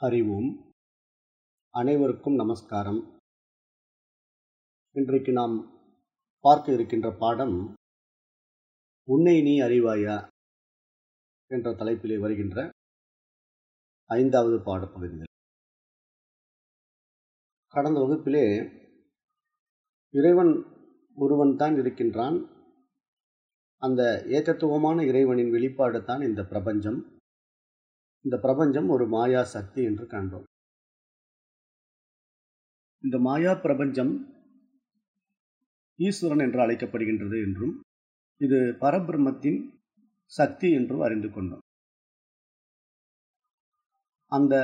அறிவோம். அனைவருக்கும் நமஸ்காரம். இன்றைக்கு நாம் பார்க்க இருக்கின்ற பாடம் உன்னை நீ அறிவாயா? என்ற தலைப்பிலே வருகின்ற ஐந்தாவது பாடப்பகுதிகள். கடந்த வகுப்பிலே இறைவன் ஒருவன் தான் இருக்கின்றான். அந்த ஏகத்துவமான இறைவனின் வெளிப்பாடு தான் இந்த பிரபஞ்சம். இந்த பிரபஞ்சம் ஒரு மாயா சக்தி என்று காண்போம். இந்த மாயா பிரபஞ்சம் ஈஸ்வரன் என்று அழைக்கப்படுகின்றது என்றும் இது பரபிரம்மத்தின் சக்தி என்றும் அறிந்து கொண்டோம். அந்த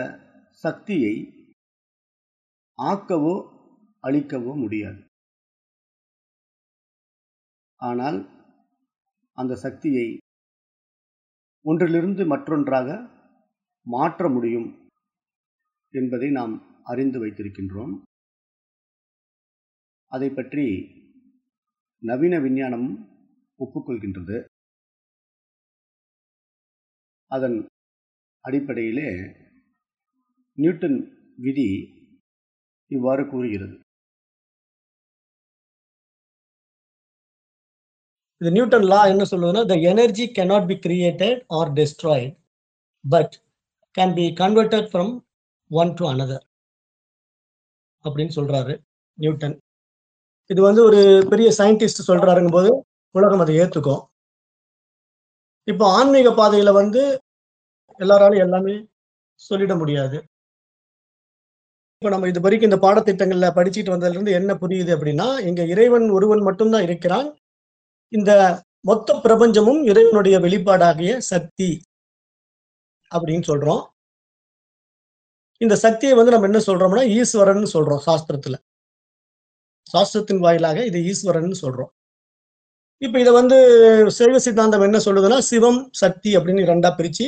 சக்தியை ஆக்கவோ அழிக்கவோ முடியாது. ஆனால் அந்த சக்தியை ஒன்றிலிருந்து மற்றொன்றாக மாற்ற முடியும் என்பதை நாம் அறிந்து வைத்திருக்கின்றோம். அதை பற்றி நவீன விஞ்ஞானம் ஒப்புக்கொள்கின்றது. அதன் அடிப்படையிலே நியூட்டன் விதி இவ்வாறு கூறுகிறது. இது நியூட்டன் லா என்ன சொல்லுதுன்னா the energy cannot be created or destroyed but can be converted from one to another. அப்படின்னு சொல்றாரு நியூட்டன். இது வந்து ஒரு பெரிய சயின்டிஸ்ட் சொல்றாருங்கும் போது உலகம் அதை ஏத்துக்கும். இப்போ ஆன்மீக பாதையில வந்து எல்லாராலும் எல்லாமே சொல்லிட முடியாது. இப்போ நம்ம இது வரைக்கும் இந்த பாடத்திட்டங்கள்ல படிச்சுட்டு வந்ததுலேருந்து என்ன புரியுது அப்படின்னா இங்க இறைவன் ஒருவன் மட்டும்தான் இருக்கிறான். இந்த மொத்த பிரபஞ்சமும் இறைவனுடைய வெளிப்பாடாகிய சக்தி. அப்படின்னு சொல்றோம். இந்த சக்தியை வந்து நம்ம என்ன சொல்றோம்னா ஈஸ்வரன் சொல்றோம் சாஸ்திரத்துல. சாஸ்திரத்தின் வாயிலாக இது ஈஸ்வரன் சொல்றோம். இப்ப இதை வந்து சைவ சித்தாந்தம் என்ன சொல்லுதுன்னா சிவம் சக்தி அப்படின்னு ரெண்டா பிரிச்சு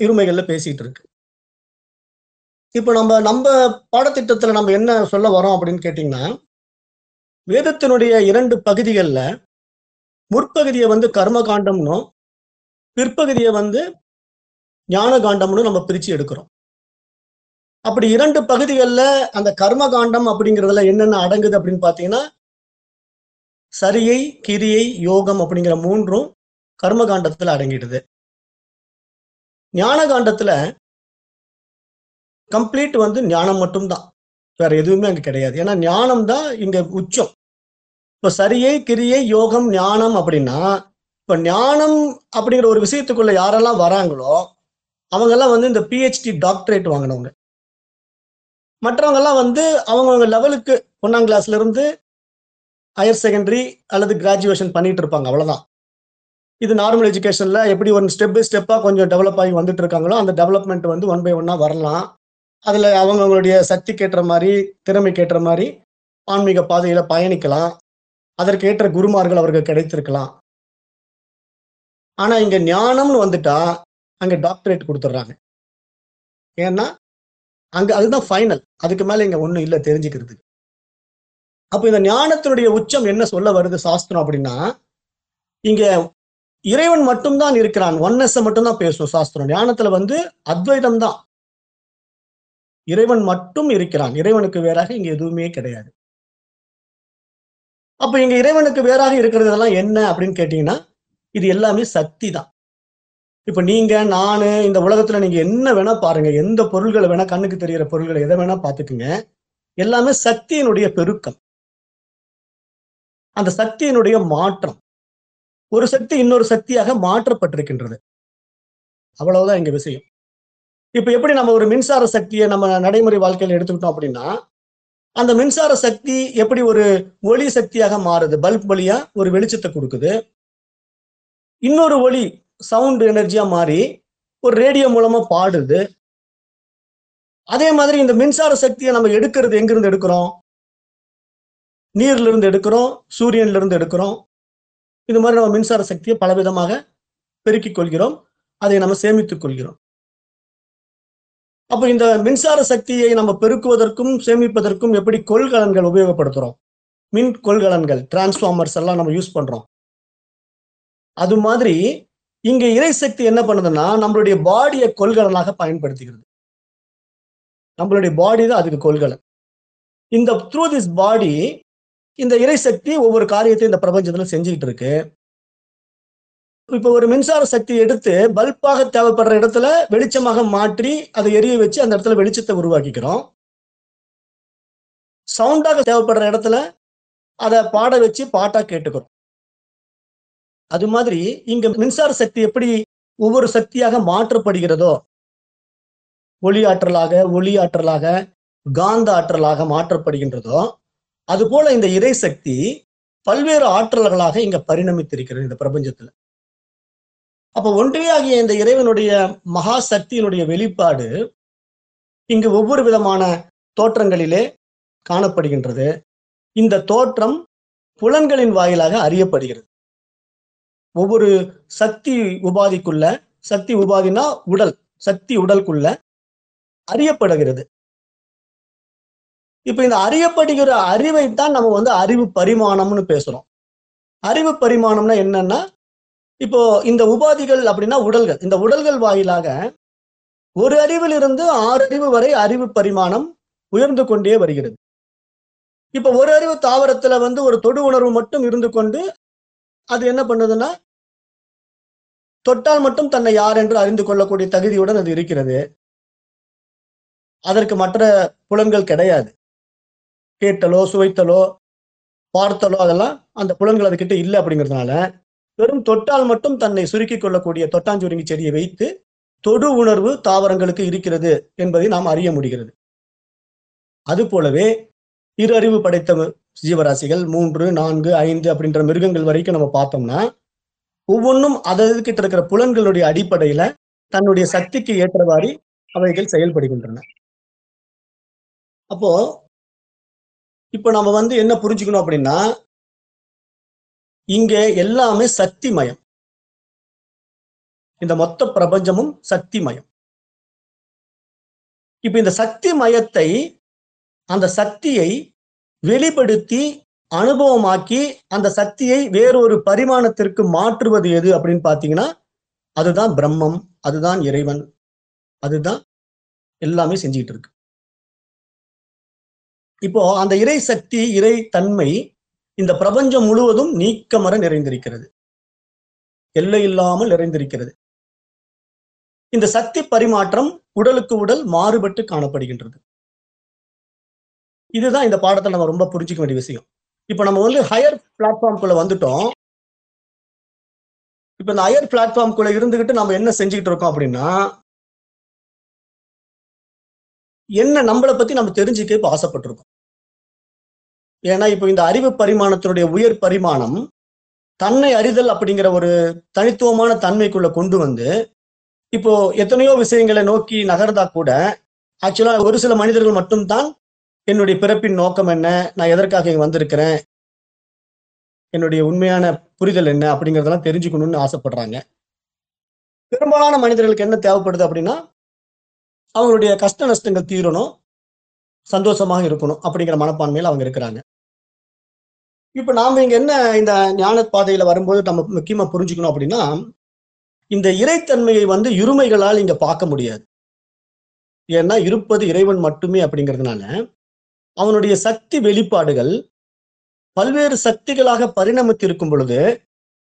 இருமைகள்ல பேசிட்டு இருக்கு. இப்ப நம்ம நம்ம பாடத்திட்டத்துல நம்ம என்ன சொல்ல வரோம் அப்படின்னு கேட்டீங்கன்னா வேதத்தினுடைய இரண்டு பகுதிகளில் முற்பகுதியை வந்து கர்ம காண்டம்னும் பிற்பகுதியை வந்து ஞான காண்டம்னு நம்ம பிரிச்சு எடுக்கிறோம். அப்படி இரண்டு பகுதிகளில் அந்த கர்ம காண்டம் அப்படிங்கிறதுல என்னென்ன அடங்குது அப்படின்னு பார்த்தீங்கன்னா சரியை கிரியை யோகம் அப்படிங்கிற மூன்றும் கர்ம காண்டத்தில் அடங்கிடுது. ஞான காண்டத்தில் கம்ப்ளீட் வந்து ஞானம் மட்டும்தான். வேற எதுவுமே அங்கே கிடையாது. ஏன்னா ஞானம் தான் இங்கே உச்சம். இப்போ சரியை கிரியை யோகம் ஞானம் அப்படின்னா இப்போ ஞானம் அப்படிங்கிற ஒரு விஷயத்துக்குள்ள யாரெல்லாம் வராங்களோ அவங்கெல்லாம் வந்து இந்த பிஹெச்டி டாக்டரேட் வாங்கினவங்க. மற்றவங்கெல்லாம் வந்து அவங்கவுங்க லெவலுக்கு ஒன்னாம் கிளாஸ்ல இருந்து ஹையர் செகண்டரி அல்லது கிராஜுவேஷன் பண்ணிட்டு இருப்பாங்க அவ்வளவுதான். இது நார்மல் எஜுகேஷன்ல எப்படி ஒரு ஸ்டெப் பை ஸ்டெப்பா கொஞ்சம் டெவலப் ஆகி வந்துட்டு இருக்காங்களோ அந்த டெவலப்மெண்ட் வந்து ஒன் பை ஒன்னா வரலாம். அதுல அவங்கவுங்களுடைய சக்திக்கேற்ற மாதிரி திறமை கேட்டுற மாதிரி ஆன்மீக பாதையில பயணிக்கலாம். அதற்கேற்ற குருமார்கள் அவருக்கு கிடைத்திருக்கலாம். ஆனா இங்க ஞானம்னு வந்துட்டா அங்கே டாக்டரேட் கொடுத்துட்றாங்க. ஏன்னா அங்கே அதுதான் ஃபைனல் அதுக்கு மேலே இங்கே ஒன்றும் இல்லை தெரிஞ்சுக்கிறது அப்போ இந்த ஞானத்தினுடைய உச்சம் என்ன சொல்ல வருது சாஸ்திரம் அப்படின்னா இங்கே இறைவன் மட்டும்தான் இருக்கிறான். ஒன்னஸை மட்டும்தான் பேசும் சாஸ்திரம். ஞானத்துல வந்து அத்வைதம் தான் இறைவன் மட்டும் இருக்கிறான். இறைவனுக்கு வேறாக இங்க எதுவுமே கிடையாது. அப்ப இங்க இறைவனுக்கு வேறாக இருக்கிறதெல்லாம் என்ன அப்படின்னு கேட்டீங்கன்னா இது எல்லாமே சக்தி தான். இப்ப நீங்க நானு இந்த உலகத்துல நீங்க என்ன வேணா பாருங்க. எந்த பொருள்களை வேணா கண்ணுக்கு தெரிகிற பொருள்களை எதை வேணா பாத்துக்குங்க எல்லாமே சக்தியினுடைய பெருக்கம். அந்த சக்தியினுடைய மாற்றம். ஒரு சக்தி இன்னொரு சக்தியாக மாற்றப்பட்டிருக்கின்றது. அவ்வளவுதான் இங்க விஷயம். இப்ப எப்படி நம்ம ஒரு மின்சார சக்தியை நம்ம நடைமுறை வாழ்க்கையில எடுத்துக்கிட்டோம் அப்படின்னா அந்த மின்சார சக்தி எப்படி ஒரு ஒளி சக்தியாக மாறுது? பல்ப் வழியா ஒரு வெளிச்சத்தை கொடுக்குது. இன்னொரு ஒளி சவுண்ட் எனர்ஜியா மாறி ஒரு ரேடியோ மூலமா பாடுது அதே மாதிரி இந்த மின்சார சக்தியை நம்ம எடுக்கிறது எங்கிருந்து எடுக்கிறோம்? நீர்ல இருந்து எடுக்கிறோம் சூரியன்ல இருந்து எடுக்கிறோம். இது மாதிரி நம்ம மின்சார சக்தியை பலவிதமாக பெருக்கிக் கொள்கிறோம். அதை நம்ம சேமித்துக் கொள்கிறோம். அப்போ இந்த மின்சார சக்தியை நம்ம பெருக்குவதற்கும் சேமிப்பதற்கும் எப்படி கொள்கலன்கள் உபயோகப்படுத்துறோம்? மின் கொள்கலன்கள் டிரான்ஸ்ஃபார்மர்ஸ் எல்லாம் நம்ம யூஸ் பண்றோம். அது மாதிரி இங்க இறை சக்தி என்ன பண்ணுதுன்னா நம்மளுடைய பாடியை கொள்கலனாக பயன்படுத்திக்கிறது. நம்மளுடைய பாடி தான் அதுக்கு கொள்கலன். இந்த த்ரூ திஸ் பாடி இந்த இறை சக்தி ஒவ்வொரு காரியத்தையும் இந்த பிரபஞ்சத்துல செஞ்சுக்கிட்டு இருக்கு. இப்ப ஒரு மின்சார சக்தி எடுத்து பல்பாக தேவைப்படுற இடத்துல வெளிச்சமாக மாற்றி அதை எரிய வச்சு அந்த இடத்துல வெளிச்சத்தை உருவாக்கிக்கிறோம். சவுண்டாக தேவைப்படுற இடத்துல அதை பாட வச்சு பாட்டா கேட்டுக்கிறோம். அது மாதிரி இங்க மின்சார சக்தி எப்படி ஒவ்வொரு சக்தியாக மாற்றப்படுகிறதோ ஒளி ஆற்றலாக ஒளி ஆற்றலாக காந்த ஆற்றலாக மாற்றப்படுகின்றதோ அதுபோல இந்த இறை சக்தி பல்வேறு ஆற்றல்களாக இங்க பரிணமித்திருக்கிறது இந்த பிரபஞ்சத்துல. அப்ப ஒன்றியாகிய இந்த இறைவனுடைய மகா சக்தியினுடைய வெளிப்பாடு இங்கு ஒவ்வொரு விதமான தோற்றங்களிலே காணப்படுகின்றது. இந்த தோற்றம் புலன்களின் வாயிலாக அறியப்படுகிறது. ஒவ்வொரு சக்தி உபாதிக்குள்ள சக்தி உபாதினா உடல் சக்தி உடலுக்குள்ள அறியப்படுகிறது. இப்ப இந்த அறியப்படுகிற அறிவை தான் நம்ம வந்து அறிவு பரிமாணம்னு பேசுறோம். அறிவு பரிமாணம்னா என்னன்னா இப்போ இந்த உபாதிகள் அப்படின்னா உடல்கள். இந்த உடல்கள் வாயிலாக ஒரு அறிவிலிருந்து ஆறு அறிவு வரை அறிவு பரிமாணம் உயர்ந்து கொண்டே வருகிறது. இப்ப ஒரு அறிவு தாவரத்துல வந்து ஒரு தொடு உணர்வு மட்டும் இருந்து கொண்டு அது என்ன பண்ணுதுன்னா தொட்டால் மட்டும் தன்னை யார் என்று அறிந்து கொள்ளக்கூடிய தகுதியுடன் அது இருக்கிறது. அதற்கு மற்ற புலன்கள் கிடையாது. கேட்டலோ சுவைத்தலோ பார்த்தலோ அதெல்லாம் அந்த புலன்கள் அதுக்கிட்ட இல்லை அப்படிங்கிறதுனால வெறும் தொட்டால் மட்டும் தன்னை சுருக்கிக் கொள்ளக்கூடிய தொட்டாஞ்சுருங்கி செடியை வைத்து தொடு உணர்வு தாவரங்களுக்கு இருக்கிறது என்பதை நாம் அறிய முடிகிறது. அது போலவே இரு அறிவு படைத்த ஜீவராசிகள் மூன்று நான்கு ஐந்து அப்படின்ற மிருகங்கள் வரைக்கும் நம்ம பார்த்தோம்னா ஒவ்வொன்றும் அதற்கிட்ட இருக்கிற புலன்களுடைய அடிப்படையில தன்னுடைய சக்திக்கு ஏற்றவாறு அவைகள் செயல்படுகின்றன. அப்போ இப்ப நம்ம வந்து என்ன புரிஞ்சுக்கணும் அப்படின்னா இங்க எல்லாமே சக்தி மயம் இந்த மொத்த பிரபஞ்சமும் சக்தி மயம் இப்ப இந்த சக்தி மயத்தை அந்த சக்தியை வெளிப்படுத்தி அனுபவமாக்கி அந்த சக்தியை வேறொரு பரிமாணத்திற்கு மாற்றுவது எது அப்படின்னு பார்த்தீங்கன்னா அதுதான் பிரம்மம் அதுதான் இறைவன் அதுதான் எல்லாமே செஞ்சுக்கிட்டு இருக்கு. இப்போ அந்த இறை சக்தி இறை தன்மை இந்த பிரபஞ்சம் முழுவதும் நீக்கமர நிறைந்திருக்கிறது. எல்லை இல்லாமல் நிறைந்திருக்கிறது. இந்த சக்தி பரிமாற்றம் உடலுக்கு உடல் மாறுபட்டு காணப்படுகின்றது. இதுதான் இந்த பாடத்தை நம்ம ரொம்ப புரிஞ்சிக்க வேண்டிய விஷயம். இப்போ நம்ம வந்து ஹையர் பிளாட்ஃபார்ம்குள்ள வந்துட்டோம். இப்போ இந்த ஹையர் பிளாட்ஃபார்ம்குள்ள இருந்துகிட்டு நம்ம என்ன செஞ்சுக்கிட்டு இருக்கோம் அப்படின்னா என்ன நம்மளை பத்தி நம்ம தெரிஞ்சுக்க இப்போ ஆசைப்பட்டிருக்கோம். ஏன்னா இப்போ இந்த அறிவு பரிமாணத்தினுடைய உயர் பரிமாணம் தன்னை அறிதல் அப்படிங்கிற ஒரு தனித்துவமான தன்மைக்குள்ள கொண்டு வந்து இப்போ எத்தனையோ விஷயங்களை நோக்கி நகர்ந்தா கூட ஆக்சுவலா ஒரு சில மனிதர்கள் மட்டும்தான் என்னுடைய பிறப்பின் நோக்கம் என்ன? நான் எதற்காக இங்கே வந்திருக்கிறேன்? என்னுடைய உண்மையான புரிதல் என்ன? அப்படிங்கிறதெல்லாம் தெரிஞ்சுக்கணும்னு ஆசைப்படுறாங்க. பெரும்பாலான மனிதர்களுக்கு என்ன தேவைப்படுது அப்படின்னா அவங்களுடைய கஷ்ட நஷ்டங்கள் தீரணும் சந்தோஷமாக இருக்கணும் அப்படிங்கிற மனப்பான்மையில் அவங்க இருக்கிறாங்க. இப்போ நாம் இங்கே என்ன இந்த ஞான பாதையில் வரும்போது நம்ம முக்கியமாக புரிஞ்சுக்கணும் அப்படின்னா இந்த இறைத்தன்மையை வந்து இருமைகளால் இங்கே பார்க்க முடியாது. ஏன்னா இருப்பது இறைவன் மட்டுமே அப்படிங்கிறதுனால அவனுடைய சக்தி வெளிப்பாடுகள் பல்வேறு சக்திகளாக பரிணமித்திருக்கும் பொழுது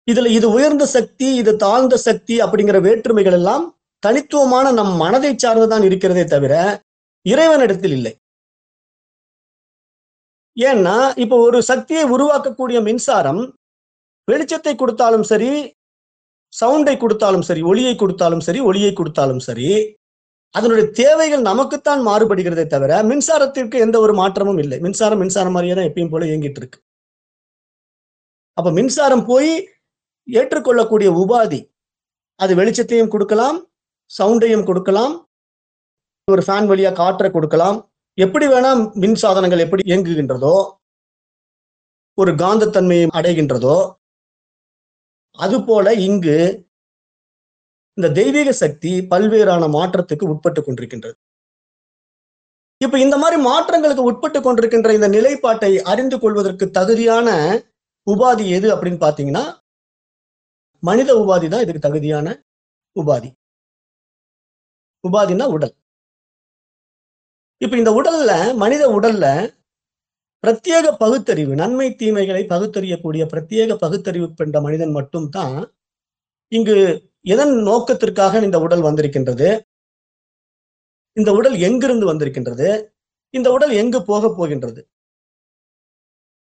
இதுல இது உயர்ந்த சக்தி இது தாழ்ந்த சக்தி அப்படிங்கிற வேற்றுமைகள் எல்லாம் தனித்துவமான நம் மனதை சார்ந்துதான் இருக்கிறதே தவிர இறைவனிடத்தில் இல்லை. ஏன்னா இப்போ ஒரு சக்தியை உருவாக்கக்கூடிய மின்சாரம் வெளிச்சத்தை கொடுத்தாலும் சரி சவுண்டை கொடுத்தாலும் சரி ஒளியை கொடுத்தாலும் சரி ஒளியை கொடுத்தாலும் சரி அதனுடைய தேவைகள் நமக்குத்தான் மாறுபடுகிறதே தவிர மின்சாரத்திற்கு எந்த ஒரு மாற்றமும் இல்லை. மின்சாரம் மின்சாரம் மாதிரியே தான் எப்பயும் போல இயங்கிட்டு இருக்கு. அப்ப மின்சாரம் போய் ஏற்றுக்கொள்ளக்கூடிய உபாதி அது வெளிச்சத்தையும் கொடுக்கலாம் சவுண்டையும் கொடுக்கலாம் ஒரு ஃபேன் வழியா காற்றை கொடுக்கலாம் எப்படி வேணா மின் சாதனங்கள் எப்படி இயங்குகின்றதோ ஒரு காந்தத்தன்மையை அடைகின்றதோ அதுபோல இங்கு இந்த தெய்வீக சக்தி பல்வேறான மாற்றத்துக்கு உட்பட்டு கொண்டிருக்கின்றது. இப்ப இந்த மாதிரி மாற்றங்களுக்கு உட்பட்டு கொண்டிருக்கின்ற இந்த நிலைப்பாட்டை அறிந்து கொள்வதற்கு தகுதியான உபாதி எது அப்படின்னு பாத்தீங்கன்னா மனித உபாதி தான் இதுக்கு தகுதியான உபாதி. உபாதினா உடல். இப்ப இந்த உடல்ல மனித உடல்ல பிரத்யேக பகுத்தறிவு நன்மை தீமைகளை பகுத்தறியக்கூடிய பிரத்யேக பகுத்தறிவு பெற்ற மனிதன் மட்டும்தான் இங்கு எதன் நோக்கத்திற்காக இந்த உடல் வந்திருக்கின்றது? இந்த உடல் எங்கிருந்து வந்திருக்கின்றது? இந்த உடல் எங்கு போக போகின்றது?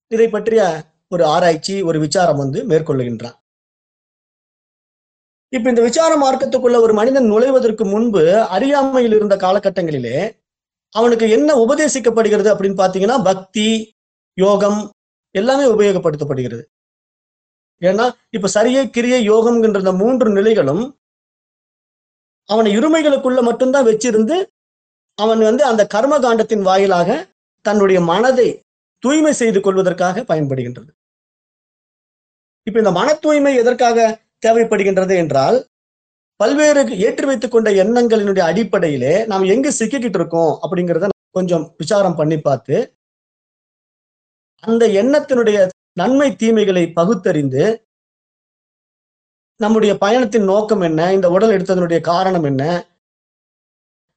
இதை பற்றிய ஒரு ஆராய்ச்சி ஒரு விசாரம் வந்து மேற்கொள்ளுகின்றான். இப்ப இந்த விசார மார்க்கத்துக்குள்ள ஒரு மனிதன் நுழைவதற்கு முன்பு அறியாமையில் இருந்த காலகட்டங்களிலே அவனுக்கு என்ன உபதேசிக்கப்படுகிறது அப்படின்னு பாத்தீங்கன்னா பக்தி யோகம் எல்லாமே உபயோகப்படுத்தப்படுகிறது. ஏன்னா இப்ப சரியை கிரியை யோகம்ங்கிற இந்த மூன்று நிலைகளும் அவனை இருமைகளுக்குள்ள மட்டும்தான் வச்சிருந்து அவன் வந்து அந்த கர்ம காண்டத்தின் வாயிலாக தன்னுடைய மனதை தூய்மை செய்து கொள்வதற்காக பயன்படுகின்றது. இப்ப இந்த மன தூய்மை எதற்காக தேவைப்படுகின்றது என்றால் பல்வேறு ஏற்றி வைத்துக் கொண்ட எண்ணங்களினுடைய அடிப்படையிலே நாம் எங்க சிக்கிக்கிட்டு இருக்கோம் அப்படிங்கிறத கொஞ்சம் விசாரம் பண்ணி பார்த்து அந்த எண்ணத்தினுடைய நன்மை தீமைகளை பகுத்தறிந்து நம்முடைய பயணத்தின் நோக்கம் என்ன? இந்த உடல் எடுத்ததனுடைய காரணம் என்ன?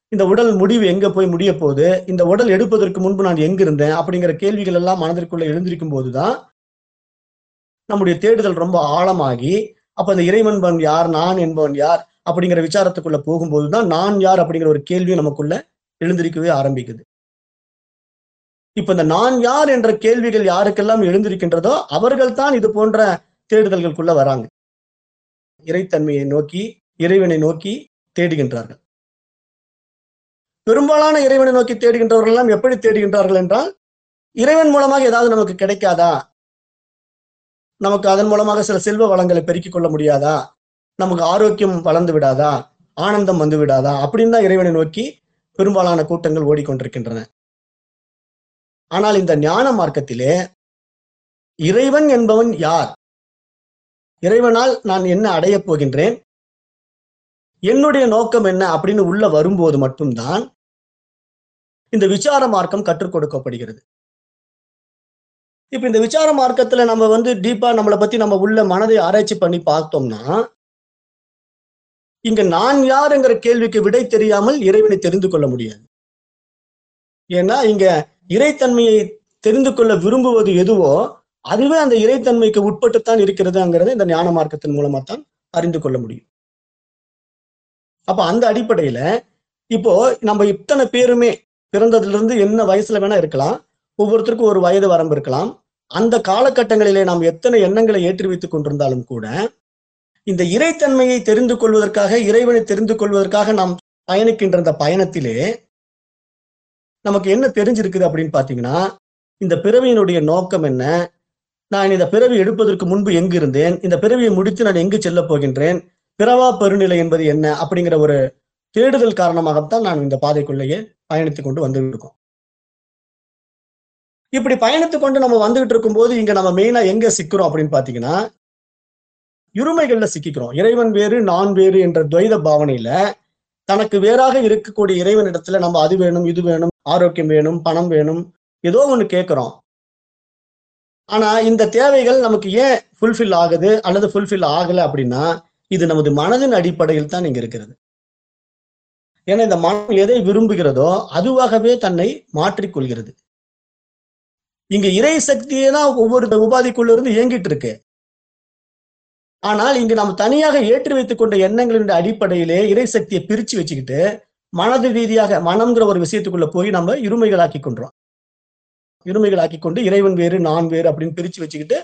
இந்த உடல் முடிவு எங்க போய் முடிய போகுது இந்த உடல் எடுப்பதற்கு முன்பு நான் எங்க இருந்தேன்? அப்படிங்கிற கேள்விகள் எல்லாம் மனதிற்குள்ள எழுந்திருக்கும் போதுதான் நம்முடைய தேடுதல் ரொம்ப ஆழமாகி அப்ப அந்த இறைவன்பன் யார்? நான் என்பவன் யார்? அப்படிங்கிற விசாரத்துக்குள்ள போகும்போதுதான் நான் யார்? அப்படிங்கிற ஒரு கேள்வி நமக்குள்ள எழுந்திருக்கவே ஆரம்பிக்குது. இப்ப இந்த நான் யார் என்ற கேள்விகள் யாருக்கெல்லாம் எழுந்திருக்கின்றதோ அவர்கள் தான் இது போன்ற தேடுதல்களுக்குள்ள வராங்க. இறைத்தன்மையை நோக்கி இறைவனை நோக்கி தேடுகின்றார்கள். பெரும்பாலான இறைவனை நோக்கி தேடுகின்றவர்கள் எல்லாம் எப்படி தேடுகின்றார்கள் என்றால் இறைவன் மூலமாக ஏதாவது நமக்கு கிடைக்காதா? நமக்கு அதன் மூலமாக சில செல்வ வளங்களை பெருக்கிக் கொள்ள முடியாதா? நமக்கு ஆரோக்கியம் வளர்ந்து விடாதா? ஆனந்தம் வந்து விடாதா? அப்படின்னு தான் இறைவனை நோக்கி பெரும்பாலான கூட்டங்கள் ஓடிக்கொண்டிருக்கின்றன. ஆனால் இந்த ஞான மார்க்கத்திலே இறைவன் என்பவன் யார்? இறைவனால் நான் என்ன அடையப் போகின்றேன்? என்னுடைய நோக்கம் என்ன அப்படின்னு உள்ள வரும்போது மட்டும்தான் இந்த விசார மார்க்கம் கற்றுக் கொடுக்கப்படுகிறது. இப்ப இந்த விசார மார்க்கத்துல நம்ம வந்து டீப்பா நம்மளை பத்தி நம்ம உள்ள மனதை ஆராய்ச்சி பண்ணி பார்த்தோம்னா இங்க நான் யாருங்கிற கேள்விக்கு விடை தெரியாமல் இறைவனை தெரிந்து கொள்ள முடியாது. ஏன்னா இங்க இறைத்தன்மையை தெரிந்து கொள்ள விரும்புவது எதுவோ அதுவே அந்த இறைத்தன்மைக்கு உட்பட்டுத்தான் இருக்கிறதுங்கிறத இந்த ஞான மார்க்கத்தின் மூலமா தான் அறிந்து கொள்ள முடியும். அப்ப அந்த அடிப்படையில இப்போ நம்ம இத்தனை பேருமே பிறந்ததுல இருந்து என்ன வயசுல வேணா இருக்கலாம் ஒவ்வொருத்தருக்கும் ஒரு வயது வரம்பு இருக்கலாம். அந்த காலகட்டங்களிலே நாம் எத்தனை எண்ணங்களை ஏற்றி வைத்துக் கொண்டிருந்தாலும் கூட இந்த இறைத்தன்மையை தெரிந்து கொள்வதற்காக இறைவனை தெரிந்து கொள்வதற்காக நாம் பயணிக்கின்ற இந்த பயணத்திலே நமக்கு என்ன தெரிஞ்சிருக்குது அப்படின்னு பார்த்தீங்கன்னா இந்த பிறவியினுடைய நோக்கம் என்ன? நான் இந்த பிறவி எடுப்பதற்கு முன்பு எங்கு இருந்தேன் இந்த பிறவியை முடித்து நான் எங்கு செல்ல போகின்றேன்? பிறவா பெருநிலை என்பது என்ன? அப்படிங்கிற ஒரு தேடுதல் காரணமாகத்தான் நான் இந்த பாதைக்குள்ளேயே பயணித்து கொண்டு வந்துட்டு இருக்கோம் இப்படி பயணித்து கொண்டு நம்ம வந்துகிட்டு இருக்கும்போது இங்க நம்ம மெயினா எங்க சிக்கிறோம் அப்படின்னு பாத்தீங்கன்னா இருமைகள்ல சிக்கிக்கிறோம். இறைவன் வேறு நான் வேறு என்ற துவைத பாவனையில தனக்கு வேறாக இருக்கக்கூடிய இறைவனிடத்துல நம்ம அது வேணும் இது வேணும் ஆரோக்கியம் வேணும் பணம் வேணும் ஏதோ ஒண்ணு கேட்கிறோம் ஆனா இந்த தேவைகள் நமக்கு ஏன் ஃபுல்ஃபில் ஆகுது அல்லது ஃபுல்ஃபில் ஆகல அப்படின்னா இது நமது மனதின் அடிப்படையில் தான் இங்க இருக்கிறது. ஏன்னா இந்த மனம் எதை விரும்புகிறதோ அதுவாகவே தன்னை மாற்றிக்கொள்கிறது. இங்க இறை சக்தியே தான் ஒவ்வொரு உபாதிக்குள்ள இருந்து இயங்கிட்டு இருக்கு. ஆனால் இங்கு நாம் தனியாக ஏற்றி வைத்துக் கொண்ட எண்ணங்களின் அடிப்படையிலே இறை சக்தியை பிரிச்சு வச்சுக்கிட்டு மனது ரீதியாக மனம்ங்கிற ஒரு விஷயத்துக்குள்ள போய் நம்ம இருமைகளாக்கி கொண்டோம் இருமைகளாக்கி கொண்டு இறைவன் வேறு நான் வேறு அப்படின்னு பிரிச்சு வச்சுக்கிட்டு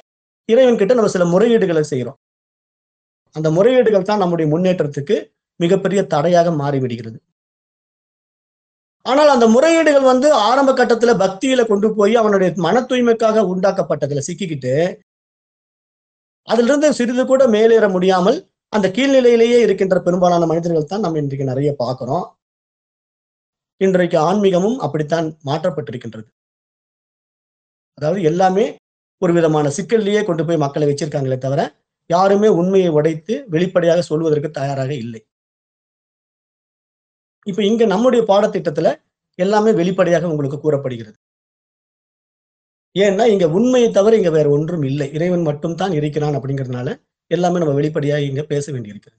இறைவன் கிட்ட நம்ம சில முறையீடுகளை செய்கிறோம் அந்த முறையீடுகள் தான் நம்முடைய முன்னேற்றத்துக்கு மிகப்பெரிய தடையாக மாறிவிடுகிறது. ஆனால் அந்த முறையீடுகள் வந்து ஆரம்ப கட்டத்துல பக்தியில கொண்டு போய் அவனுடைய மன தூய்மைக்காக உண்டாக்கப்பட்டதுல சிக்கிக்கிட்டு அதிலிருந்து சிறிது கூட மேலேற முடியாமல் அந்த கீழ்நிலையிலேயே இருக்கின்ற பெரும்பாலான மனிதர்கள் தான் நம்ம இன்றைக்கு நிறைய பார்க்கிறோம். இன்றைக்கு ஆன்மீகமும் அப்படித்தான் மாற்றப்பட்டிருக்கின்றது. அதாவது எல்லாமே ஒரு விதமான சிக்கல்லையே கொண்டு போய் மக்களை வச்சிருக்காங்களே தவிர யாருமே உண்மையை உடைத்து வெளிப்படையாக சொல்வதற்கு தயாராக இல்லை. இப்ப இங்க நம்முடைய பாடத்திட்டத்துல எல்லாமே வெளிப்படையாக உங்களுக்கு கூறப்படுகிறது. ஏன்னா இங்க உண்மையை தவிர இங்க வேற ஒன்றும் இல்லை. இறைவன் மட்டும் தான் இருக்கிறான் அப்படிங்கிறதுனால எல்லாமே நம்ம வெளிப்படையாக இங்க பேச வேண்டியிருக்கிறது.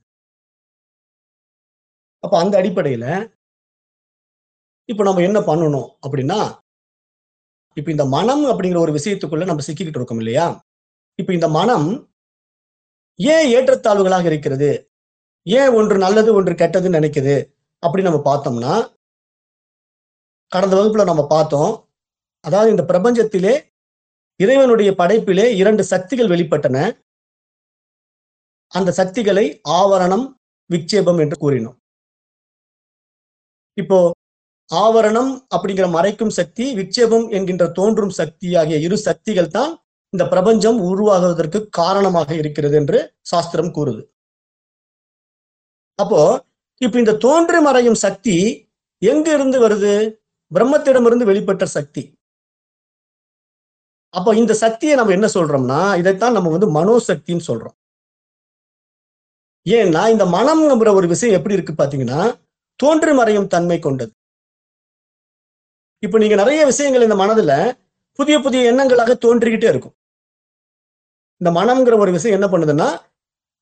அப்ப அந்த அடிப்படையில இப்போ நம்ம என்ன பண்ணணும் அப்படின்னா இப்போ இந்த மனம் அப்படிங்கிற ஒரு விஷயத்துக்குள்ள நம்ம சிக்கிக்கிட்டு இருக்கோம் இல்லையா? இப்போ இந்த மனம் ஏன் ஏற்றத்தாழ்வுகளாக இருக்கிறது? ஏன் ஒன்று நல்லது ஒன்று கெட்டதுன்னு நினைக்குது? அப்படின்னு நம்ம பார்த்தோம்னா கடந்த வகுப்புல நம்ம பார்த்தோம் அதாவது இந்த பிரபஞ்சத்திலே இறைவனுடைய படைப்பிலே இரண்டு சக்திகள் வெளிப்பட்டன. அந்த சக்திகளை ஆவரணம் விக்ஷேபம் என்று கூறினோம். இப்போ ஆவரணம் அப்படிங்கிற மறைக்கும் சக்தி விக்ஷேபம் என்கின்ற தோன்றும் சக்தி ஆகிய இரு சக்திகள் தான் இந்த பிரபஞ்சம் உருவாகுவதற்கு காரணமாக இருக்கிறது என்று சாஸ்திரம் கூறுது. அப்போ இப்ப இந்த தோன்றி மறையும் சக்தி எங்க இருந்து வருது? பிரம்மத்திடமிருந்து வெளிப்பட்ட சக்தி. அப்போ இந்த சக்தியை நம்ம என்ன சொல்றோம்னா இதைத்தான் நம்ம வந்து மனோசக்தின்னு சொல்றோம். ஏன்னா இந்த மனம்ங்கிற ஒரு விஷயம் எப்படி இருக்கு பாத்தீங்கன்னா தோன்றி மறையும் தன்மை கொண்டது. இப்ப நீங்க நிறைய விஷயங்கள் இந்த மனதுல புதிய புதிய எண்ணங்களாக தோன்றிக்கிட்டே இருக்கும். இந்த மனம்ங்கிற ஒரு விஷயம் என்ன பண்ணுதுன்னா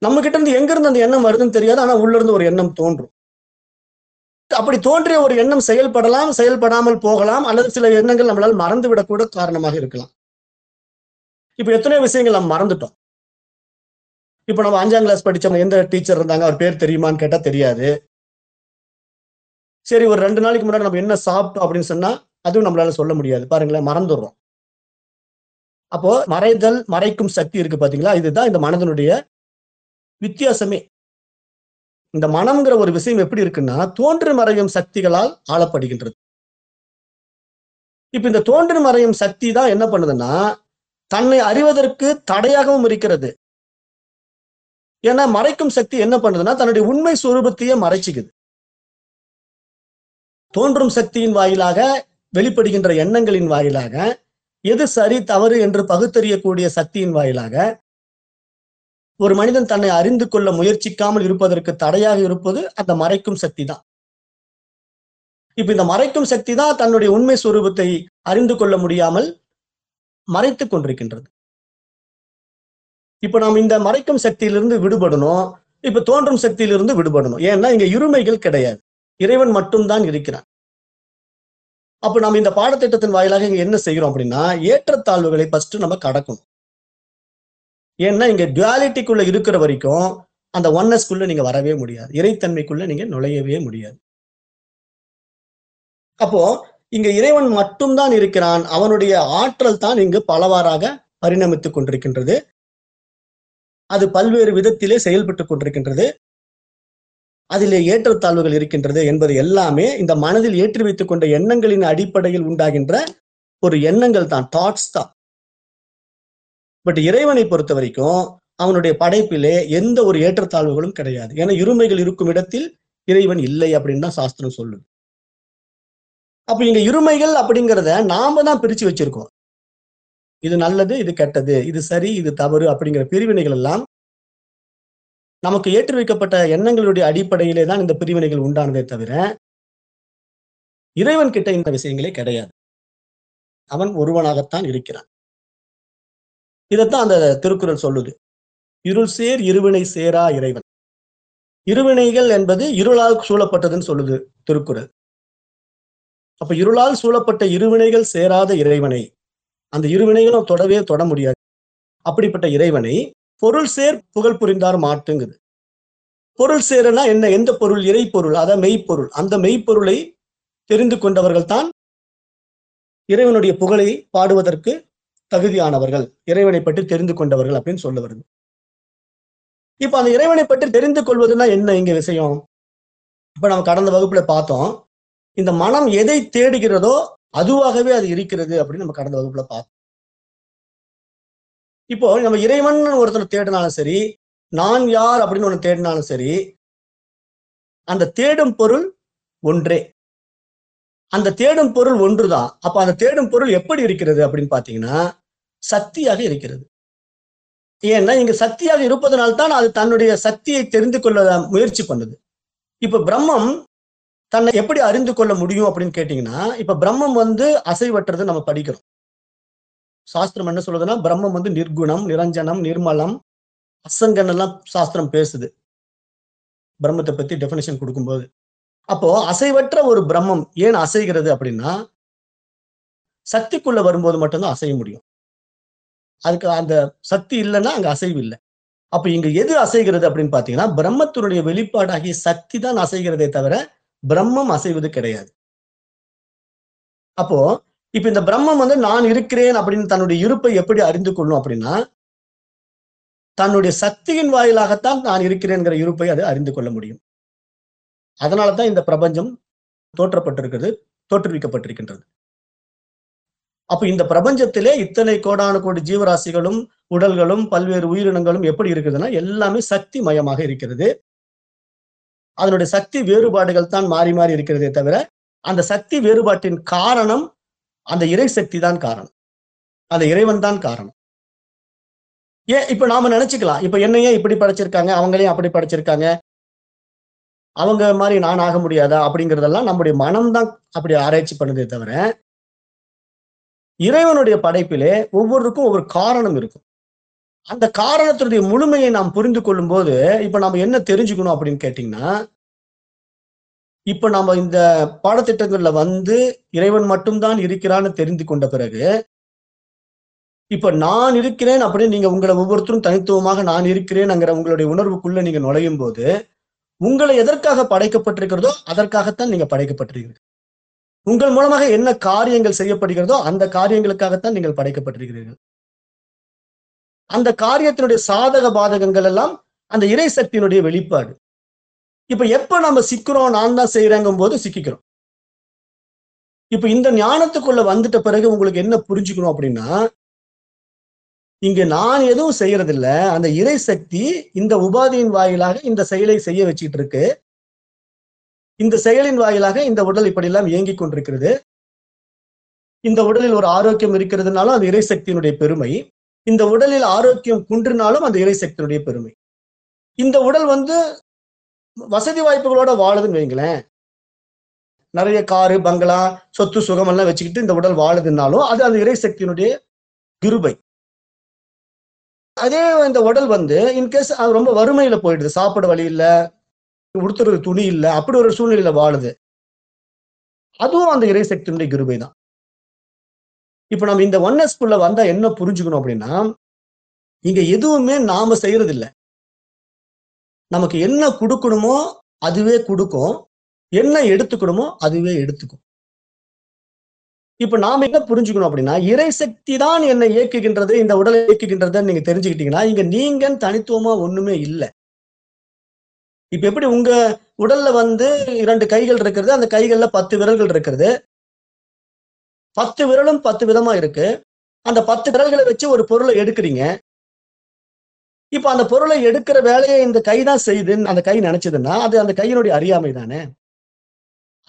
நம்ம கிட்ட இருந்து எங்க இருந்து அந்த எண்ணம் வருதுன்னு தெரியாது ஆனா உள்ள இருந்து ஒரு எண்ணம் தோன்றும். அப்படி தோன்றிய ஒரு எண்ணம் செயல்படலாம் செயல்படாமல் போகலாம் அல்லது சில எண்ணங்கள் நம்மளால் மறந்து விடக்கூட காரணமாக இருக்கலாம். இப்ப எத்தனையோ விஷயங்கள் நம்ம மறந்துட்டோம். இப்ப நம்ம அஞ்சாம் கிளாஸ் படிச்சவங்க எந்த டீச்சர் இருந்தாங்க அவர் பேர் தெரியுமான்னு கேட்டா தெரியாது. சரி ஒரு ரெண்டு நாளைக்கு முன்னாடி நம்ம என்ன சாப்பிட்டோம் அப்படின்னு சொன்னா அதுவும் நம்மளால சொல்ல முடியாது. பாருங்களேன் மறந்துடுறோம். அப்போ மறைதல் மறைக்கும் சக்தி இருக்கு பாத்தீங்களா? இதுதான் இந்த மனதனுடைய வித்தியாசமே. இந்த மனம்ங்கிற ஒரு விஷயம் எப்படி இருக்குன்னா தோன்று மறையும் சக்திகளால் ஆளப்படுகின்றது. இப்ப இந்த தோன்று மறையும் சக்தி தான் என்ன பண்ணுதுன்னா தன்னை அறிவதற்கு தடையாகவும் இருக்கிறது. ஏன்னா மறைக்கும் சக்தி என்ன பண்ணுதுன்னா தன்னுடைய உண்மை சுரூபத்தையே மறைச்சிக்குது. தோன்றும் சக்தியின் வாயிலாக வெளிப்படுகின்ற எண்ணங்களின் வாயிலாக எது சரி தவறு என்று பகுத்தறியக்கூடிய சக்தியின் வாயிலாக ஒரு மனிதன் தன்னை அறிந்து கொள்ள முயற்சிக்காமல் இருப்பதற்கு தடையாக இருப்பது அந்த மறைக்கும் சக்தி தான். இப்ப இந்த மறைக்கும் சக்தி தான் தன்னுடைய உண்மை சுரூபத்தை அறிந்து கொள்ள முடியாமல் மறைத்துக் கொண்டிருக்கின்றது. இப்ப நாம் இந்த மறைக்கும் சக்தியிலிருந்து விடுபடணும் இப்ப தோன்றும் சக்தியிலிருந்து விடுபடணும். ஏன்னா இங்க இருமைகள் கிடையாது. இறைவன் மட்டும்தான் இருக்கிறான். அப்ப நம்ம இந்த பாடத்திட்டத்தின் வாயிலாக இங்க என்ன செய்கிறோம் அப்படின்னா ஏற்றத்தாழ்வுகளை ஃபர்ஸ்ட் நம்ம கடக்கணும். ஏன்னா இங்க டுவாலிட்டிக்குள்ள இருக்கிற வரைக்கும் அந்த ஒன்னஸ்குள்ள நீங்க வரவே முடியாது. இறைத்தன்மைக்குள்ள நீங்க நுழையவே முடியாது. அப்போ இங்க இறைவன் மட்டும்தான் இருக்கிறான். அவனுடைய ஆற்றல் தான் இங்கு பலவாறாக பரிணமித்துக் கொண்டிருக்கின்றது. அது பல்வேறு விதத்திலே செயல்பட்டு கொண்டிருக்கின்றது. அதிலே ஏற்றத்தாழ்வுகள் இருக்கின்றது என்பது எல்லாமே இந்த மனதில் ஏற்றி வைத்துக் கொண்ட எண்ணங்களின் அடிப்படையில் உண்டாகின்ற ஒரு எண்ணங்கள் தான் தாட்ஸ் தான். பட் இறைவனை பொறுத்த வரைக்கும் அவனுடைய படைப்பிலே எந்த ஒரு ஏற்றத்தாழ்வுகளும் கிடையாது. ஏன்னா இருமைகள் இருக்கும் இடத்தில் இறைவன் இல்லை அப்படின்னு தான் சாஸ்திரம் சொல்லுது. அப்ப இங்க இருமைகள் அப்படிங்கிறத நாம தான் பிரிச்சு வச்சிருக்கோம். இது நல்லது இது கெட்டது இது சரி இது தவறு அப்படிங்கிற பிரிவினைகள் எல்லாம் நமக்கு ஏற்றி வைக்கப்பட்ட எண்ணங்களுடைய அடிப்படையிலே தான் இந்த பிரிவினைகள் உண்டானதே தவிர இறைவன் கிட்ட இந்த விஷயங்களே கிடையாது. அவன் ஒருவனாகத்தான் இருக்கிறான். இதைத்தான் அந்த திருக்குறள் சொல்லுது. இருள் சேர் இருவினை சேரா இறைவன். இருவினைகள் என்பது இருளால் சூழப்பட்டதுன்னு சொல்லுது திருக்குறள். அப்ப இருளால் சூழப்பட்ட இருவினைகள் சேராத இறைவனை அந்த இருவினைகளும் தொடவே தொட முடியாது. அப்படிப்பட்ட இறைவனை பொருள் சேர் புகழ் புரிந்தார் மாட்டுங்குது. பொருள் சேரனா என்ன? எந்த பொருள்? இறை பொருள். அதான் மெய்ப்பொருள். அந்த மெய்ப்பொருளை தெரிந்து கொண்டவர்கள் தான் இறைவனுடைய புகழை பாடுவதற்கு தகுதியானவர்கள். இறைவனை பற்றி தெரிந்து கொண்டவர்கள் அப்படின்னு சொல்ல வருது. இப்ப அந்த இறைவனை பற்றி தெரிந்து கொள்வதுன்னா என்ன இங்க விஷயம்? இப்ப நம்ம கடந்த வகுப்புல பார்த்தோம். இந்த மனம் எதை தேடுகிறதோ அதுவாகவே அது இருக்கிறது அப்படின்னு நம்ம கடந்த வகுப்புல பார்த்தோம். இப்போ நம்ம இறைவன் ஒருத்தர் தேடினாலும் சரி நான் யார் அப்படின்னு ஒன்று தேடினாலும் சரி அந்த தேடும் பொருள் ஒன்றே. அந்த தேடும் பொருள் ஒன்றுதான். அப்ப அந்த தேடும் பொருள் எப்படி இருக்கிறது அப்படின்னு பாத்தீங்கன்னா சக்தியாக இருக்கிறது. ஏன்னா இங்க சக்தியாக இருப்பதனால்தான் அது தன்னுடைய சக்தியை தெரிந்து கொள்ள முயற்சி பண்ணுது. இப்ப பிரம்மம் தன்னை எப்படி அறிந்து கொள்ள முடியும் அப்படின்னு கேட்டீங்கன்னா இப்ப பிரம்மம் வந்து அசைவற்றது நம்ம படிக்கிறோம். சாஸ்திரம் என்ன சொல்லுதுன்னா பிரம்மம் வந்து நிர்குணம் நிரஞ்சனம் நிர்மலம் அசங்கன் எல்லாம் சாஸ்திரம் பேசுது. பிரம்மத்தை பத்தி டெபினேஷன் கொடுக்கும்போது. அப்போ அசைவற்ற ஒரு பிரம்மம் ஏன் அசைகிறது அப்படின்னா சக்திக்குள்ள வரும்போது மட்டும்தான் அசைய முடியும். அதுக்கு அந்த சக்தி இல்லைன்னா அங்க அசைவு இல்லை அப்ப இங்க எது அசைகிறது அப்படின்னு பாத்தீங்கன்னா பிரம்மத்தினுடைய வெளிப்பாடாகிய சக்தி தான் அசைகிறதே தவிர பிரம்மம் அசைவது கிடையாது. அப்போ இப்ப இந்த பிரம்மம் வந்து நான் இருக்கிறேன் அப்படின்னு தன்னுடைய இருப்பை எப்படி அறிந்து கொள்ளும் அப்படின்னா தன்னுடைய சக்தியின் வாயிலாகத்தான் நான் இருக்கிறேன் இருப்பை அது அறிந்து கொள்ள முடியும். அதனால தான் இந்த பிரபஞ்சம் தோற்றப்பட்டிருக்கிறது தோற்றுவிக்கப்பட்டிருக்கின்றது. அப்ப இந்த பிரபஞ்சத்திலே இத்தனை கோடான கோடி ஜீவராசிகளும் உடல்களும் பல்வேறு உயிரினங்களும் எப்படி இருக்குதுன்னா எல்லாமே சக்தி மயமாக இருக்கிறது. அதனுடைய சக்தி வேறுபாடுகள் தான் மாறி மாறி இருக்கிறதே தவிர அந்த சக்தி வேறுபாட்டின் காரணம் அந்த இறை சக்தி தான் காரணம். அந்த இறைவன் தான் காரணம். ஏன் இப்ப நாம நினைச்சுக்கலாம் இப்ப என்னையே இப்படி படைச்சிருக்காங்க அவங்களையும் அப்படி படைச்சிருக்காங்க. அவங்க மாதிரி நான் ஆக முடியாதா அப்படிங்கிறதெல்லாம் நம்முடைய மனம்தான் அப்படி ஆராய்ச்சி பண்ணுதே தவிர இறைவனுடைய படைப்பிலே ஒவ்வொருக்கும் ஒவ்வொரு காரணம் இருக்கும். அந்த காரணத்தினுடைய முழுமையை நாம் புரிந்து கொள்ளும் போது இப்ப நம்ம என்ன தெரிஞ்சுக்கணும் அப்படின்னு கேட்டீங்கன்னா இப்ப நம்ம இந்த பாடத்திட்டங்கள்ல வந்து இறைவன் மட்டும்தான் இருக்கிறான்னு தெரிந்து கொண்ட பிறகு இப்ப நான் இருக்கிறேன் அப்படின்னு நீங்க உங்களை ஒவ்வொருத்தரும் தனித்துவமாக நான் இருக்கிறேன்ங்கிற உங்களுடைய உணர்வுக்குள்ள நீங்க நுழையும் போது உங்களை எதற்காக படைக்கப்பட்டிருக்கிறதோ அதற்காகத்தான் நீங்க படைக்கப்பட்டிருக்கிறீர்கள். உங்கள் மூலமாக என்ன காரியங்கள் செய்யப்படுகிறதோ அந்த காரியங்களுக்காகத்தான் நீங்கள் படைக்கப்பட்டிருக்கிறீர்கள். அந்த காரியத்தினுடைய சாதக பாதகங்கள் எல்லாம் அந்த இறை சக்தியினுடைய வெளிப்பாடு. இப்ப எப்ப நம்ம சிக்கிறோம் நான் தான் செய்யறேங்கும் போது சிக்கிக்கிறோம். இப்ப இந்த ஞானத்துக்குள்ள வந்துட்ட பிறகு உங்களுக்கு என்ன புரிஞ்சுக்கணும் அப்படின்னா இங்க நான் எதுவும் செய்யறதில்ல அந்த இறை சக்தி இந்த உபாதியின் வாயிலாக இந்த செயலை செய்ய வச்சிட்டு இருக்கு இந்த செயலின் வாயிலாக இந்த உடல் இப்படியெல்லாம் இயங்கிக் கொண்டிருக்கிறது. இந்த உடலில் ஒரு ஆரோக்கியம் இருக்கிறதுனாலும் அது இறை சக்தியினுடைய பெருமை. இந்த உடலில் ஆரோக்கியம் குன்றினாலும் அந்த இறை சக்தியினுடைய பெருமை. இந்த உடல் வந்து வசதி வாய்ப்புகளோட வாழுதுன்னு வைங்களேன். நிறைய காரு பங்களா சொத்து சுகம் எல்லாம் வச்சுக்கிட்டு இந்த உடல் வாழுதுன்னாலும் அது அந்த இறை சக்தியினுடைய கிருபை. அதே இந்த உடல் வந்து இன்கேஸ் அது ரொம்ப வறுமையில போயிடுது. சாப்பிட வழி இல்லை உடுத்துறது துணி இல்லை அப்படி ஒரு சூழ்நிலையில வாழுது. அதுவும் அந்த இறை சக்தியினுடைய கிருபை தான் இப்ப நம்ம இந்த ஒன்னஸ்குள்ள வந்தா என்ன புரிஞ்சுக்கணும் அப்படின்னா இங்க எதுவுமே நாம செய்யறது நமக்கு என்ன கொடுக்கணுமோ அதுவே கொடுக்கும். என்ன எடுத்துக்கணுமோ அதுவே எடுத்துக்கும். இப்ப நாம என்ன புரிஞ்சுக்கணும் அப்படின்னா இறை சக்தி தான் என்னை இயக்குகின்றது இந்த உடலை இயக்குகின்றதுன்னு நீங்க தெரிஞ்சுக்கிட்டீங்கன்னா இங்க நீங்க தனித்துவமா ஒண்ணுமே இல்லை. இப்ப எப்படி உங்க உடல்ல வந்து இரண்டு கைகள் இருக்கிறது அந்த கைகள்ல பத்து விரல்கள் இருக்கிறது. பத்து விரலும் பத்து விதமா இருக்கு. அந்த பத்து விரல்களை வச்சு ஒரு பொருளை எடுக்கிறீங்க. இப்ப அந்த பொருளை எடுக்கிற வேலையை இந்த கை தான் செய்யுதுன்னு அந்த கை நினைச்சதுன்னா அது அந்த கையினுடைய அறியாமை தானே?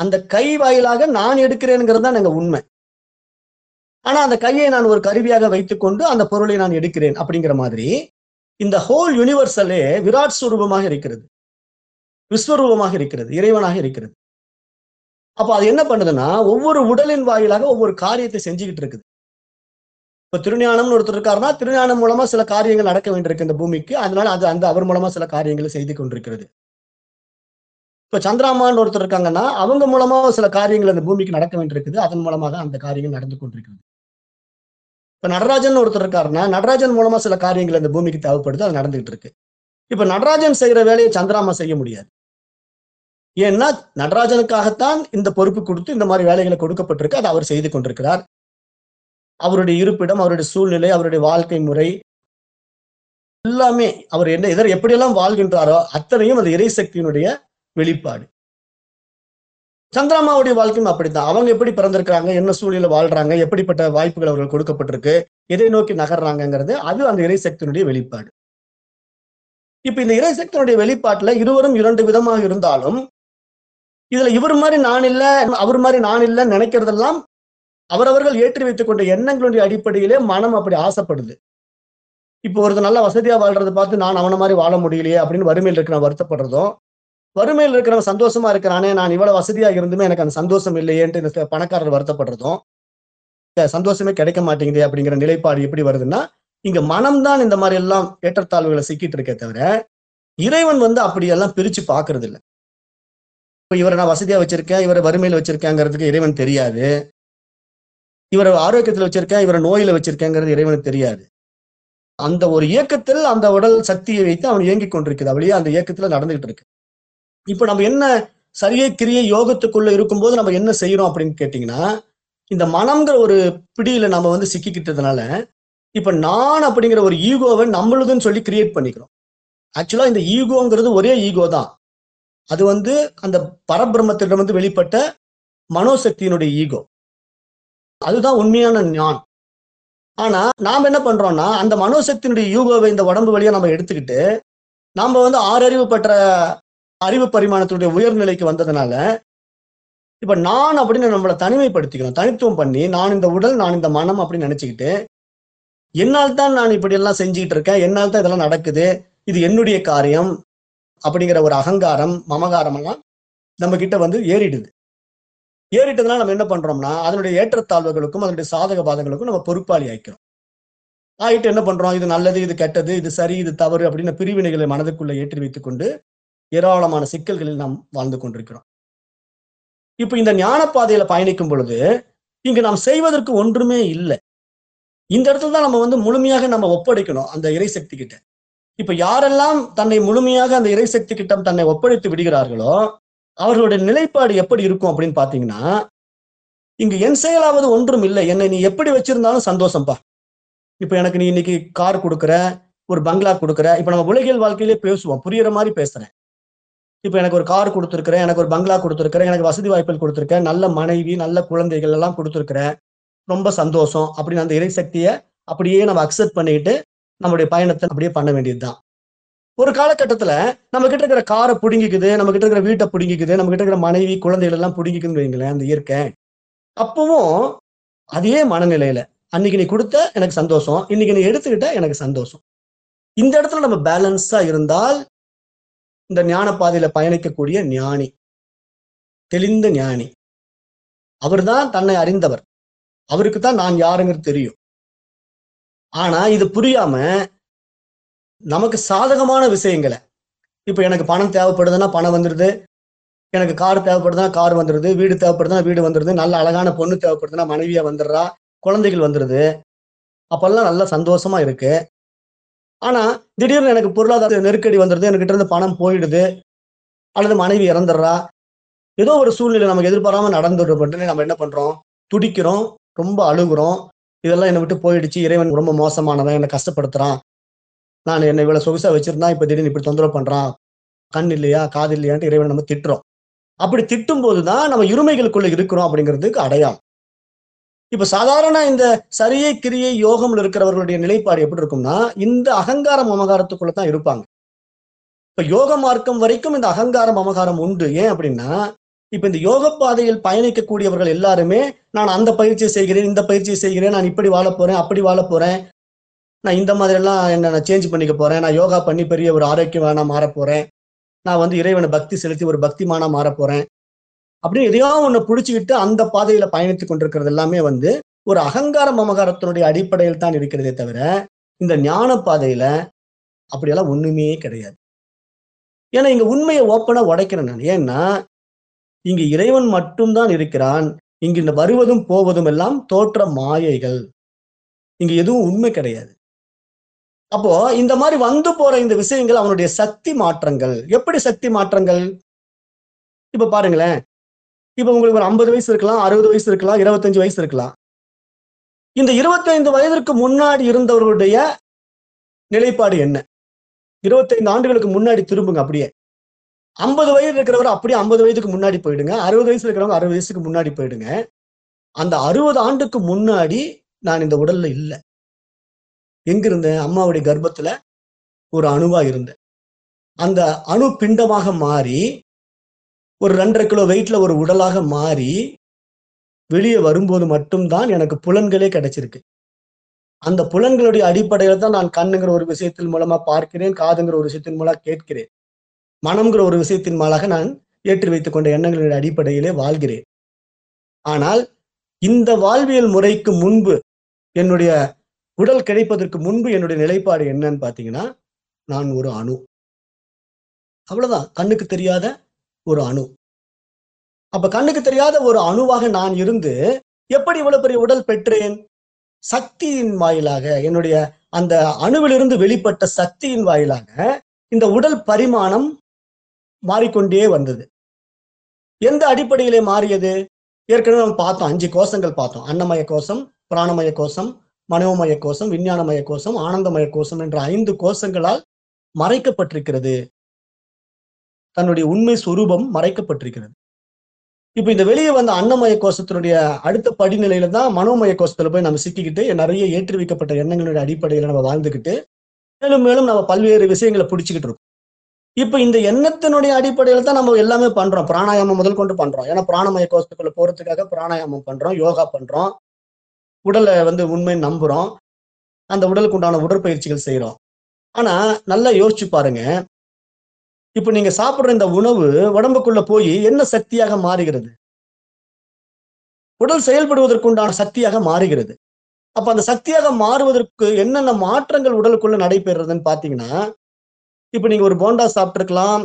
அந்த கை வாயிலாக நான் எடுக்கிறேனுங்கிறது தான் எங்க உண்மை. ஆனா அந்த கையை நான் ஒரு கருவியாக வைத்துக்கொண்டு அந்த பொருளை நான் எடுக்கிறேன் அப்படிங்கிற மாதிரி இந்த ஹோல் யூனிவர்சலே விராட் ஸ்வரூபமாக இருக்கிறது. விஸ்வரூபமாக இருக்கிறது இறைவனாக இருக்கிறது. அப்போ அது என்ன பண்ணுதுன்னா ஒவ்வொரு உடலின் வாயிலாக ஒவ்வொரு காரியத்தை செஞ்சுக்கிட்டு இருக்குது. இப்ப திருஞானம்னு ஒருத்தர் இருக்காருன்னா திருஞானம் மூலமா சில காரியங்கள் நடக்க வேண்டியிருக்கு இந்த பூமிக்கு. அதனால அது அந்த அவர் மூலமா சில காரியங்களை செய்து கொண்டிருக்கிறது. இப்ப சந்திராமான்னு ஒருத்தர் இருக்காங்கன்னா அவங்க மூலமா சில காரியங்கள் அந்த பூமிக்கு நடக்க வேண்டியிருக்குது. அதன் மூலமாக அந்த காரியங்கள் நடந்து கொண்டிருக்கிறது. இப்ப நடராஜன் ஒருத்தர் இருக்காருன்னா நடராஜன் மூலமா சில காரியங்கள் அந்த பூமிக்கு தேவைப்படுது. அது நடந்துகிட்டு இருக்கு. இப்ப நடராஜன் செய்யற வேலையை சந்திராமா செய்ய முடியாது. ஏன்னா நடராஜனுக்காகத்தான் இந்த பொறுப்பு கொடுத்து இந்த மாதிரி வேலைகளை கொடுக்கப்பட்டிருக்கு. அதை அவர் செய்து கொண்டிருக்கிறார். அவருடைய இருப்பிடம் அவருடைய சூழ்நிலை அவருடைய வாழ்க்கை முறை எல்லாமே அவர் என்ன இதர் எப்படியெல்லாம் வாழ்கின்றாரோ அத்தனையும் அந்த இறைசக்தியினுடைய வெளிப்பாடு. சந்திராமாவுடைய வாழ்க்கையும் அப்படித்தான். அவங்க எப்படி பிறந்திருக்கிறாங்க என்ன சூழ்நிலை வாழ்றாங்க எப்படிப்பட்ட வாய்ப்புகள் அவர்கள் கொடுக்கப்பட்டிருக்கு எதை நோக்கி நகர்றாங்கிறது அது அந்த இறைசக்தியினுடைய வெளிப்பாடு. இப்ப இந்த இறைசக்தியினுடைய வெளிப்பாட்டுல இருவரும் இரண்டு விதமாக இருந்தாலும் இதுல இவர் மாதிரி நான் இல்ல அவர் மாதிரி நான் இல்லைன்னு நினைக்கிறதெல்லாம் அவரவர்கள் ஏற்றி வைத்துக் கொண்ட எண்ணங்களுடைய அடிப்படையிலே மனம் அப்படி ஆசைப்படுது. இப்போ ஒருத்தர் நல்ல வசதியா வாழ்றதை பார்த்து நான் அவனை மாதிரி வாழ முடியலையே அப்படின்னு வறுமையில் இருக்கிற வருத்தப்படுறதும் வறுமையில் இருக்கிறவன் சந்தோஷமா இருக்கிறானே நான் இவ்வளவு வசதியா இருந்துமே எனக்கு அந்த சந்தோஷம் இல்லையேன்ட்டு இந்த பணக்காரர் வருத்தப்படுறதும் சந்தோஷமே கிடைக்க மாட்டேங்குது அப்படிங்கிற நிலைப்பாடு எப்படி வருதுன்னா இங்க மனம்தான் இந்த மாதிரி எல்லாம் ஏற்றத்தாழ்வுகளை சிக்கிட்டு இருக்கே தவிர இறைவன் வந்து அப்படியெல்லாம் பிரிச்சு பாக்குறது இல்லை இப்போ இவரை நான் வசதியா வச்சிருக்கேன் இவரை வறுமையில் வச்சிருக்கேங்கிறதுக்கு இறைவன் தெரியாது. இவரை ஆரோக்கியத்துல வச்சிருக்கேன் இவரை நோயில வச்சிருக்கேங்கிறது இறைவனுக்கு தெரியாது. அந்த ஒரு இயக்கத்தில் அந்த உடல் சக்தியை வைத்து அவன் இயங்கிக் கொண்டிருக்குது அப்படியே அந்த இயக்கத்துல நடந்துகிட்டு இருக்கு. இப்ப நம்ம என்ன சரியை கிரியை யோகத்துக்குள்ள இருக்கும்போது நம்ம என்ன செய்யறோம் அப்படின்னு கேட்டீங்கன்னா இந்த மனம்ங்கிற ஒரு பிடியில நம்ம வந்து சிக்கிக்கிட்டதுனால இப்ப நான் அப்படிங்கிற ஒரு ஈகோவை நம்மளுதுன்னு சொல்லி கிரியேட் பண்ணிக்கிறோம். ஆக்சுவலா இந்த ஈகோங்கிறது ஒரே ஈகோ தான். அது வந்து அந்த பரபிரம்மத்திடம் வந்து வெளிப்பட்ட மனோசக்தியினுடைய ஈகோ. அதுதான் உண்மையான ஞான். ஆனா நாம் என்ன பண்றோம்னா அந்த மனோசக்தியினுடைய யூகோவை இந்த உடம்பு வழியா நம்ம எடுத்துக்கிட்டு நாம வந்து ஆறறிவு பெற்ற அறிவு பரிமாணத்தினுடைய உயர்நிலைக்கு வந்ததுனால இப்ப நான் அப்படின்னு நம்மளை தனிமைப்படுத்திக்கணும். தனித்துவம் பண்ணி நான் இந்த உடல் நான் இந்த மனம் அப்படின்னு நினைச்சுக்கிட்டு என்னால் தான் நான் இப்படி எல்லாம் செஞ்சுக்கிட்டு இருக்கேன் என்னால் தான் இதெல்லாம் நடக்குது இது என்னுடைய காரியம் அப்படிங்கிற ஒரு அகங்காரம் மமகாரம் எல்லாம் நம்ம கிட்ட வந்து ஏறிடுது. ஏறிட்டதுனால நம்ம என்ன பண்றோம்னா அதனுடைய ஏற்றத்தாழ்வுகளுக்கும் அதனுடைய சாதக பாதங்களுக்கும் நம்ம பொறுப்பாளி ஆயிக்கிறோம். ஆயிட்டு என்ன பண்றோம்? இது நல்லது இது கெட்டது இது சரி இது தவறு அப்படின்னு பிரிவினைகளை மனதுக்குள்ள ஏற்றி வைத்துக் கொண்டு ஏராளமான சிக்கல்களில் நாம் வாழ்ந்து கொண்டிருக்கிறோம். இப்ப இந்த ஞான பாதையில பயணிக்கும் பொழுது இங்கு நாம் செய்வதற்கு ஒன்றுமே இல்லை. இந்த இடத்துல தான் நம்ம வந்து முழுமையாக நம்ம ஒப்படைக்கணும் அந்த இறைசக்தி கிட்ட. இப்ப யாரெல்லாம் தன்னை முழுமையாக அந்த இறைசக்தி கிட்ட தன்னை ஒப்படைத்து விடுகிறார்களோ அவர்களுடைய நிலைப்பாடு எப்படி இருக்கும் அப்படின்னு பாத்தீங்கன்னா இங்கு என் செயலாவது ஒன்றும் இல்லை. என்னை நீ எப்படி வச்சிருந்தாலும் சந்தோஷம்ப்பா இப்ப எனக்கு நீ இன்னைக்கு கார் கொடுக்குற ஒரு பங்களா கொடுக்குற இப்ப நம்ம உலகியல் வாழ்க்கையிலே பேசுவோம். புரியுற மாதிரி பேசுறேன். இப்ப எனக்கு ஒரு கார் கொடுத்துருக்குற எனக்கு ஒரு பங்களா கொடுத்துருக்குற எனக்கு வசதி வாய்ப்புகள் கொடுத்துருக்க நல்ல மனைவி நல்ல குழந்தைகள் எல்லாம் கொடுத்துருக்குற ரொம்ப சந்தோஷம் அப்படின்னு அந்த இறைசக்தியை அப்படியே நம்ம அக்செப்ட் பண்ணிட்டு நம்மளுடைய பயணத்தை அப்படியே பண்ண வேண்டியதுதான். ஒரு காலகட்டத்துல நம்ம கிட்ட இருக்கிற காரை பிடுங்கிக்குது நம்ம கிட்ட இருக்கிற வீட்டை பிடுங்கிக்குது நம்ம கிட்ட இருக்கிற மனைவி குழந்தைகள் எல்லாம் பிடுங்கிக்குதுன்னு வைங்களேன் அந்த இயற்கை. அப்பவும் அதே மனநிலையில அன்னைக்கு நீ கொடுத்த எனக்கு சந்தோஷம் இன்னைக்கு நீ எடுத்துக்கிட்ட எனக்கு சந்தோஷம். இந்த இடத்துல நம்ம பேலன்ஸா இருந்தால் இந்த ஞான பாதையில பயணிக்கக்கூடிய ஞானி தெளிந்த ஞானி அவர்தான் தன்னை அறிந்தவர். அவருக்கு தான் நான் யாருங்கிறது தெரியும். ஆனா இது புரியாம நமக்கு சாதகமான விஷயங்களை. இப்போ எனக்கு பணம் தேவைப்படுதுன்னா பணம் வந்துடுது எனக்கு கார் தேவைப்படுதுன்னா கார் வந்துடுது வீடு தேவைப்படுதுன்னா வீடு வந்துடுது நல்ல அழகான பொண்ணு தேவைப்படுதுன்னா மனைவியாக வந்துடுறா. குழந்தைகள் வந்துடுது அப்போல்லாம் நல்ல சந்தோஷமா இருக்கு. ஆனால் திடீர்னு எனக்கு பொருளாதார நெருக்கடி வந்துடுது என்கிட்ட இருந்து பணம் போயிடுது. அல்லது மனைவி இறந்துடுறா. ஏதோ ஒரு சூழ்நிலை நமக்கு எதிர்பாராமல் நடந்துடுறது நம்ம என்ன பண்ணுறோம் துடிக்கிறோம். ரொம்ப அழுகுறோம். இதெல்லாம் என்னை விட்டு போயிடுச்சு. இறைவன் ரொம்ப மோசமானதான் என்னை கஷ்டப்படுத்துறான். நான் என்னை இவ்வளவு சொகுசா வச்சிருந்தா இப்ப திடீர்னு இப்படி தொந்தரவு பண்றான். கண் இல்லையா காது இல்லையான்ட்டு இறைவன் நம்ம திட்டுறோம். அப்படி திட்டும் போதுதான் நம்ம இருமைகளுக்குள்ள இருக்கிறோம் அப்படிங்கிறதுக்கு அடையாளம். இப்ப சாதாரண இந்த சரியை கிரியை யோகம்ல இருக்கிறவர்களுடைய நிலைப்பாடு எப்படி இருக்கும்னா இந்த அகங்காரம் மமகாரத்துக்குள்ள தான் இருப்பாங்க. இப்ப யோக மார்க்கம் வரைக்கும் இந்த அகங்காரம் அமகாரம் உண்டு. ஏன் அப்படின்னா இப்ப இந்த யோக பாதையில் பயணிக்கக்கூடியவர்கள் எல்லாருமே நான் அந்த பயிற்சியை செய்கிறேன் இந்த பயிற்சியை செய்கிறேன் நான் இப்படி வாழ போறேன் அப்படி வாழ போறேன் நான் இந்த மாதிரி எல்லாம் என்ன நான் சேஞ்ச் பண்ணிக்க போறேன். நான் யோகா பண்ணி பெரிய ஒரு ஆரோக்கியமான மாற போறேன். நான் வந்து இறைவனை பக்தி செலுத்தி ஒரு பக்திமானா மாற போறேன். அப்படின்னு எதையோ ஒண்ணு புடிச்சுக்கிட்டு அந்த பாதையில பயணித்துக் கொண்டிருக்கிறது எல்லாமே வந்து ஒரு அகங்கார மமகாரத்தினுடைய அடிப்படையில் தான் இருக்கிறதே தவிர இந்த ஞான பாதையில அப்படியெல்லாம் ஒண்ணுமே கிடையாது. ஏன்னா இங்க உண்மையை ஓப்பனா உடைக்கிறேன் நான். ஏன்னா இங்கு இறைவன் மட்டும்தான் இருக்கிறான். இங்கு இந்த வருவதும் போவதும் எல்லாம் தோற்ற மாயைகள். இங்க எதுவும் உண்மை கிடையாது. அப்போ இந்த மாதிரி வந்து போற இந்த விஷயங்கள் அவனுடைய சக்தி மாற்றங்கள். எப்படி சக்தி மாற்றங்கள்? இப்ப பாருங்களேன். இப்ப உங்களுக்கு ஒரு ஐம்பது வயசு இருக்கலாம் அறுபது வயசு இருக்கலாம் இருபத்தஞ்சு வயசு இருக்கலாம். இந்த இருபத்தைந்து வயதிற்கு முன்னாடி இருந்தவர்களுடைய நிலைப்பாடு என்ன? இருபத்தைந்து ஆண்டுகளுக்கு முன்னாடி திரும்புங்க அப்படியே. ஐம்பது வயது இருக்கிறவர் அப்படியே ஐம்பது வயதுக்கு முன்னாடி போயிடுங்க. அறுபது வயசு இருக்கிறவங்க அறுபது வயசுக்கு முன்னாடி போயிடுங்க. அந்த அறுபது ஆண்டுக்கு முன்னாடி நான் இந்த உடல்ல இல்லை. எங்க இருந்தேன் அம்மாவுடைய கர்ப்பத்துல ஒரு அணுவா இருந்தேன். அந்த அணு பிண்டமாக மாறி ஒரு ரெண்டரை கிலோ வெயிட்ல ஒரு உடலாக மாறி வெளியே வரும்போது மட்டும்தான் எனக்கு புலன்களே கிடைச்சிருக்கு. அந்த புலன்களுடைய அடிப்படையில் தான் நான் கண்ணுங்கிற ஒரு விஷயத்தின் மூலமா பார்க்கிறேன் காதுங்கிற ஒரு விஷயத்தின் மூலம் கேட்கிறேன். மனம்ங்கிற ஒரு விஷயத்தின் மூலமாக நான் ஏற்றி வைத்துக் கொண்ட எண்ணங்களின் அடிப்படையிலே வாழ்கிறேன். ஆனால் இந்த வாழ்வியல் முறைக்கு முன்பு என்னுடைய உடல் கிடைப்பதற்கு முன்பு என்னுடைய நிலைப்பாடு என்னன்னு பார்த்தீங்கன்னா நான் ஒரு அணு. அவ்வளவுதான். கண்ணுக்கு தெரியாத ஒரு அணு. அப்ப கண்ணுக்கு தெரியாத ஒரு அணுவாக நான் இருந்து எப்படி இவ்வளவு பெரிய உடல் பெற்றேன்? சக்தியின் வாயிலாக என்னுடைய அந்த அணுவிலிருந்து வெளிப்பட்ட சக்தியின் வாயிலாக இந்த உடல் பரிமாணம் மாறிக்கொண்டே வந்தது. எந்த அடிப்படையிலே மாறியது? ஏற்கனவே நம்ம பார்த்தோம். அஞ்சு கோஷங்கள் பார்த்தோம். அன்னமய கோஷம் பிராணமய கோஷம் மனோமய கோஷம் விஞ்ஞானமய கோஷம் ஆனந்தமய கோஷம் என்ற ஐந்து கோஷங்களால் மறைக்கப்பட்டிருக்கிறது. தன்னுடைய உண்மை சுரூபம் மறைக்கப்பட்டிருக்கிறது. இப்ப இந்த வெளியே வந்த அன்னமய கோஷத்தினுடைய அடுத்த படிநிலையில தான் மனோமய கோஷத்துல போய் நம்ம சிக்கிக்கிட்டு நிறைய ஏற்றி வைக்கப்பட்ட எண்ணங்களுடைய அடிப்படையில நம்ம வாழ்ந்துக்கிட்டு மேலும் மேலும் நம்ம பல்வேறு விஷயங்களை பிடிச்சிக்கிட்டு இருக்கோம். இப்ப இந்த எண்ணத்தினுடைய அடிப்படையில தான் நம்ம எல்லாமே பண்றோம். பிராணாயாமம் முதல் கொண்டு பண்றோம். ஏன்னா பிராணமய கோஷத்துக்குள்ள போறதுக்காக பிராணாயாமம் பண்றோம் யோகா பண்றோம். உடலை வந்து உண்மை நம்புகிறோம் அந்த உடலுக்கு உண்டான உடற்பயிற்சிகள் செய்கிறோம் ஆனால் நல்லா யோசிச்சு பாருங்க. இப்போ நீங்கள் சாப்பிட்ற இந்த உணவு உடம்புக்குள்ள போய் என்ன சக்தியாக மாறுகிறது? உடல் செயல்படுவதற்குண்டான சக்தியாக மாறுகிறது. அப்ப அந்த சக்தியாக மாறுவதற்கு என்னென்ன மாற்றங்கள் உடலுக்குள்ள நடைபெறுறதுன்னு பாத்தீங்கன்னா இப்ப நீங்க ஒரு போண்டா சாப்பிட்ருக்கலாம்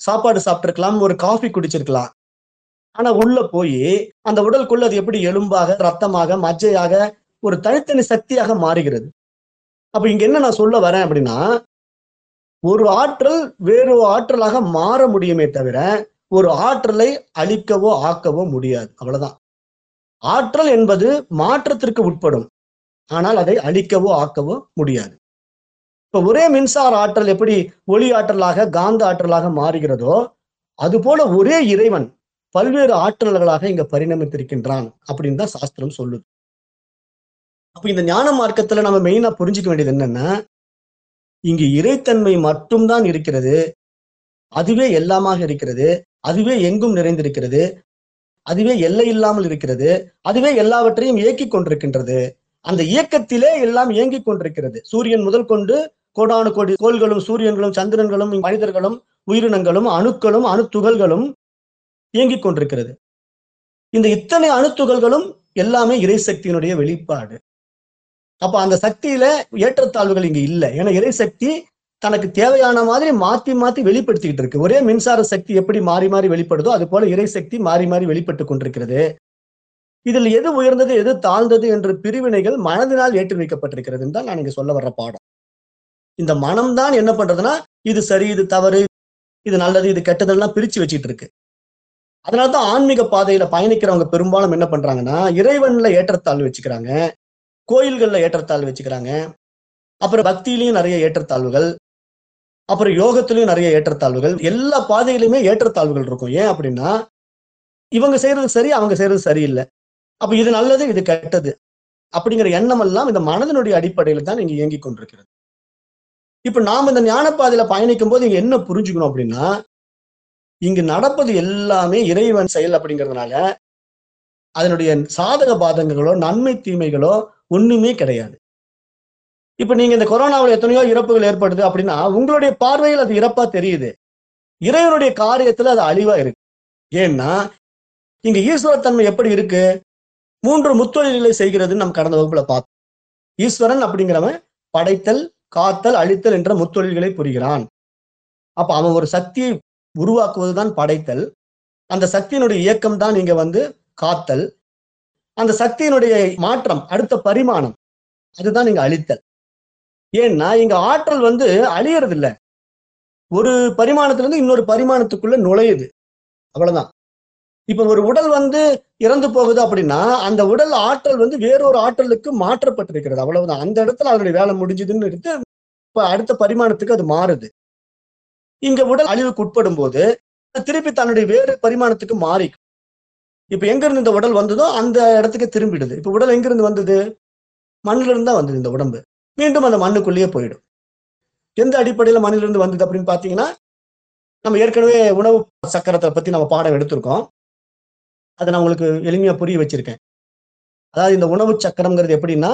சாப்பாடு சாப்பிட்ருக்கலாம் ஒரு காஃபி குடிச்சிருக்கலாம். ஆனா உள்ள போய் அந்த உடலுக்குள்ள அது எப்படி எலும்பாக ரத்தமாக மஜ்ஜையாக ஒரு தனித்தனி சக்தியாக மாறுகிறது. அப்ப இங்க என்ன நான் சொல்ல வரேன் அப்படின்னா ஒரு ஆற்றல் வேறு ஆற்றலாக மாற முடியுமே தவிர ஒரு ஆற்றலை அழிக்கவோ ஆக்கவோ முடியாது. அவ்வளவுதான். ஆற்றல் என்பது மாற்றத்திற்கு உட்படும். ஆனால் அதை அழிக்கவோ ஆக்கவோ முடியாது. இப்ப ஒரே மின்சார ஆற்றல் எப்படி ஒளி ஆற்றலாக காந்த ஆற்றலாக மாறுகிறதோ அதுபோல ஒரே இறைவன் பல்வேறு ஆற்றல்களாக இங்க பரிணமித்திருக்கின்றான் அப்படின்னு தான் சாஸ்திரம் சொல்லுது. அப்ப இந்த ஞான மார்க்கத்துல நம்ம மெயினா புரிஞ்சுக்க வேண்டியது என்னன்னா இங்கு இறைத்தன்மை மட்டும்தான் இருக்கிறது அதுவே எல்லாமாக இருக்கிறது அதுவே எங்கும் நிறைந்திருக்கிறது அதுவே எல்லை இல்லாமல் இருக்கிறது அதுவே எல்லாவற்றையும் இயக்கிக் கொண்டிருக்கின்றது. அந்த இயக்கத்திலே எல்லாம் இயங்கிக் கொண்டிருக்கிறது. சூரியன் முதல் கொண்டு கோடானு கோடி கோள்களும் சூரியன்களும் சந்திரன்களும் மனிதர்களும் உயிரினங்களும் அணுக்களும் அணு துகள்களும் இயங்கிக் கொண்டிருக்கிறது. இந்த இத்தனை அணுத்துகள்களும் எல்லாமே இறை சக்தியினுடைய வெளிப்பாடு. அப்ப அந்த சக்தியில ஏற்றத்தாழ்வுகள் இங்க இல்லை. ஏன்னா இறைசக்தி தனக்கு தேவையான மாதிரி மாத்தி மாத்தி வெளிப்படுத்திக்கிட்டு இருக்கு. ஒரே மின்சார சக்தி எப்படி மாறி மாறி வெளிப்படுதோ அது போல இறைசக்தி மாறி மாறி வெளிப்பட்டு கொண்டிருக்கிறது. இதில் எது உயர்ந்தது எது தாழ்ந்தது என்ற பிரிவினைகள் மனதினால் ஏற்றி வைக்கப்பட்டிருக்கிறதுன்னு தான் நான் இங்க சொல்ல வர்ற பாடம். இந்த மனம்தான் என்ன பண்றதுன்னா இது சரி இது தவறு இது நல்லது இது கெட்டதெல்லாம் பிரிச்சு வச்சிட்டு இருக்கு. அதனாலதான் ஆன்மீக பாதையில பயணிக்கிறவங்க பெரும்பாலும் என்ன பண்றாங்கன்னா இறைவன்ல ஏற்றத்தாழ்வு வச்சுக்கிறாங்க கோயில்கள்ல ஏற்றத்தாழ்வு வச்சுக்கிறாங்க அப்புறம் பக்தியிலையும் நிறைய ஏற்றத்தாழ்வுகள் அப்புறம் யோகத்திலையும் நிறைய ஏற்றத்தாழ்வுகள் எல்லா பாதையிலுமே ஏற்றத்தாழ்வுகள் இருக்கும். ஏன் அப்படின்னா இவங்க செய்யறது சரி அவங்க செய்யறது சரியில்லை. அப்ப இது நல்லது இது கெட்டது அப்படிங்கிற எண்ணம் எல்லாம் இந்த மனதனுடைய அடிப்படையில தான் இங்க இயங்கி கொண்டிருக்கிறது. இப்ப நாம் இந்த ஞானப்பாதையில பயணிக்கும் போது இங்க என்ன புரிஞ்சுக்கணும் அப்படின்னா இங்கு நடப்பது எல்லாமே இறைவன் செயல் அப்படிங்கிறதுனால அதனுடைய சாதக பாதகங்களோ நன்மை தீமைகளோ ஒண்ணுமே கிடையாது. இப்ப நீங்க இந்த கொரோனாவில் எத்தனையோ இறப்புகள் ஏற்படுது அப்படின்னா உங்களுடைய பார்வையில் அது இறப்பா தெரியுது. இறைவனுடைய காரியத்துல அது அழிவா இருக்கு. ஏன்னா இங்க ஈஸ்வரத்தன்மை எப்படி இருக்கு? மூன்று முத்தொழில்களை செய்கிறதுன்னு நம்ம கடந்த வகுப்புல பார்த்தோம். ஈஸ்வரன் அப்படிங்கிறவன் படைத்தல் காத்தல் அழித்தல் என்ற முத்தொழில்களை புரிகிறான். அப்ப அவன் ஒரு சக்தியை உருவாக்குவது தான் படைத்தல். அந்த சக்தியினுடைய இயக்கம் தான் இங்க வந்து காத்தல். அந்த சக்தியினுடைய மாற்றம் அடுத்த பரிமாணம். அதுதான் இங்க அழித்தல். ஏன்னா இங்க ஆற்றல் வந்து அழியறது இல்லை ஒரு பரிமாணத்துல இருந்து இன்னொரு பரிமாணத்துக்குள்ள நுழையுது. அவ்வளவுதான். இப்ப ஒரு உடல் வந்து இறந்து போகுது அப்படின்னா அந்த உடல் ஆற்றல் வந்து வேறொரு ஆற்றலுக்கு மாற்றப்பட்டிருக்கிறது. அவ்வளவுதான். அந்த இடத்துல அதனுடைய வேலை முடிஞ்சதுன்னு எடுத்து இப்ப அடுத்த பரிமாணத்துக்கு அது மாறுது. இங்க உடல் அழிவுக்கு உட்படும் போது திருப்பி தன்னுடைய வேறு பரிமாணத்துக்கு மாறிக்கும் இப்ப எங்க இருந்து இந்த உடல் வந்ததோ அந்த இடத்துக்கு திரும்பிடுது. இப்ப உடல் எங்கிருந்து வந்தது? மண்ணில இருந்து தான் வந்தது இந்த உடம்பு. மீண்டும் அந்த மண்ணுக்குள்ளேயே போயிடும். எந்த அடிப்படையில மண்ணிலிருந்து வந்தது அப்படின்னு பாத்தீங்கன்னா நம்ம ஏற்கனவே உணவு சக்கரத்தை பத்தி நம்ம பாடம் எடுத்திருக்கோம். அதை நான் உங்களுக்கு எளிமையா புரிய வச்சிருக்கேன். அதாவது இந்த உணவு சக்கரம்ங்கிறது எப்படின்னா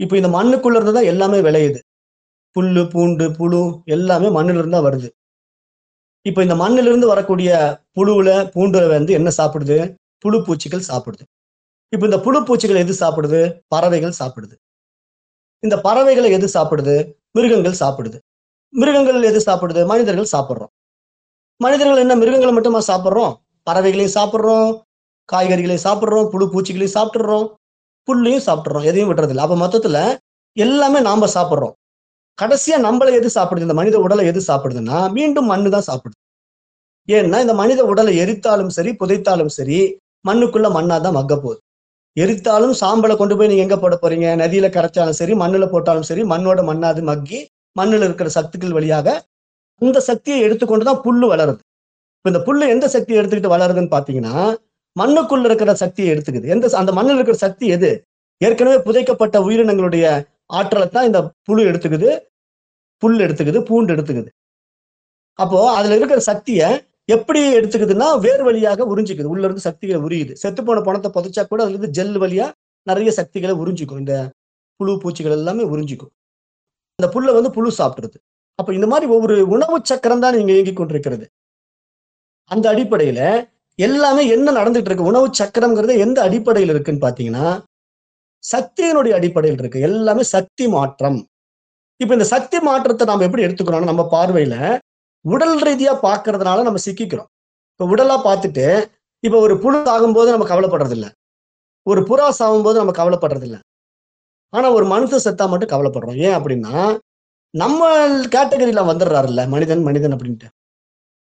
இப்போ இந்த மண்ணுக்குள்ள இருந்து தான் எல்லாமே விளையுது. புல்லு பூண்டு புழு எல்லாமே மண்ணிலிருந்து தான் வருது. இப்போ இந்த மண்ணில இருந்து வரக்கூடிய புழுவுல பூண்டுல வந்து என்ன சாப்பிடுது? புழு பூச்சிகள் சாப்பிடுது. இப்போ இந்த புழு பூச்சிகள் எது சாப்பிடுது? பறவைகள் சாப்பிடுது. இந்த பறவைகளை எது சாப்பிடுது? மிருகங்கள் சாப்பிடுது. மிருகங்கள் எது சாப்பிடுது? மனிதர்கள் சாப்பிட்றோம். மனிதர்கள் என்ன மிருகங்களை மட்டுமா சாப்பிட்றோம்? பறவைகளையும் சாப்பிட்றோம் காய்கறிகளையும் சாப்பிட்றோம் புழு பூச்சிகளையும் சாப்பிட்றோம் புல்லையும் சாப்பிட்றோம் எதையும் விடுறதில்ல. அப்போ மொத்தத்தில் எல்லாமே நாம் சாப்பிட்றோம். கடைசியா நம்மளை எது சாப்பிடுது? இந்த மனித உடலை எது சாப்பிடுதுன்னா மீண்டும் மண்ணு தான் சாப்பிடுது. ஏன்னா இந்த மனித உடலை எரித்தாலும் சரி புதைத்தாலும் சரி மண்ணுக்குள்ள மண்ணா தான் மக்க போகுது. எரித்தாலும் சாம்பலை கொண்டு போய் நீங்க எங்க போட போறீங்க? நதியில கரைச்சாலும் சரி மண்ணுல போட்டாலும் சரி மண்ணோட மண்ணாது மக்கி மண்ணுல இருக்கிற சக்திகள் வழியாக இந்த சக்தியை எடுத்துக்கொண்டு தான் புல்லு வளருது. இப்ப இந்த புல்லு எந்த சக்தியை எடுத்துக்கிட்டு வளருதுன்னு பாத்தீங்கன்னா மண்ணுக்குள்ள இருக்கிற சக்தியை எடுத்துக்குது. எந்த அந்த மண்ணில் இருக்கிற சக்தி எது? ஏற்கனவே புதைக்கப்பட்ட உயிரினங்களுடைய ஆற்றலை தான் இந்த புழு எடுத்துக்குது புல் எடுத்துக்குது பூண்டு எடுத்துக்குது. அப்போ அதுல இருக்கிற சக்தியை எப்படி எடுத்துக்குதுன்னா வேர் வழியாக உறிஞ்சிக்குது. உள்ள இருந்து சக்திகளை உரியுது. செத்து போன பணத்தை புதைச்சா கூட அதுல இருந்து ஜெல் வழியா நிறைய சக்திகளை உறிஞ்சிக்கும். இந்த புழு பூச்சிகள் எல்லாமே உறிஞ்சிக்கும். அந்த புல்லை வந்து புழு சாப்பிடுறது. அப்ப இந்த மாதிரி ஒவ்வொரு உணவு சக்கரம் தான் நீங்க இயங்கிக் கொண்டிருக்கிறது. அந்த அடிப்படையில எல்லாமே என்ன நடந்துட்டு இருக்கு? உணவு சக்கரம்ங்கிறது எந்த அடிப்படையில் இருக்குன்னு பாத்தீங்கன்னா சக்தியினுடைய அடிப்படையில் இருக்கு. எல்லாமே சக்தி மாற்றம். இப்ப இந்த சக்தி மாற்றத்தை நம்ம எப்படி எடுத்துக்கிறோம்னா நம்ம பார்வையில உடல் ரீதியா பாக்குறதுனால நம்ம சிக்கிக்கிறோம். இப்ப உடலா பார்த்துட்டு இப்ப ஒரு புழு ஆகும்போது நம்ம கவலைப்படுறதில்ல. ஒரு புறா சாகும்போது நம்ம கவலைப்படுறது இல்ல ஆனா ஒரு மனுஷன் செத்தா மட்டும் கவலைப்படுறோம். ஏன் அப்படின்னா நம்ம கேட்டகரியில வந்துடுறாருல்ல மனிதன் மனிதன் அப்படின்ட்டு.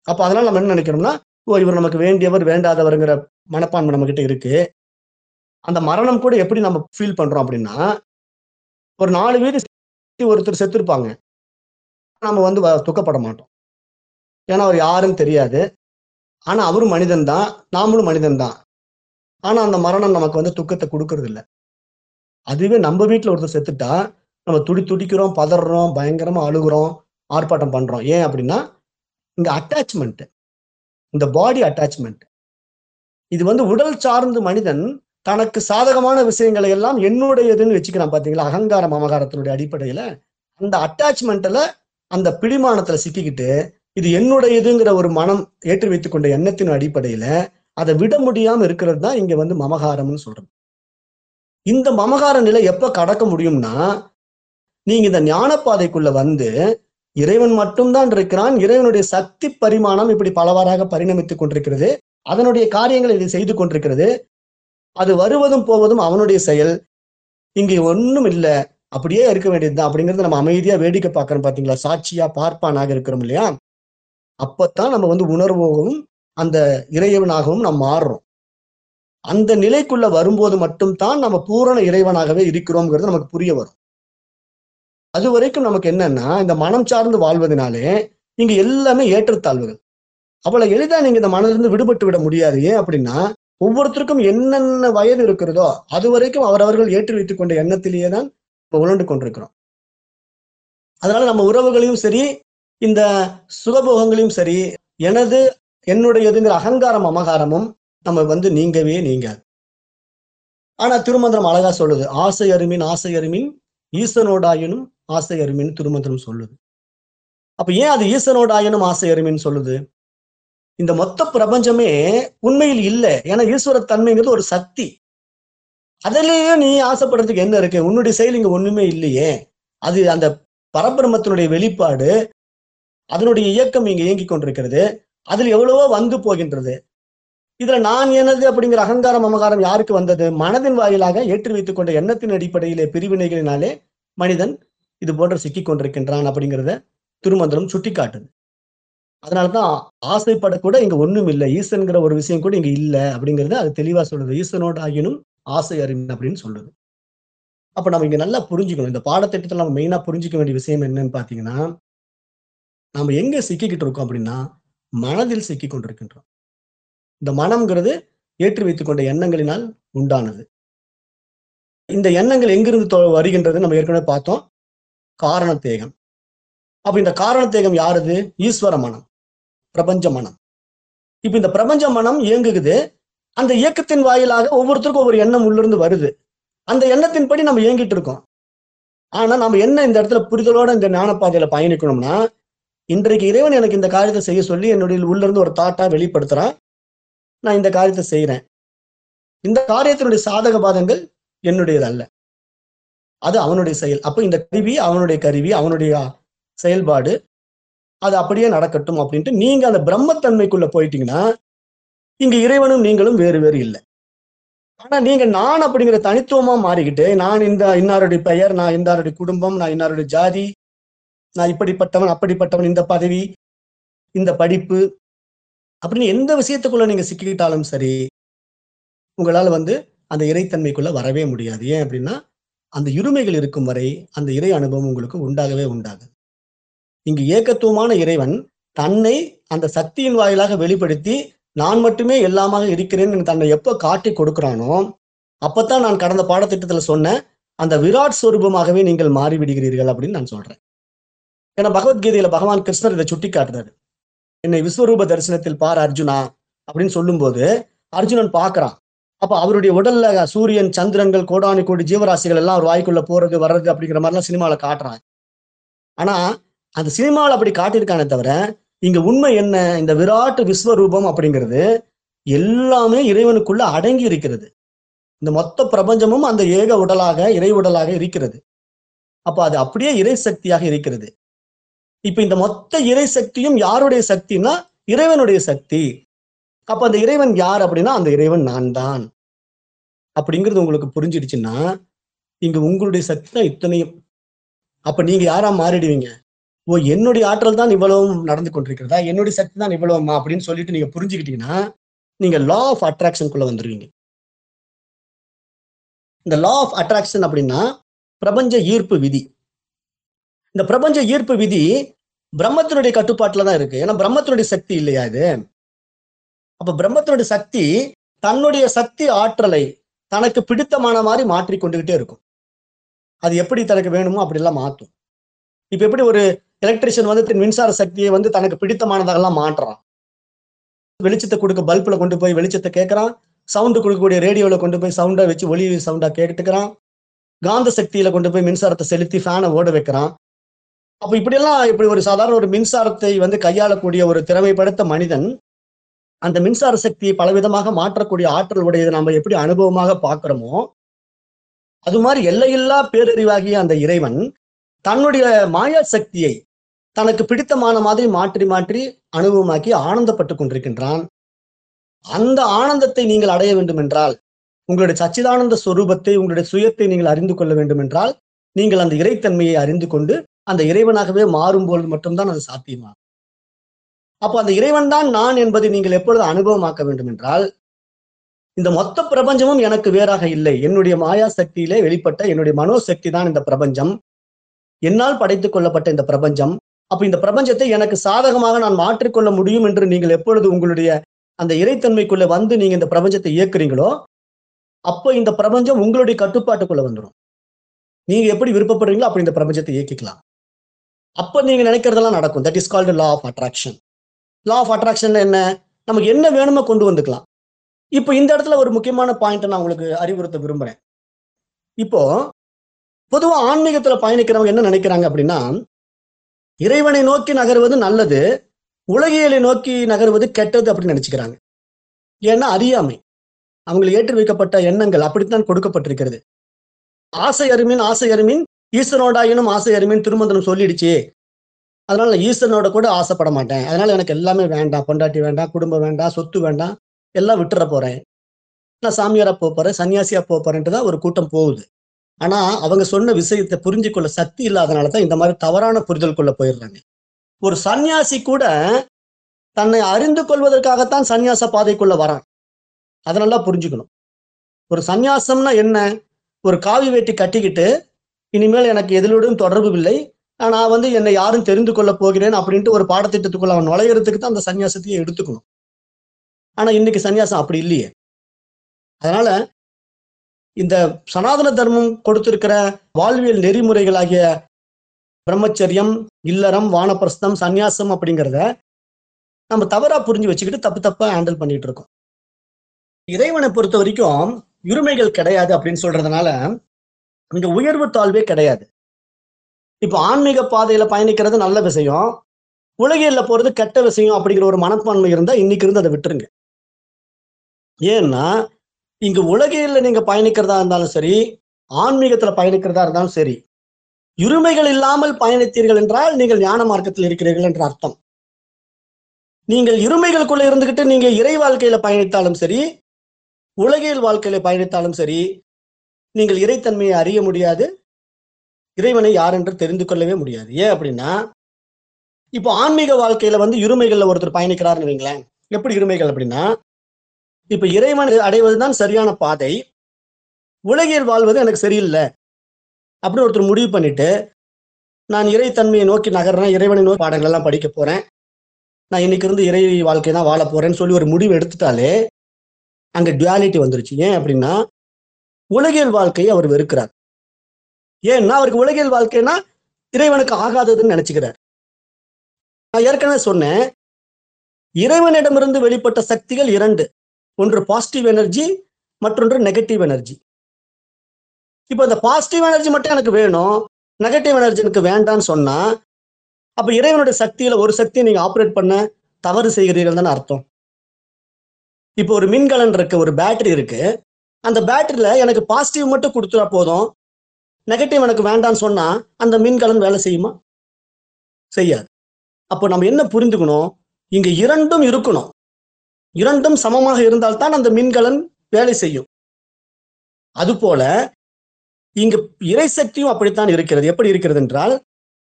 அப்ப அதனால நம்ம என்ன நினைக்கிறோம்னா ஓ இவர் நமக்கு வேண்டியவர் வேண்டாதவருங்கிற மனப்பான்மை நம்ம கிட்ட இருக்கு. அந்த மரணம் கூட எப்படி நம்ம ஃபீல் பண்றோம் அப்படின்னா ஒரு நாலு பேர் ஒருத்தர் செத்துருப்பாங்க. நம்ம வந்து வ- துக்கப்பட மாட்டோம். ஏன்னா அவர் யாருன்னு தெரியாது. ஆனா அவரும் மனிதன் தான். நாமளும் மனிதன் தான். ஆனா அந்த மரணம் நமக்கு வந்து துக்கத்தை கொடுக்கறது இல்லை அதுவே நம்ம வீட்டில் ஒருத்தர் செத்துட்டா நம்ம துடி துடிக்கிறோம் பதறோம் பயங்கரமா அழுகுறோம் ஆர்ப்பாட்டம் பண்றோம். ஏன் அப்படின்னா இங்க அட்டாச்மெண்ட் இந்த பாடி அட்டாச்மெண்ட் இது வந்து உடல் சார்ந்து மனிதன் தனக்கு சாதகமான விஷயங்களை எல்லாம் என்னுடையதுன்னு வச்சுக்கிறான் பாத்தீங்களா? அகங்காரம் அமகாரத்தினுடைய அடிப்படையில அந்த அட்டாச்மெண்ட்ல அந்த பிடிமானத்துல சிக்கிக்கிட்டு இது என்னுடையதுங்கிற ஒரு மனம் ஏற்றி வைத்துக் கொண்ட எண்ணத்தின் அடிப்படையில அதை விட முடியாம இருக்கிறது தான் இங்க வந்து மமகாரம்னு சொல்றது இந்த மமகார நிலை எப்ப கடக்க முடியும்னா நீங்க இந்த ஞானப்பாதைக்குள்ள வந்து இறைவன் மட்டும்தான் இருக்கிறான் இறைவனுடைய சக்தி பரிமாணம் இப்படி பலவாறாக பரிணமித்துக் கொண்டிருக்கிறது அதனுடைய காரியங்களை இது செய்து கொண்டிருக்கிறது அது வருவதும் போவதும் அவனுடைய செயல். இங்கே ஒன்றும் இல்லை. அப்படியே இருக்க வேண்டியதுதான். அப்படிங்கிறது நம்ம அமைதியாக வேடிக்கை பார்க்குறோம் பார்த்தீங்களா சாட்சியாக பார்ப்பானாக இருக்கிறோம் இல்லையா? அப்பத்தான் நம்ம வந்து உணர்வோகவும் அந்த இறைவனாகவும் நாம் மாறுறோம். அந்த நிலைக்குள்ள வரும்போது மட்டும்தான் நம்ம பூரண இறைவனாகவே இருக்கிறோம்ங்கிறது நமக்கு புரிய வரும். அது வரைக்கும் நமக்கு என்னன்னா இந்த மனம் சார்ந்து வாழ்வதனாலே இங்க எல்லாமே ஏற்றத்தாழ்வுகள். அவ்வளவு எளிதா நீங்க இந்த மனதிலிருந்து விடுபட்டு விட முடியாது. ஏன் அப்படின்னா ஒவ்வொருத்தருக்கும் என்னென்ன வயது இருக்கிறதோ அது வரைக்கும் அவரவர்கள் ஏற்றி வைத்துக் கொண்ட எண்ணத்திலேயே தான் நம்ம உழண்டு கொண்டிருக்கிறோம். அதனால நம்ம உறவுகளையும் சரி இந்த சுகபோகங்களையும் சரி எனது என்னுடையதுங்கிற அகங்காரம் அமகாரமும் நம்ம வந்து நீங்கவே நீங்காது. ஆனா திருமந்திரம் அழகா சொல்லுது ஆசை அருமின் ஆசை அருமின் ஈசனோடாயினும் ஆசை அருமின் திருமந்திரம் சொல்லுது. அப்ப ஏன் அது ஈசனோடாயினும் ஆசை அருமின்னு சொல்லுது? இந்த மொத்த பிரபஞ்சமே உண்மையில் இல்லை. ஏன்னா ஈஸ்வர தன்மைங்கிறது ஒரு சக்தி. அதுலேயும் நீ ஆசைப்படுறதுக்கு என்ன இருக்கு? உன்னுடைய செயல் இங்க ஒண்ணுமே இல்லையே. அது அந்த பரபிரமத்தினுடைய வெளிப்பாடு அதனுடைய இயக்கம் இங்க இயங்கிக் கொண்டிருக்கிறது. அதில் எவ்வளவோ வந்து போகின்றது. இதுல நான் எனது அப்படிங்கிற அகங்காரம் அமகாரம் யாருக்கு வந்தது? மனதின் வாயிலாக ஏற்றி வைத்துக் கொண்ட எண்ணத்தின் அடிப்படையிலே பிரிவினைகளினாலே மனிதன் இது போன்ற சிக்கிக் கொண்டிருக்கின்றான் அப்படிங்கிறத திருமந்திரம் சுட்டிக்காட்டுது. அதனாலதான் ஆசைப்படக்கூட இங்க ஒண்ணும் இல்லை. ஈசன்கிற ஒரு விஷயம் கூட இங்க இல்லை அப்படிங்கறத அது தெளிவா சொல்லுது ஈசனோட ஆகினும் ஆசை அறிவின் அப்படின்னு சொல்லுது அப்ப நம்ம இங்க நல்லா புரிஞ்சுக்கணும். இந்த பாடத்திட்டத்தில் நம்ம மெயினா புரிஞ்சுக்க வேண்டிய விஷயம் என்னன்னு பாத்தீங்கன்னா நம்ம எங்க சிக்கிக்கிட்டு இருக்கோம் அப்படின்னா மனதில் சிக்கி கொண்டிருக்கின்றோம். இந்த மனம்ங்கிறது ஏற்றி வைத்துக் கொண்ட எண்ணங்களினால் உண்டானது. இந்த எண்ணங்கள் எங்கிருந்து தொ- வருகின்றது நம்ம ஏற்கனவே பார்த்தோம். காரண தேகம். அப்ப இந்த காரண தேகம் யாருது? ஈஸ்வர மனம். பிரபஞ்ச மனம். இப்ப இந்த பிரபஞ்ச மனம் இயங்குகுது. அந்த இயக்கத்தின் வாயிலாக ஒவ்வொருத்தருக்கும் ஒவ்வொரு எண்ணம் உள்ளிருந்து வருது. அந்த எண்ணத்தின்படி நம்ம இயங்கிட்டு இருக்கோம். ஆனா நம்ம என்ன இந்த இடத்துல புரிதலோட இந்த ஞானப்பாதையில பயணிக்கணும்னா இன்றைக்கு இறைவன் எனக்கு இந்த காரியத்தை செய்ய சொல்லி என்னுடைய உள்ளிருந்து ஒரு தாட்டா வெளிப்படுத்துறான். நான் இந்த காரியத்தை செய்யறேன் இந்த காரியத்தினுடைய சாதக பாதங்கள் என்னுடையது அல்ல அது அவனுடைய செயல். அப்ப இந்த கருவி அவனுடைய கருவி அவனுடைய செயல்பாடு அது அப்படியே நடக்கட்டும் அப்படின்ட்டு நீங்க அந்த பிரம்மத்தன்மைக்குள்ள போயிட்டீங்கன்னா இங்க இறைவனும் நீங்களும் வேறு வேறு இல்லை. ஆனா நீங்க நான் அப்படிங்கிற தனித்துவமா மாறிக்கிட்டு நான் இந்த இன்னாருடைய பெயர் நான் இன்னாருடைய குடும்பம் நான் இன்னாருடைய ஜாதி நான் இப்படிப்பட்டவன் அப்படிப்பட்டவன் இந்த பதவி இந்த படிப்பு அப்படின்னு எந்த விஷயத்துக்குள்ள நீங்க சிக்கிக்கிட்டாலும் சரி உங்களால வந்து அந்த இறைத்தன்மைக்குள்ள வரவே முடியாது. ஏன் அப்படின்னா அந்த இருமைகள் இருக்கும் வரை அந்த இறை அனுபவம் உங்களுக்கு உண்டாகவே உண்டாகுது. இங்கு ஏகத்துவமான இறைவன் தன்னை அந்த சக்தியின் வாயிலாக வெளிப்படுத்தி நான் மட்டுமே எல்லாமாக இருக்கிறேன்னு தன்னை எப்போ காட்டி கொடுக்கிறானோ அப்பத்தான் நான் கடந்த பாடத்திட்டத்தில் சொன்ன அந்த விராட் ஸ்வரூபமாகவே நீங்கள் மாறிவிடுகிறீர்கள் அப்படின்னு நான் சொல்றேன். ஏன்னா பகவத்கீதையில பகவான் கிருஷ்ணர் இதை சுட்டி காட்டுறாரு என்னை விஸ்வரூப தரிசனத்தில் பார் அர்ஜுனா அப்படின்னு சொல்லும்போது அர்ஜுனன் பார்க்கறான். அப்ப அவருடைய உடல்ல சூரியன் சந்திரன்கள் கோடானி கோடி ஜீவராசிகள் எல்லாம் அவர் வாய்க்குள்ள போறது வர்றது அப்படிங்கிற மாதிரிலாம் சினிமாவில் காட்டுறான் ஆனா அந்த சினிமாவில் அப்படி காட்டியிருக்கானே தவிர இங்க உண்மை என்ன? இந்த விராட் விஸ்வரூபம் அப்படிங்கிறது எல்லாமே இறைவனுக்குள்ள அடங்கி இருக்கிறது. இந்த மொத்த பிரபஞ்சமும் அந்த ஏக உடலாக இறை உடலாக இருக்கிறது. அப்ப அது அப்படியே இறை சக்தியாக இருக்கிறது. இப்ப இந்த மொத்த இறை சக்தியும் யாருடைய சக்தினா இறைவனுடைய சக்தி. அப்ப அந்த இறைவன் யார் அப்படின்னா அந்த இறைவன் நான் தான். அப்படிங்கிறது உங்களுக்கு புரிஞ்சிடுச்சுன்னா இங்க உங்களுடைய சக்தி தான் இத்தனையும். அப்ப நீங்க யாரா மாறிடுவீங்க? ஓ என்னுடைய ஆற்றல் தான் இவ்வளவும் நடந்து கொண்டிருக்கிறதா? என்னுடைய சக்தி தான் இவ்வளவுமா? அப்படின்னு சொல்லிட்டு நீங்க புரிஞ்சுக்கிட்டீங்கன்னா நீங்க லா ஆஃப் அட்ராக்ஷனுக்குள்ள வந்துருவீங்க. இந்த லா ஆஃப் அட்ராக்ஷன் அப்படின்னா பிரபஞ்ச ஈர்ப்பு விதி. இந்த பிரபஞ்ச ஈர்ப்பு விதி பிரம்மத்தினுடைய கட்டுப்பாட்டுல தான் இருக்கு. ஏன்னா பிரம்மத்தினுடைய சக்தி இல்லையா இது? அப்ப பிரம்மத்தினுடைய சக்தி தன்னுடைய சக்தி ஆற்றலை தனக்கு பிடித்தமான மாதிரி மாற்றி கொண்டுகிட்டே இருக்கும். அது எப்படி தனக்கு வேணுமோ அப்படிலாம் மாற்றும். இப்ப எப்படி ஒரு எலக்ட்ரிஷியன் வந்து தன் மின்சார சக்தியை வந்து தனக்கு பிடித்தமானதாகலாம் மாற்றுறான். வெளிச்சத்தை கொடுக்க பல்புல கொண்டு போய் வெளிச்சத்தை கேட்கறான் சவுண்டு கொடுக்கக்கூடிய ரேடியோவில் கொண்டு போய் சவுண்டா வச்சு ஒளி சவுண்டா கேட்டுக்கிறான். காந்த சக்தியில கொண்டு போய் மின்சாரத்தை செலுத்தி ஃபேனை ஓட வைக்கிறான். அப்ப இப்படியெல்லாம் இப்படி ஒரு சாதாரண ஒரு மின்சாரத்தை வந்து கையாளக்கூடிய ஒரு திறமைப்படுத்த மனிதன் அந்த மின்சார சக்தியை பலவிதமாக மாற்றக்கூடிய ஆற்றல் உடையதை நம்ம எப்படி அனுபவமாக பார்க்கிறோமோ அது மாதிரி எல்லையில்லா பேரறிவாகிய அந்த இறைவன் தன்னுடைய மாயா சக்தியை தனக்கு பிடித்தமான மாதிரி மாற்றி மாற்றி அனுபவமாக்கி ஆனந்தப்பட்டு கொண்டிருக்கின்றான். அந்த ஆனந்தத்தை நீங்கள் அடைய வேண்டும் என்றால் உங்களுடைய சச்சிதானந்த ஸ்வரூபத்தை உங்களுடைய சுயத்தை நீங்கள் அறிந்து கொள்ள வேண்டும் என்றால் நீங்கள் அந்த இறைத்தன்மையை அறிந்து கொண்டு அந்த இறைவனாகவே மாறும்போது மட்டும்தான் அது சாத்தியமாகும் அப்போ அந்த இறைவன் தான் நான் என்பதை நீங்கள் எப்பொழுது அனுபவமாக்க வேண்டும் என்றால் இந்த மொத்த பிரபஞ்சமும் எனக்கு வேறாக இல்லை. என்னுடைய மாயா சக்தியிலே வெளிப்பட்ட என்னுடைய மனோசக்தி தான் இந்த பிரபஞ்சம். என்னால் படைத்துக் கொள்ளப்பட்ட இந்த பிரபஞ்சம். அப்ப இந்த பிரபஞ்சத்தை எனக்கு சாதகமாக நான் மாற்றிக்கொள்ள முடியும் என்று நீங்கள் எப்பொழுது உங்களுடைய அந்த இறைத்தன்மைக்குள்ள வந்து நீங்க இந்த பிரபஞ்சத்தை இயக்குறீங்களோ அப்போ இந்த பிரபஞ்சம் உங்களுடைய கட்டுப்பாட்டுக்குள்ள வந்துடும் நீங்க எப்படி விருப்பப்படுறீங்களோ அப்படி இந்த பிரபஞ்சத்தை இயக்கிக்கலாம். அப்ப நீங்க நினைக்கிறதெல்லாம் நடக்கும். That is called law of attraction law of அட்ராக்ஷன்ல என்ன? நமக்கு என்ன வேணுமோ கொண்டு வந்துக்கலாம். இப்போ இந்த இடத்துல ஒரு முக்கியமான பாயிண்ட் நான் உங்களுக்கு அறிவுறுத்த விரும்புறேன். இப்போ பொதுவாக ஆன்மீகத்துல பயணிக்கிறவங்க என்ன நினைக்கிறாங்க அப்படின்னா இறைவனை நோக்கி நகர்வது நல்லது உலகியலை நோக்கி நகர்வது கெட்டது அப்படின்னு நினைச்சுக்கிறாங்க. ஏன்னா அறியாமை. அவங்களுக்கு ஏற்றி வைக்கப்பட்ட எண்ணங்கள் அப்படித்தான் கொடுக்கப்பட்டிருக்கிறது. ஆசை அருமின் ஆசை அருமின் ஈஸ்வரனோடாயினும் ஆசை அருமின் திருமந்தனம் சொல்லிடுச்சு. அதனால நான் ஈஸ்வரனோட கூட ஆசைப்பட மாட்டேன். அதனால எனக்கு எல்லாமே வேண்டாம். பொண்டாட்டி வேண்டாம் குடும்பம் வேண்டாம் சொத்து வேண்டாம். எல்லாம் விட்டுற போறேன். நான் சாமியாரா போக போறேன் சன்னியாசியா போக போறேன்ட்டு தான் ஒரு கூட்டம் போகுது. ஆனா அவங்க சொன்ன விஷயத்தை புரிஞ்சுக்கொள்ள சக்தி இல்லாதனாலதான் இந்த மாதிரி தவறான புரிதலுக்குள்ள போயிடுறாங்க. ஒரு சன்னியாசி கூட தன்னை அறிந்து கொள்வதற்காகத்தான் சன்னியாச பாதைக்குள்ள வரான். அதை நல்லா புரிஞ்சுக்கணும். ஒரு சந்நியாசம்னா என்ன? ஒரு காவி வேட்டி கட்டிக்கிட்டு இனிமேல் எனக்கு எதிலோடும் தொடர்பு இல்லை. நான் வந்து என்னை யாரும் தெரிந்து கொள்ள போகிறேன் அப்படின்ட்டு ஒரு பாடத்திட்டத்துக்குள்ள அவன் நுழையிறதுக்கு தான் அந்த சன்னியாசத்தையே எடுத்துக்கணும். ஆனா இன்னைக்கு சன்னியாசம் அப்படி இல்லையே. அதனால இந்த சனாதன தர்மம் கொடுத்திருக்கிற வாழ்வியல் நெறிமுறைகளாகிய பிரம்மச்சரியம் இல்லறம் வானப்பிரஸ்தம் சந்நியாசம் அப்படிங்கிறத நம்ம தவறா புரிஞ்சு வச்சுக்கிட்டு தப்பு தப்பா ஹேண்டில் பண்ணிட்டு இருக்கோம். இறைவனை பொறுத்த வரைக்கும் உரிமைகள் கிடையாது அப்படின்னு சொல்றதுனால இங்க உயர்வு தாழ்வே கிடையாது. இப்போ ஆன்மீக பாதையில பயணிக்கிறது நல்ல விஷயம். உலகியல்ல போறது கெட்ட விஷயம் அப்படிங்கிற ஒரு மனப்பான்மை இருந்தா இன்னைக்கு இருந்து அதை விட்டுருங்க. ஏன்னா இங்க உலகையில் நீங்க பயணிக்கிறதா இருந்தாலும் சரி ஆன்மீகத்துல பயணிக்கிறதா இருந்தாலும் சரி இருமைகள் இல்லாமல் பயணித்தீர்கள் என்றால் நீங்கள் ஞான மார்க்கத்தில் இருக்கிறீர்கள் என்ற அர்த்தம். நீங்கள் இருமைகளுக்குள்ள இருந்துகிட்டு நீங்க இறை வாழ்க்கையில பயணித்தாலும் சரி உலகியல் வாழ்க்கையில பயணித்தாலும் சரி நீங்கள் இறைத்தன்மையை அறிய முடியாது இறைவனை யார் என்று தெரிந்து கொள்ளவே முடியாது. ஏன் அப்படின்னா இப்போ ஆன்மீக வாழ்க்கையில வந்து இருமைகள்ல ஒருத்தர் பயணிக்கிறாருன்னு வைங்களேன். எப்படி இருமைகள் அப்படின்னா இப்ப இறைவன் அடைவதுதான் சரியான பாதை. உலகியல் வாழ்வது எனக்கு சரியில்லை. அப்படின்னு ஒருத்தர் முடிவு பண்ணிட்டு நான் இறைத்தன்மையை நோக்கி நகர்றேன் இறைவனை நோக்கி பாடங்கள் எல்லாம் படிக்க போறேன். நான் இன்னைக்கு இருந்து இறை வாழ்க்கை தான் வாழ போறேன்னு சொல்லி ஒரு முடிவு எடுத்துட்டாலே அங்க டுவாலிட்டி வந்துருச்சு. ஏன் அப்படின்னா உலகியல் வாழ்க்கையை அவர் வெறுக்கிறார். ஏன்னா அவருக்கு உலகியல் வாழ்க்கைனா இறைவனுக்கு ஆகாததுன்னு நினைச்சுக்கிறார். நான் ஏற்கனவே சொன்னேன் இறைவனிடமிருந்து வெளிப்பட்ட சக்திகள் இரண்டு. ஒன்று பாசிட்டிவ் எனர்ஜி மற்றொன்று நெகட்டிவ் எனர்ஜி இப்போ இந்த பாசிட்டிவ் எனர்ஜி மட்டும் எனக்கு வேணும். நெகட்டிவ் எனர்ஜி எனக்கு வேண்டாம்னு சொன்னா அப்ப இறைவனுடைய சக்தியில ஒரு சக்தியை நீங்க ஆப்ரேட் பண்ண தவறு செய்கிறீர்கள் தானே அர்த்தம். இப்போ ஒரு மின்கலன் இருக்கு ஒரு பேட்டரி இருக்கு. அந்த பேட்டரியில எனக்கு பாசிட்டிவ் மட்டும் கொடுத்துட்டா போதும். நெகட்டிவ் எனக்கு வேண்டாம்னு சொன்னா அந்த மின்கலன் வேலை செய்யுமா? செய்யாது. அப்போ நம்ம என்ன புரிந்துக்கணும்? இங்க இரண்டும் இருக்கணும். இரண்டும் சமமாக இருந்தால்தான் அந்த மின்கலன் வேலை செய்யும். அதுபோல இறை இறைசக்தியும் அப்படித்தான் இருக்கிறது. எப்படி இருக்கிறது என்றால்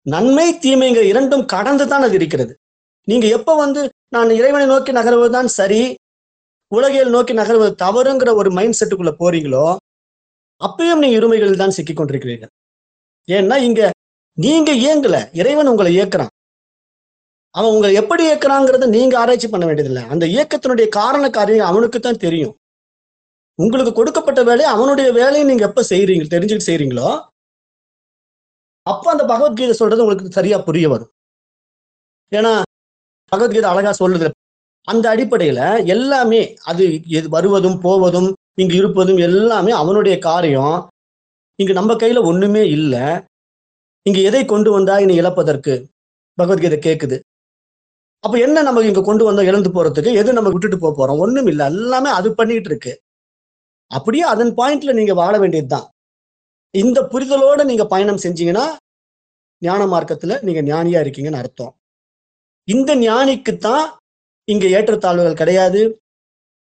நன்மை தீமைங்க இரண்டும் கடந்து தான் அது இருக்கிறது. நீங்க எப்ப வந்து நான் இறைவனை நோக்கி நகர்வது தான் சரி உலகியல் நோக்கி நகர்வது தவறுங்கிற ஒரு மைண்ட் செட்டுக்குள்ள போறீங்களோ அப்பயும் நீங்க இருமைகளில் தான் சிக்கிக் கொண்டிருக்கிறீர்கள். ஏன்னா இங்க நீங்க இயங்கல. இறைவன் உங்களை இயக்குறான். அவன் உங்களை எப்படி இயக்குறாங்கிறத நீங்க ஆராய்ச்சி பண்ண வேண்டியதில்லை. அந்த இயக்கத்தினுடைய காரண காரியம் அவனுக்கு தான் தெரியும். உங்களுக்கு கொடுக்கப்பட்ட வேலையை அவனுடைய வேலையை நீங்க எப்ப செய்யறீங்க தெரிஞ்சுக்கிட்டு செய்யறீங்களோ அப்ப அந்த பகவத்கீதை சொல்றது உங்களுக்கு சரியா புரிய வரும். ஏன்னா பகவத்கீதை அழகா சொல்லுது. அந்த அடிப்படையில எல்லாமே அது எது வருவதும் போவதும் இங்கு இருப்பதும் எல்லாமே அவனுடைய காரியம். இங்கு நம்ம கையில ஒண்ணுமே இல்லை. இங்கு எதை கொண்டு வந்தா இனி இழப்பதற்கு? பகவத்கீதை கேட்குது அப்ப என்ன நம்ம இங்க கொண்டு வந்தா இழந்து போறதுக்கு? எது நம்ம விட்டுட்டு போக போறோம்? ஒண்ணும் இல்லை. எல்லாமே அது பண்ணிட்டு இருக்கு. அப்படியே அதன் பாயிண்ட்ல நீங்க வாழ வேண்டியதுதான். இந்த புரிதலோட நீங்க பயணம் செஞ்சீங்கன்னா ஞான மார்க்கத்துல நீங்க ஞானியா இருக்கீங்கன்னு அர்த்தம். இந்த ஞானிக்குத்தான் இங்க ஏற்றத்தாழ்வுகள் கிடையாது.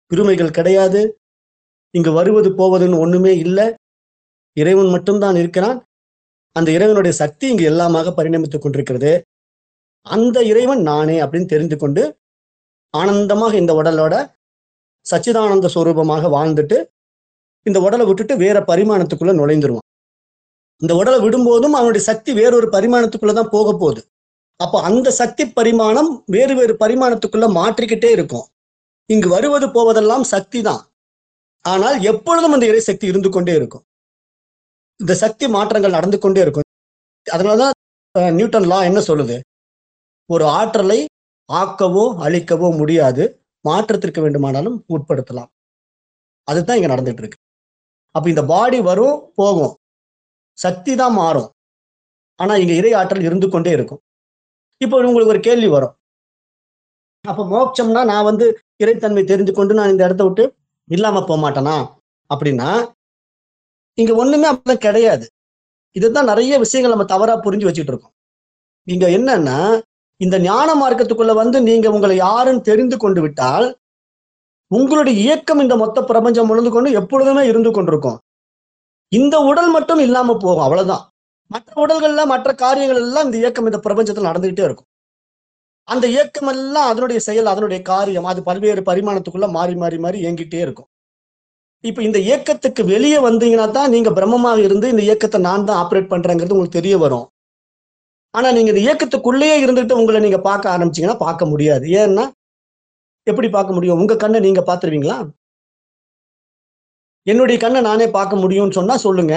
பெருமைகள் கிடையாது. இங்கு வருவது போவதுன்னு ஒண்ணுமே இல்லை. இறைவன் மட்டும்தான் இருக்கிறான். அந்த இறைவனுடைய சக்தி இங்கு எல்லாமாக பரிணமித்துக் கொண்டிருக்கிறது. அந்த இறைவன் நானே அப்படின்னு தெரிந்து கொண்டு ஆனந்தமாக இந்த உடலோட சச்சிதானந்த சுரூபமாக வாழ்ந்துட்டு இந்த உடலை விட்டுட்டு வேற பரிமாணத்துக்குள்ள நுழைந்துருவான். இந்த உடலை விடும்போதும் அவனுடைய சக்தி வேறொரு பரிமாணத்துக்குள்ள தான் போக போகுது. அப்போ அந்த சக்தி பரிமாணம் வேறு வேறு பரிமாணத்துக்குள்ள மாற்றிக்கிட்டே இருக்கும். இங்கு வருவது போவதெல்லாம் சக்தி தான். ஆனால் எப்பொழுதும் அந்த இறை சக்தி இருந்து கொண்டே இருக்கும். இந்த சக்தி மாற்றங்கள் நடந்து கொண்டே இருக்கும். அதனாலதான் நியூட்டன் லா என்ன சொல்லுது? ஒரு ஆற்றலை ஆக்கவோ அழிக்கவோ முடியாது. மாற்றத்திற்கு வேண்டுமானாலும் உட்படுத்தலாம். அதுதான் இங்க நடந்துட்டு இருக்கு அப்ப இந்த பாடி வரும் போகும். சக்தி தான் மாறும். ஆனா இங்க இறை ஆற்றல் இருந்து கொண்டே இருக்கும். இப்போ உங்களுக்கு ஒரு கேள்வி வரும். அப்ப மோட்சம்னா நான் வந்து இறைத்தன்மை தெரிஞ்சு கொண்டு நான் இந்த இடத்த விட்டு இல்லாம போக மாட்டேனா? அப்படின்னா இங்க ஒண்ணுமே அப்படிதான் கிடையாது. இதுதான் நிறைய விஷயங்கள் நம்ம தவறா புரிஞ்சு வச்சுட்டு இருக்கோம் இங்க என்னன்னா இந்த ஞான மார்க்கத்துக்குள்ள வந்து நீங்க உங்களை யாருன்னு தெரிந்து கொண்டு விட்டால் உங்களுடைய இயக்கம் இந்த மொத்த பிரபஞ்சம் உணர்ந்து கொண்டு எப்பொழுதுமே இருந்து கொண்டிருக்கும். இந்த உடல் மட்டும் இல்லாம போகும் அவ்வளவுதான். மற்ற உடல்கள்ல மற்ற காரியங்கள் எல்லாம் இந்த இயக்கம் இந்த பிரபஞ்சத்தில் நடந்துகிட்டே இருக்கும். அந்த இயக்கம் எல்லாம் அதனுடைய செயல் அதனுடைய காரியம் அது பல்வேறு பரிமாணத்துக்குள்ள மாறி மாறி மாறி இயங்கிட்டே இருக்கும். இப்ப இந்த இயக்கத்துக்கு வெளியே வந்தீங்கன்னா தான் நீங்க பிரம்மமாக இருந்து இந்த இயக்கத்தை நான் தான் ஆப்ரேட் பண்றேங்கிறது உங்களுக்கு தெரிய வரும். ஆனா நீங்க இந்த இயக்கத்துக்குள்ளேயே இருந்துட்டு உங்களை நீங்க பார்க்க ஆரம்பிச்சீங்கன்னா பார்க்க முடியாது. ஏன்னா எப்படி பார்க்க முடியும்? உங்க கண்ணை நீங்க பார்த்துருவீங்களா? என்னுடைய கண்ணை நானே பார்க்க முடியும்னு சொன்னா சொல்லுங்க.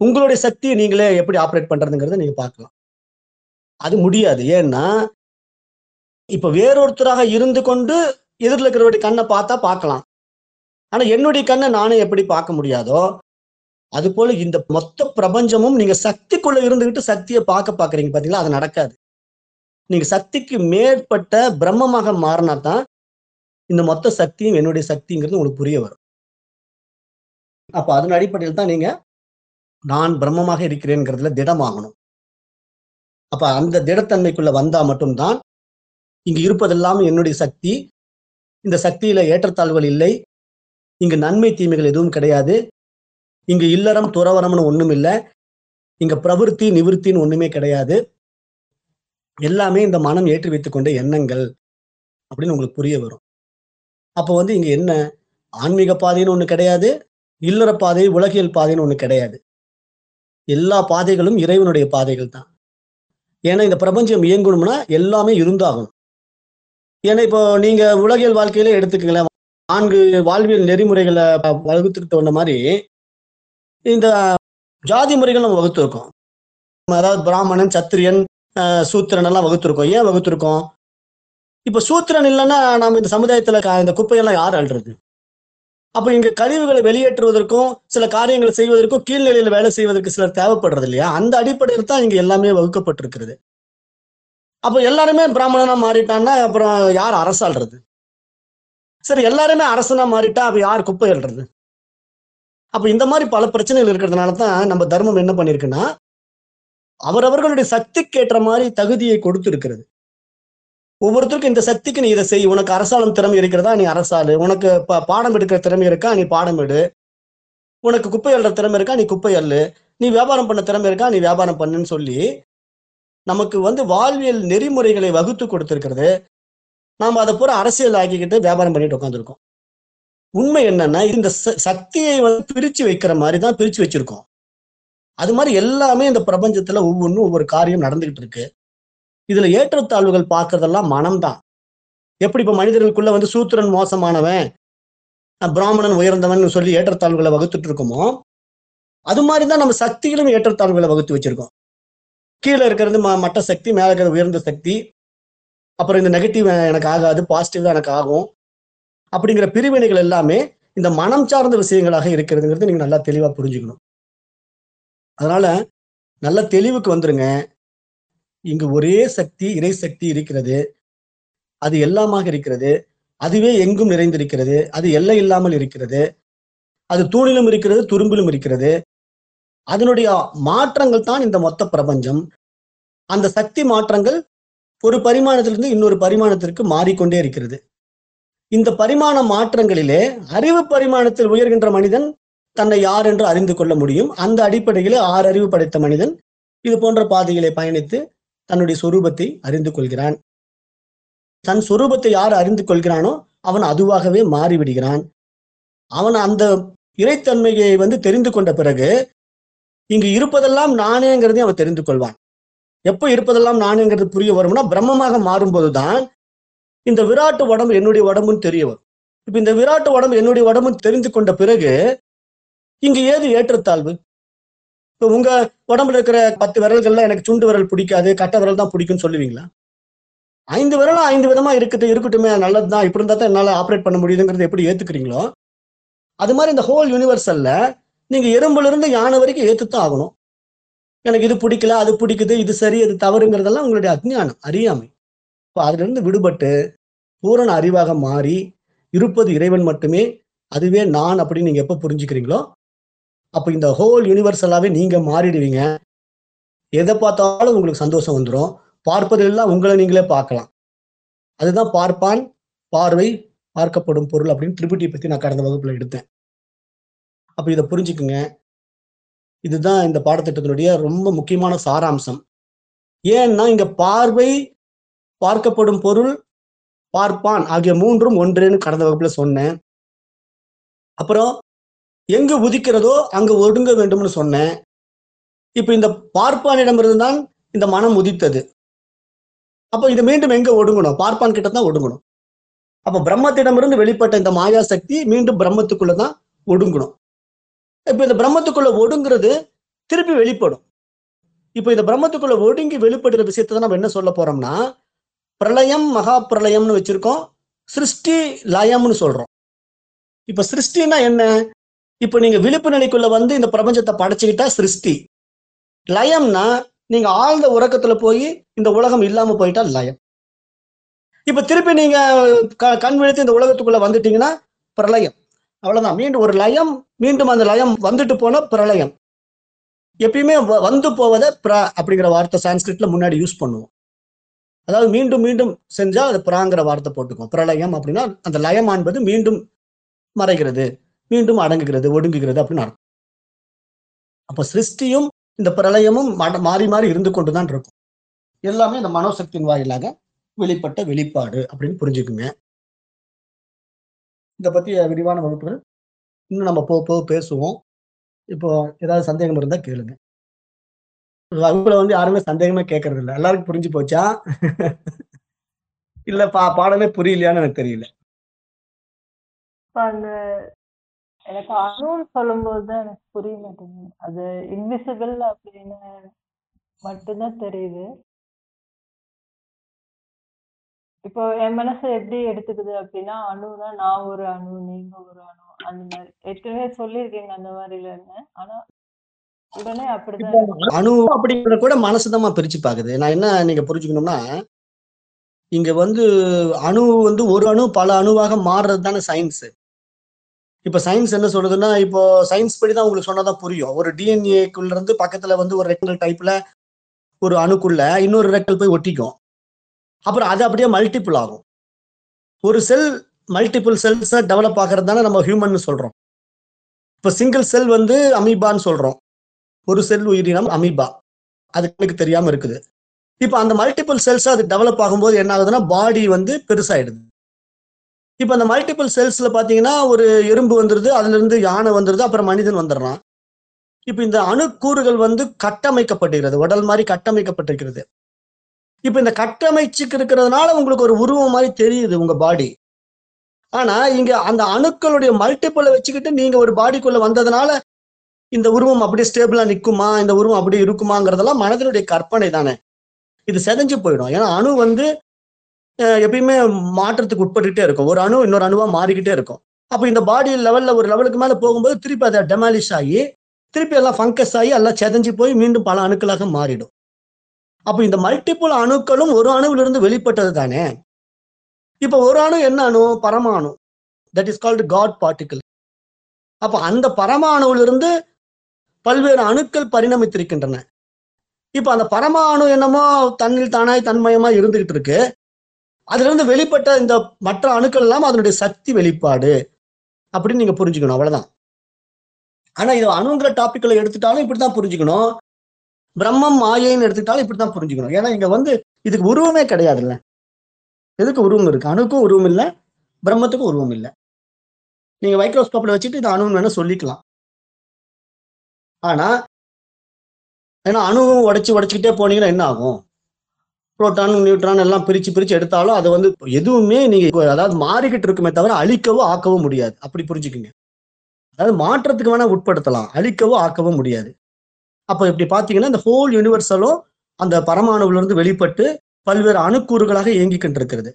உங்களுடைய சக்தியை நீங்களே எப்படி ஆப்ரேட் பண்றதுங்கிறத நீங்க பார்க்கலாம். அது முடியாது. ஏன்னா இப்ப வேறொருத்தராக இருந்து கொண்டு எதிரில் இருக்கிறவருடைய கண்ணை பார்த்தா பார்க்கலாம். ஆனா என்னுடைய கண்ணை நானே எப்படி பார்க்க முடியாதோ அது போல இந்த மொத்த பிரபஞ்சமும் நீங்க சக்திக்குள்ள இருந்துகிட்டு சக்தியை பார்க்க பாக்குறீங்க பாத்தீங்களா? அது நடக்காது. நீங்க சக்திக்கு மேற்பட்ட பிரம்மமாக மாறினா தான் இந்த மொத்த சக்தியும் என்னுடைய சக்திங்கிறது உங்களுக்கு புரிய வரும். அப்ப அதன் அடிப்படையில் தான் நீங்க நான் பிரம்மமாக இருக்கிறேங்கிறதுல திடமாகணும் அப்ப அந்த திடத்தன்மைக்குள்ள வந்தா மட்டும்தான் இங்கு இருப்பதெல்லாம் என்னுடைய சக்தி. இந்த சக்தியில ஏற்றத்தாழ்வுகள் இல்லை. இங்கு நன்மை தீமைகள் எதுவும் கிடையாது. இங்கு இல்லறம் துறவரம்னு ஒண்ணும் இல்லை. இங்க பிரவிற்த்தி நிவிற்த்தின்னு ஒண்ணுமே கிடையாது. எல்லாமே இந்த மனம் ஏற்றி வைத்து கொண்ட எண்ணங்கள் அப்படின்னு உங்களுக்கு புரிய வரும். அப்போ வந்து இங்க என்ன? ஆன்மீக பாதைன்னு ஒண்ணு கிடையாது. இல்லற பாதை உலகியல் பாதைன்னு ஒண்ணு கிடையாது. எல்லா பாதைகளும் இறைவனுடைய பாதைகள் தான். ஏன்னா இந்த பிரபஞ்சம் இயங்கணும்னா எல்லாமே இருந்தாகணும். ஏன்னா இப்போ நீங்க உலகியல் வாழ்க்கையில எடுத்துக்கங்களேன். நான்கு வாழ்வியல் நெறிமுறைகளை வகுத்துக்கிட்டு வந்த மாதிரி இந்த ஜாதி முறைகள் நம்ம வகுத்துருக்கோம். அதாவது பிராமணன் சத்திரியன் சூத்திரன் எல்லாம் வகுத்துருக்கோம். ஏன் வகுத்துருக்கோம்? இப்போ சூத்திரன் இல்லைன்னா நம்ம இந்த சமுதாயத்தில் இந்த குப்பையெல்லாம் யார் அழுறது அப்போ இங்கே கழிவுகளை வெளியேற்றுவதற்கும் சில காரியங்களை செய்வதற்கும் கீழ்நிலையில் வேலை செய்வதற்கு சிலர் தேவைப்படுறது இல்லையா? அந்த அடிப்படையில் தான் இங்கே எல்லாமே வகுக்கப்பட்டிருக்கிறது. அப்போ எல்லாருமே பிராமணனாக மாறிட்டான்னா அப்புறம் யார் அரசாள்றது சரி எல்லாருமே அரசனாக மாறிட்டா அப்போ யார் குப்பை அள்ளுறது? அப்ப இந்த மாதிரி பல பிரச்சனைகள் இருக்கிறதுனால தான் நம்ம தர்மம் என்ன பண்ணிருக்குன்னா அவரவர்களுடைய சக்திக்கேற்ற மாதிரி தகுதியை கொடுத்துருக்கிறது. ஒவ்வொருத்தருக்கும் இந்த சக்திக்கு நீ இதை செய் உனக்கு அரசாளும் திறமை இருக்கிறதா நீ அரசாள். உனக்கு பாடம் எடுக்கிற திறமை இருக்கா நீ பாடம் எடு. உனக்கு குப்பை அள்ளுற திறமை இருக்கா நீ குப்பை அள்ளு. நீ வியாபாரம் பண்ண திறமை இருக்கா நீ வியாபாரம் பண்ணுன்னு சொல்லி நமக்கு வந்து வாழ்வியல் நெறிமுறைகளை வகுத்து கொடுத்துருக்கிறது. நாம் அதை பூரா அரசியல் ஆக்கிக்கிட்டு வியாபாரம் பண்ணிட்டு உட்காந்துருக்கோம் உண்மை என்னன்னா இந்த ச- சக்தியை வந்து பிரிச்சு வைக்கிற மாதிரி தான் பிரிச்சு வச்சிருக்கோம். அது மாதிரி எல்லாமே இந்த பிரபஞ்சத்துல ஒவ்வொன்றும் ஒவ்வொரு காரியம் நடந்துகிட்டு இருக்கு. இதுல ஏற்றத்தாழ்வுகள் பார்க்கறதெல்லாம் மனம்தான். எப்படி இப்ப மனிதர்களுக்குள்ள வந்து சூத்திரன் மோசமானவன் பிராமணன் உயர்ந்தவன் சொல்லி ஏற்றத்தாழ்வுகளை வகுத்துட்டு இருக்கோமோ அது மாதிரி தான் நம்ம சக்திகளும் ஏற்றத்தாழ்வுகளை வகுத்து வச்சிருக்கோம். கீழே இருக்கிறது ம- மட்ட சக்தி மேல இருக்கிறது உயர்ந்த சக்தி. அப்புறம் இந்த நெகட்டிவ் எனக்கு ஆகாது பாசிட்டிவ் தான் எனக்கு ஆகும். அப்படிங்கிற பிரிவினைகள் எல்லாமே இந்த மனம் சார்ந்த விஷயங்களாக இருக்கிறதுங்கிறது நீங்க நல்லா தெளிவா புரிஞ்சுக்கணும். அதனால நல்ல தெளிவுக்கு வந்துருங்க. இங்கு ஒரே சக்தி இறை சக்தி இருக்கிறது. அது எல்லாமாக இருக்கிறது. அதுவே எங்கும் நிறைந்திருக்கிறது. அது எல்லை இல்லாமல் இருக்கிறது. அது தூணிலும் இருக்கிறது துரும்பிலும் இருக்கிறது. அதனுடைய மாற்றங்கள் தான் இந்த மொத்த பிரபஞ்சம். அந்த சக்தி மாற்றங்கள் ஒரு பரிமாணத்திலிருந்து இன்னொரு பரிமாணத்திற்கு மாறிக்கொண்டே இருக்கிறது. இந்த பரிமாண மாற்றங்களிலே அறிவு பரிமாணத்தில் உயர்கின்ற மனிதன் தன்னை யார் என்று அறிந்து கொள்ள முடியும். அந்த அடிப்படையிலே ஆறு அறிவு படைத்த மனிதன் இது போன்ற பாதைகளை பயணித்து தன்னுடைய சொரூபத்தை அறிந்து கொள்கிறான். தன் சொரூபத்தை யார் அறிந்து கொள்கிறானோ அவன் அதுவாகவே மாறிவிடுகிறான். அவன் அந்த இறைத்தன்மையை வந்து தெரிந்து கொண்ட பிறகு இங்கு இருப்பதெல்லாம் நானேங்கிறதையும் அவன் தெரிந்து கொள்வான். எப்போ இருப்பதெல்லாம் நானேங்கிறது புரிய வரும்னா பிரம்மமாக மாறும்போதுதான் இந்த விராட்டு உடம்பு என்னுடைய உடம்புன்னு தெரிய வரும் இப்ப இந்த விராட்டு உடம்பு என்னுடைய உடம்புன்னு தெரிந்து கொண்ட பிறகு இங்கு ஏது ஏற்றத்தாழ்வு? இப்ப உங்க உடம்புல இருக்கிற பத்து விரல்கள்லாம் எனக்கு சுண்டு விரல் பிடிக்காது கட்ட விரல் தான் பிடிக்கும்னு சொல்லுவீங்களா? ஐந்து விரலும் ஐந்து விதமா இருக்குது இருக்கட்டுமே நல்லதுதான் இப்படி இருந்தா தான் என்னால ஆப்ரேட் பண்ண முடியுதுங்கிறது எப்படி ஏத்துக்கிறீங்களோ அது மாதிரி இந்த ஹோல் யூனிவர்சல்ல நீங்க எறும்புல இருந்து யானை வரைக்கும் ஏத்துத்தான் ஆகணும். எனக்கு இது பிடிக்கல அது பிடிக்குது இது சரி அது தவறுங்கிறதெல்லாம் உங்களுடைய அஜ்ஞானம் அறியாமை. இப்போ அதுல இருந்து விடுபட்டு பூரண அறிவாக மாறி இருப்பது இறைவன் மட்டுமே அதுவே நான் அப்படின்னு நீங்க எப்போ புரிஞ்சுக்கிறீங்களோ அப்போ இந்த ஹோல் யூனிவர்சலாகவே நீங்க மாறிடுவீங்க. எதை பார்த்தாலும் உங்களுக்கு சந்தோஷம் வந்துடும் பார்ப்பதெல்லாம் உங்களை நீங்களே பார்க்கலாம். அதுதான் பார்ப்பான் பார்வை பார்க்கப்படும் பொருள் அப்படின்னு திருப்பிட்டியை பத்தி நான் கடந்த வகுப்புல எடுத்தேன். அப்ப இதை புரிஞ்சுக்குங்க. இதுதான் இந்த பாடத்திட்டத்தினுடைய ரொம்ப முக்கியமான சாராம்சம். ஏன்னா இங்க பார்வை பார்க்கப்படும் பொருள் பார்ப்பான். ஆகிய மூன்றும் ஒன்றுன்னு கடந்த வகுப்புல சொன்னேன். அப்புறம் எங்கு உதிக்கிறதோ அங்கு ஒடுங்க வேண்டும்னு சொன்னேன். இப்ப இந்த பார்ப்பானிடமிருந்து தான் இந்த மனம் உதித்தது. அப்ப இது மீண்டும் எங்க ஒடுங்கணும்? பார்ப்பான் கிட்ட தான் ஒடுங்கணும். அப்ப பிரம்மத்திடமிருந்து வெளிப்பட்ட இந்த மாயா சக்தி மீண்டும் பிரம்மத்துக்குள்ளதான் ஒடுங்கணும். இப்ப இந்த பிரம்மத்துக்குள்ள ஒடுங்கிறது திருப்பி வெளிப்படும். இப்ப இந்த பிரம்மத்துக்குள்ள ஒடுங்கி வெளிப்படுற விஷயத்தை நம்ம என்ன சொல்ல போறோம்னா பிரளயம் மகா பிரளயம்னு வச்சிருக்கோம். சிருஷ்டி லயம்னு சொல்றோம். இப்ப சிருஷ்டினா என்ன? இப்ப நீங்க விழிப்பு நிலைக்குள்ள வந்து இந்த பிரபஞ்சத்தை படைச்சுக்கிட்டா சிருஷ்டி. லயம்னா நீங்க ஆழ்ந்த உறக்கத்துல போய் இந்த உலகம் இல்லாம போயிட்டா லயம். இப்ப திருப்பி நீங்க க- கண் விழித்து இந்த உலகத்துக்குள்ள வந்துட்டீங்கன்னா பிரளயம். அவ்வளவுதான். மீண்டும் ஒரு லயம் மீண்டும் அந்த லயம் வந்துட்டு போன பிரளயம். எப்பயுமே வ- வந்து போவதை பிர அப்படிங்கிற வார்த்தை சான்ஸ்கிரிட்ல முன்னாடி யூஸ் பண்ணுவோம். அதாவது மீண்டும் மீண்டும் செஞ்சா அது பிராங்கிற வார்த்தை போட்டுக்கும். பிரளயம் அப்படின்னா அந்த லயம் என்பது மீண்டும் மறைகிறது மீண்டும் அடங்குகிறது ஒடுங்குகிறது அப்படின்னு அர்த்தம். அப்போ சிருஷ்டியும் இந்த பிரளயமும் மட- மாறி மாறி இருந்து கொண்டு தான் இருக்கும். எல்லாமே இந்த மனோசக்தியின் வாயிலாக வெளிப்பட்ட வெளிப்பாடு அப்படின்னு புரிஞ்சுக்குங்க. இதை பற்றிய விரிவான வகுப்புகள். இன்னும் நம்ம போக போக பேசுவோம். இப்போ ஏதாவது சந்தேகம் இருந்தால் கேளுங்க. வகுப்புல வந்து யாருமே சந்தேகமே கேட்கறது இல்லை எல்லாருக்கும் புரிஞ்சு போச்சா? இல்ல பா பாடமே புரியலையான்னு எனக்கு தெரியல. அந்த எனக்கு அணுன்னு சொல்லும்போது தான் எனக்கு புரிய மாட்டேங்குது. அது இன்விசிபிள் அப்படின்னு மட்டும்தான் தெரியுது. இப்போ என் மனசு எப்படி எடுத்துக்குது அப்படின்னா அணுனா நான் ஒரு அணு நீங்க ஒரு அணு அந்த மாதிரி. ஏற்கனவே சொல்லியிருக்கீங்க அந்த மாதிரில இருந்து ஆனா அணு அப்படிங்கிறத கூட மனசுதான் பிரிச்சு பாக்குது. நான் என்ன நீங்க புரிஞ்சுக்கணும்னா இங்க வந்து அணு வந்து ஒரு அணு பல அணுவாக மாறுறது தானே சயின்ஸ் இப்ப சயின்ஸ் என்ன சொல்லுதுன்னா இப்போ சயின்ஸ் படி தான் உங்களுக்கு சொன்னாதான் புரியும். ஒரு டிஎன்ஏக்குள்ள இருந்து பக்கத்துல வந்து ஒரு ரெக்டல் டைப்ல ஒரு அணுக்குள்ள இன்னொரு ரெக்டல் போய் ஒட்டிக்கும். அப்புறம் அது அப்படியே மல்டிபிள் ஆகும். ஒரு செல் மல்டிபிள் செல்ஸை டெவலப் ஆகிறது தானே நம்ம ஹியூமன் சொல்றோம். இப்போ சிங்கிள் செல் வந்து அமீபான்னு சொல்றோம். ஒரு செல் உயிரினம் அமீபா. அது எனக்கு தெரியாம இருக்குது. இப்போ அந்த மல்டிபிள் செல்ஸ் அது டெவலப் ஆகும்போது என்ன ஆகுதுன்னா பாடி வந்து பெருசாயிடுது. இப்போ அந்த மல்டிபிள் செல்ஸ்ல பாத்தீங்கன்னா ஒரு எறும்பு வந்துருது அதுல இருந்து யானை வந்துருது அப்புறம் மனிதன் வந்துடுறான் இப்போ இந்த அணுக்கூறுகள் வந்து கட்டமைக்கப்படுகிறது உடல் மாதிரி கட்டமைக்கப்பட்டிருக்கிறது. இப்போ இந்த கட்டமைச்சுக்கு இருக்கிறதுனால உங்களுக்கு ஒரு உருவம் மாதிரி தெரியுது உங்க பாடி ஆனா இங்க அந்த அணுக்களுடைய மல்டிபிளை வச்சுக்கிட்டு நீங்க ஒரு பாடிக்குள்ள வந்ததுனால இந்த உருவம் அப்படியே ஸ்டேபிளா நிற்குமா இந்த உருவம் அப்படியே இருக்குமாங்கிறதெல்லாம் மனதினுடைய கற்பனை தானே. இது செதஞ்சு போயிடும். ஏன்னா அணு வந்து எப்பயுமே மாற்றத்துக்கு உட்பட்டுகிட்டே இருக்கும். ஒரு அணு இன்னொரு அணுவா மாறிக்கிட்டே இருக்கும். அப்போ இந்த பாடி லெவல்ல ஒரு லெவலுக்கு மேல போகும்போது திருப்பி அதை டெமாலிஷ் ஆகி திருப்பி எல்லாம் ஃபங்கஸ் ஆகி எல்லாம் செதஞ்சு போய் மீண்டும் பல அணுக்களாக மாறிடும். அப்போ இந்த மல்டிபிள் அணுக்களும் ஒரு அணுவிலிருந்து வெளிப்பட்டது தானே. இப்போ ஒரு அணு என்ன அணு? பரமாணு. That is called God particle அப்போ அந்த பரமாணுவிலிருந்து பல்வேறு அணுக்கள் பரிணமித்திருக்கின்றன. இப்போ அந்த பரமாணு என்னமோ தன்னில் தானாய் தன்மயமா இருந்துகிட்டு இருக்கு. அதுல இருந்து வெளிப்பட்ட இந்த மற்ற அணுக்கள் எல்லாம் அதனுடைய சக்தி வெளிப்பாடு அப்படின்னு நீங்க புரிஞ்சுக்கணும் அவ்வளவுதான். ஆனா இது அணுங்கிற டாபிக்ல எடுத்துட்டாலும் இப்படித்தான் புரிஞ்சுக்கணும். பிரம்மம் மாயைன்னு எடுத்துக்கிட்டாலும் இப்படித்தான் புரிஞ்சுக்கணும். ஏன்னா இங்க வந்து இதுக்கு உருவமே கிடையாதுல்ல. எதுக்கு உருவம் இருக்கு? அணுக்கும் உருவம் இல்லை பிரம்மத்துக்கும் உருவம் இல்லை. நீங்க மைக்ரோஸ்கோப்ல வச்சுட்டு இது அணுன்னு வேணும் சொல்லிக்கலாம். ஆனா ஏன்னா அணுவும் உடைச்சு உடைச்சுக்கிட்டே போனீங்கன்னா என்ன ஆகும்? புரோட்டான் நியூட்ரான் எல்லாம் பிரிச்சு பிரிச்சு எடுத்தாலும் அது வந்து எதுவுமே நீங்க அதாவது மாறிக்கிட்டு இருக்குமே தவிர அழிக்கவோ ஆக்கவோ முடியாது. அப்படி புரிஞ்சுக்குங்க. அதாவது மாற்றத்துக்கு வேணா உட்படுத்தலாம். அழிக்கவோ ஆக்கவோ முடியாது. அப்போ இப்படி பாத்தீங்கன்னா இந்த ஹோல் யூனிவர்சலும் அந்த பரமாணுவிலிருந்து இருந்து வெளிப்பட்டு பல்வேறு அணுக்கூறுகளாக இயங்கிக்கிட்டு இருக்கிறது.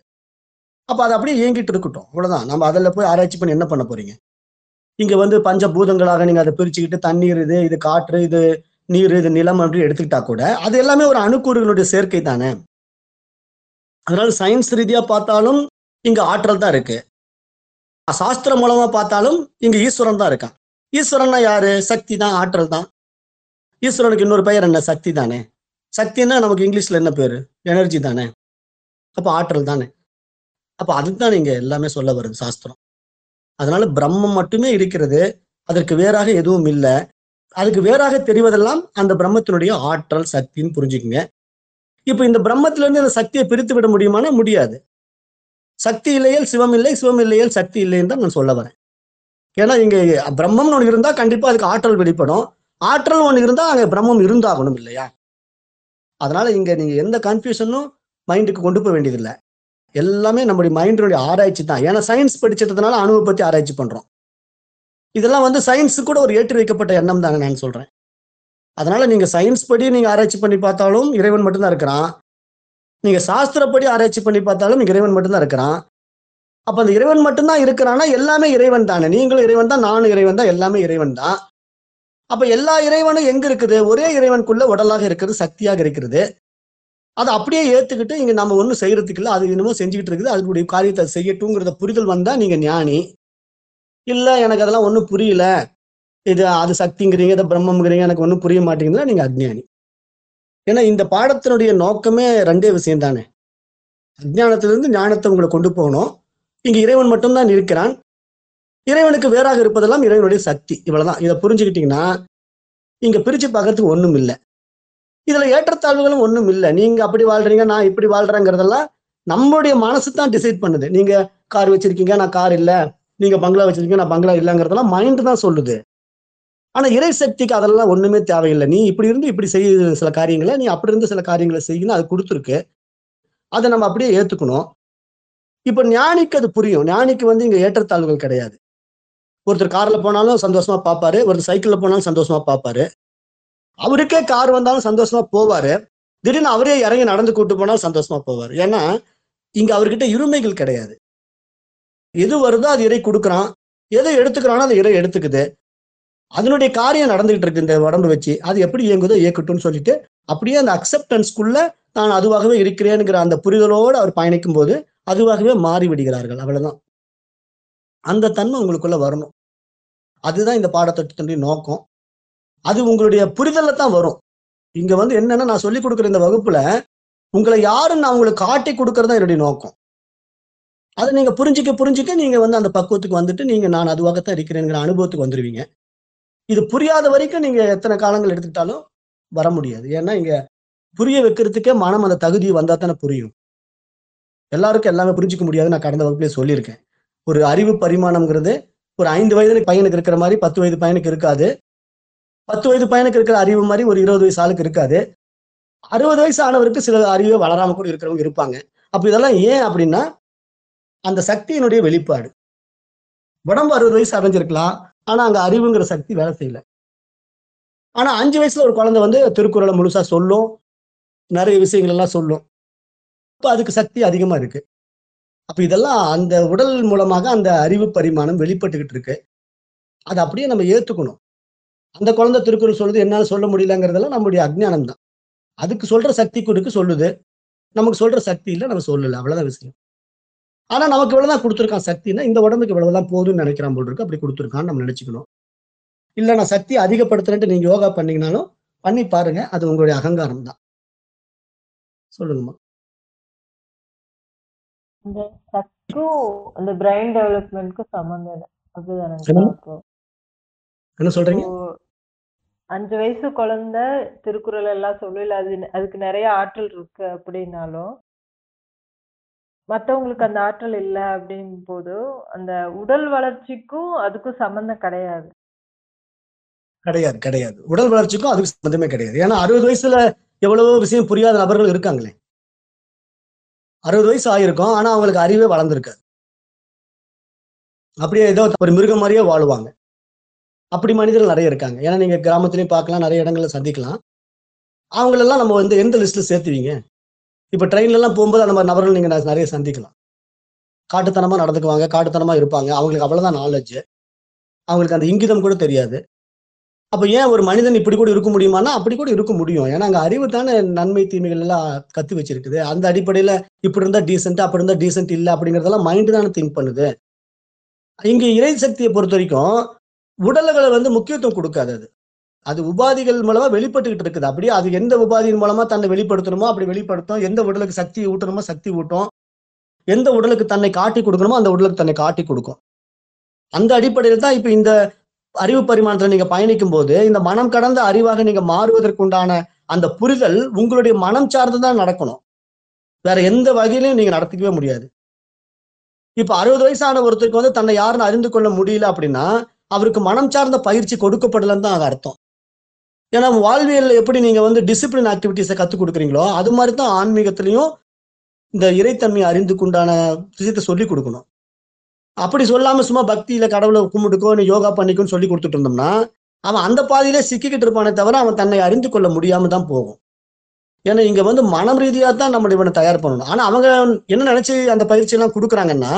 அப்போ அது அப்படியே இயங்கிட்டு இருக்கட்டும். அவ்வளோதான் நம்ம அதில் போய் ஆராய்ச்சி பண்ணி என்ன பண்ண போறீங்க? இங்க வந்து பஞ்ச பூதங்களாக நீங்க அதை பிரிச்சுக்கிட்டு தண்ணீர் இது இது காற்று இது நீர் இது நிலம் அப்படி எடுத்துக்கிட்டா கூட அது எல்லாமே ஒரு அணுக்கூறுகளுடைய சேர்க்கை தானே. அதனால சயின்ஸ் ரீதியா பார்த்தாலும் இங்க ஆற்றல் தான் இருக்கு. சாஸ்திரம் மூலமா பார்த்தாலும் இங்க ஈஸ்வரன் தான் இருக்கான். ஈஸ்வரன்னா யாரு? சக்தி தான் ஆற்றல் தான். ஈஸ்வரனுக்கு இன்னொரு பெயர் என்ன? சக்தி தானே. சக்தின்னா நமக்கு இங்கிலீஷ்ல என்ன பேரு? எனர்ஜி தானே. அப்ப ஆற்றல் தானே. அப்ப அதுதான் இங்க எல்லாமே சொல்ல வருது சாஸ்திரம். அதனால பிரம்மம் மட்டுமே இருக்கிறது. அதற்கு வேறாக எதுவும் இல்லை. அதுக்கு வேறாக தெரிவதெல்லாம் அந்த பிரம்மத்தினுடைய ஆற்றல் சக்தின்னு புரிஞ்சுக்குங்க. இப்ப இந்த பிரம்மத்திலிருந்து அந்த சக்தியை பிரித்து விட முடியுமானா முடியாது. சக்தி இல்லையேல் சிவம் இல்லை சிவம் இல்லையேல் சக்தி இல்லைன்னு தான் நான் சொல்ல வரேன். ஏன்னா இங்க பிரம்மம்னு ஒன்று இருந்தா கண்டிப்பா அதுக்கு ஆற்றல் வெளிப்படும். ஆற்றல் ஒன்று இருந்தா அங்க பிரம்மம் இருந்தாகணும் இல்லையா? அதனால இங்க நீங்க எந்த கன்ஃபியூஷனும் மைண்டுக்கு கொண்டு போக வேண்டியதில்லை. எல்லாமே நம்முடைய மைண்டினுடைய ஆராய்ச்சி தான். ஏன்னா சயின்ஸ் படிச்சிட்டதுனால அணுவை பத்தி ஆராய்ச்சி பண்றோம். இதெல்லாம் வந்து சயின்ஸு கூட ஒரு ஏற்றி வைக்கப்பட்ட எண்ணம் தாங்க நான் சொல்றேன். அதனால நீங்க சயின்ஸ் படி நீங்க ஆராய்ச்சி பண்ணி பார்த்தாலும் இறைவன் மட்டும்தான் இருக்கிறான். நீங்க சாஸ்திரப்படி ஆராய்ச்சி பண்ணி பார்த்தாலும் இறைவன் மட்டும்தான் இருக்கிறான். அப்ப அந்த இறைவன் மட்டும்தான் இருக்கிறான்னா எல்லாமே இறைவன் தானே. நீங்களும் இறைவன் தான் நானும் இறைவன் தான் எல்லாமே இறைவன் தான். அப்ப எல்லா இறைவனும் எங்க இருக்குது? ஒரே இறைவனுக்குள்ள உடலாக இருக்கிறது சக்தியாக இருக்கிறது. அதை அப்படியே ஏத்துக்கிட்டு இங்க நம்ம ஒன்றும் செய்யறதுக்கு இல்லை அது இன்னமும் செஞ்சுக்கிட்டு இருக்குது அதனுடைய காரியத்தை செய்யட்டுங்கிறத புரிதல் வந்தா நீங்க ஞானி. இல்ல எனக்கு அதெல்லாம் ஒன்றும் புரியல. இது அது சக்திங்கிறீங்க இதை பிரம்மங்கிறீங்க எனக்கு ஒன்றும் புரிய மாட்டேங்குதுன்னா நீங்க அஜ்ஞானி. ஏன்னா இந்த பாடத்தினுடைய நோக்கமே ரெண்டே விஷயம் தானே. அஜ்ஞானத்திலிருந்து ஞானத்தை உங்களை கொண்டு போகணும். இங்க இறைவன் மட்டும்தான் இருக்கிறான். இறைவனுக்கு வேறாக இருப்பதெல்லாம் இறைவனுடைய சக்தி. இவ்வளவுதான். இதை புரிஞ்சுக்கிட்டீங்கன்னா இங்க பிரிச்சு பார்க்கறதுக்கு ஒண்ணும் இல்லை இதுல ஏற்றத்தாழ்வுகளும் ஒண்ணும் இல்லை. நீங்க அப்படி வாழ்றீங்க நான் இப்படி வாழ்றேங்கிறதெல்லாம் நம்மளுடைய மனசு தான் டிசைட் பண்ணுது. நீங்க கார் வச்சிருக்கீங்க நான் கார் இல்லை. நீங்க பங்களா வச்சிருக்கீங்க நான் பங்களா இல்லைங்கிறதெல்லாம் மைண்ட் தான் சொல்லுது. ஆனா இறை சக்திக்கு அதெல்லாம் ஒண்ணுமே தேவையில்லை. நீ இப்படி இருந்து இப்படி செய்ய சில காரியங்களை நீ அப்படி இருந்து சில காரியங்களை செய்யணும் அது கொடுத்துருக்கு. அதை நம்ம அப்படியே ஏத்துக்கணும். இப்ப ஞானிக்கு அது புரியும். ஞானிக்கு வந்து இங்க ஏற்றத்தாழ்வுகள் கிடையாது. ஒருத்தர் கார்ல போனாலும் சந்தோஷமா பார்ப்பாரு. ஒருத்தர் சைக்கிள்ல போனாலும் சந்தோஷமா பார்ப்பாரு. அவருக்கே கார் வந்தாலும் சந்தோஷமா போவாரு. திடீர்னு அவரே இறங்கி நடந்து கூட்டு போனாலும் சந்தோஷமா போவார். ஏன்னா இங்க அவர்கிட்ட இருமைகள் கிடையாது. எது வருதோ அது இறை கொடுக்குறான். எதை எடுத்துக்கிறானோ அது இறை எடுத்துக்குது. அதனுடைய காரியம் நடந்துகிட்டு இருக்கு இந்த உடம்பு வச்சு. அது எப்படி இயங்குதோ இயக்கட்டும்னு சொல்லிட்டு அப்படியே அந்த அக்செப்டன்ஸ்குள்ள நான் அதுவாகவே இருக்கிறேனுங்கிற அந்த புரிதலோடு அவர் பயணிக்கும் போது அதுவாகவே மாறி விடுகிறார்கள். அவ்வளவுதான். அந்த தன்மை உங்களுக்குள்ள வரணும். அதுதான் இந்த பாடத்திட்டத்தினுடைய நோக்கம். அது உங்களுடைய புரிதல்ல தான் வரும். இங்க வந்து என்னன்னா நான் சொல்லி கொடுக்குற இந்த வகுப்புல உங்களை யாரும் நான் உங்களுக்கு காட்டி கொடுக்கறதா என்னுடைய நோக்கம். அதை நீங்க புரிஞ்சுக்க புரிஞ்சுக்க நீங்க வந்து அந்த பக்குவத்துக்கு வந்துட்டு நீங்க நான் அதுவாகத்தான் இருக்கிறேங்கிற அனுபவத்துக்கு வந்துருவீங்க. இது புரியாத வரைக்கும் நீங்க எத்தனை காலங்கள் எடுத்துக்கிட்டாலும் வர முடியாது. ஏன்னா இங்க புரிய வைக்கிறதுக்கே மனம் அந்த தகுதி வந்தா தானே புரியும். எல்லாருக்கும் எல்லாமே புரிஞ்சுக்க முடியாது. நான் கடந்த வகுப்புலேயே சொல்லியிருக்கேன். ஒரு அறிவு பரிமாணம்ங்கிறது ஒரு ஐந்து வயது பையனுக்கு இருக்கிற மாதிரி பத்து வயது பையனுக்கு இருக்காது. பத்து வயது பையனுக்கு இருக்கிற அறிவு மாதிரி ஒரு இருபது வயசு ஆளுக்கு இருக்காது. அறுபது வயசு ஆனவருக்கு சில அறிவே வளராம கூட இருக்கிறவங்க இருப்பாங்க. அப்ப இதெல்லாம் ஏன் அப்படின்னா அந்த சக்தியினுடைய வெளிப்பாடு. உடம்பு அறுபது வயசு அடைஞ்சிருக்கலாம். ஆனா அங்க அறிவுங்கிற சக்தி வேலை செய்யல. ஆனா அஞ்சு வயசுல ஒரு குழந்தை வந்து திருக்குறளை முழுசா சொல்லும். நிறைய விஷயங்கள் எல்லாம் சொல்லும். இப்போ அதுக்கு சக்தி அதிகமா இருக்கு. அப்ப இதெல்லாம் அந்த உடல் மூலமாக அந்த அறிவு பரிமாணம் வெளிப்பட்டுக்கிட்டு இருக்கு. அதை அப்படியே நம்ம ஏத்துக்கணும். அந்த குழந்தை திருக்குறள் சொல்லுது என்னால சொல்ல முடியலங்கிறதெல்லாம் நம்முடைய அஜ்ஞானம் தான் அதுக்கு சொல்ற சக்தி கொடுக்கு சொல்லுது. நமக்கு சொல்ற சக்தி இல்லை நம்ம சொல்லல. அவ்வளவுதான் விஷயம். ஆனா நமக்கு இவ்வளவுதான் கொடுத்துருக்கான் சக்தின்னா இந்த உடம்புக்கு இவ்வளவுதான் போதும்னு நினைக்கிறான் போல் இருக்கு அப்படி கொடுத்துருக்கான்னு நம்ம நினைச்சுக்கணும். இல்ல நான் சக்தி அதிகப்படுத்துறேன்ட்டு நீங்க யோகா பண்ணீங்கனாலும் பண்ணி பாருங்க. அது உங்களுடைய அகங்காரம் தான் சொல்லுங்கம்மா. இந்த சத்துக்கும் அந்த பிரெயின் டெவலப்மெண்ட்க்கும் சம்மந்தம் இல்லை அப்படிதானங்க என்னம்மா? இப்போ என்ன சொல்றீங்க? அஞ்சு வயசு குழந்தை திருக்குறள் எல்லாம் சொல்லல அது அதுக்கு நிறைய ஆற்றல் இருக்கு அப்படின்னாலும் மத்தவங்களுக்கு அந்த ஆற்றல் இல்ல அப்படின் போது அந்த உடல் வளர்ச்சிக்கும் அதுக்கும் சம்மந்தம் கிடையாது. கிடையாது கிடையாது. உடல் வளர்ச்சிக்கும் அதுக்கு சம்மந்தமே கிடையாது. ஏன்னா அறுபது வயசுல எவ்வளவோ விஷயம் புரியாத நபர்கள் இருக்காங்களே. அறுபது வயசு ஆயிருக்கும் ஆனா அவங்களுக்கு அறிவே வளர்ந்துருக்காது. அப்படியே ஏதோ ஒரு மிருகம் மாதிரியே வாழுவாங்க. அப்படி மனிதர்கள் நிறைய இருக்காங்க. ஏன்னா நீங்க கிராமத்துலயும் பார்க்கலாம் நிறைய இடங்கள்ல சந்திக்கலாம். அவங்களெல்லாம் நம்ம வந்து எந்த லிஸ்ட்ல சேர்த்துவீங்க? இப்போ ட்ரெயின்லலாம் போகும்போது அந்த மாதிரி நபர்கள் நீங்க நிறைய சந்திக்கலாம். காட்டுத்தனமா நடந்துக்குவாங்க காட்டுத்தனமா இருப்பாங்க. அவங்களுக்கு அவ்வளவுதான் நாலேஜ் அவங்களுக்கு அந்த இங்கிதம் கூட தெரியாது. அப்போ ஏன் ஒரு மனிதன் இப்படி கூட இருக்க முடியுமானா அப்படி கூட இருக்க முடியும். ஏன்னா அங்கே அறிவு தானே நன்மை தீமைகள் எல்லாம் கத்து வச்சிருக்குது. அந்த அடிப்படையில் இப்படி இருந்தால் டீசென்ட் அப்படி இருந்தால் டீசென்ட் இல்லை அப்படிங்கறதெல்லாம் மைண்டு தானே திங்க் பண்ணுது. இங்கே இறை சக்தியை பொறுத்த வரைக்கும் உடல்களை வந்து முக்கியத்துவம் கொடுக்காது அது. அது உபாதிகள் மூலமா வெளிப்பட்டுக்கிட்டு இருக்குது. அப்படியே அது எந்த உபாதியின் மூலமா தன்னை வெளிப்படுத்தணுமோ அப்படி வெளிப்படுத்தும். எந்த உடலுக்கு சக்தி ஊட்டணுமோ சக்தி ஊட்டும். எந்த உடலுக்கு தன்னை காட்டி கொடுக்கணுமோ அந்த உடலுக்கு தன்னை காட்டி கொடுக்கும். அந்த அடிப்படையில் தான் இப்போ இந்த அறிவு பரிமாணத்தில் நீங்க பயணிக்கும் போது இந்த மனம் கடந்த அறிவாக நீங்க மாறுவதற்குண்டான அந்த புரிதல் உங்களுடைய மனம் சார்ந்து தான் நடக்கணும். வேற எந்த வகையிலையும் நீங்க நடத்திக்கவே முடியாது. இப்ப அறுபது வயசான ஒருத்தருக்கு வந்து தன்னை யாருன்னு அறிந்து கொள்ள முடியல அப்படின்னா அவருக்கு மனம் சார்ந்த பயிற்சி கொடுக்கப்படலன்னு தான் அது அர்த்தம். ஏன்னா வாழ்வியல் எப்படி நீங்க வந்து டிசிப்ளின் ஆக்டிவிட்டிஸை கற்றுக் கொடுக்குறீங்களோ அது மாதிரி தான் ஆன்மீகத்திலையும் இந்த இறைத்தன்மையை அறிந்து கொண்டான விஷயத்தை சொல்லி கொடுக்கணும். அப்படி சொல்லாம சும்மா பக்தியில கடவுளை கும்பிட்டுக்கோ நீ யோகா பண்ணிக்கோன்னு சொல்லி கொடுத்துட்டு இருந்தோம்னா அவன் அந்த பாதையிலே சிக்கிக்கிட்டு இருப்பானே தவிர அவன் தன்னை அறிந்து கொள்ள முடியாம தான் போகும். ஏன்னா இங்க வந்து மனம் ரீதியா தான் நம்ம இவனை தயார் பண்ணணும். ஆனா அவங்க என்ன நினைச்சு அந்த பயிற்சி எல்லாம் கொடுக்குறாங்கன்னா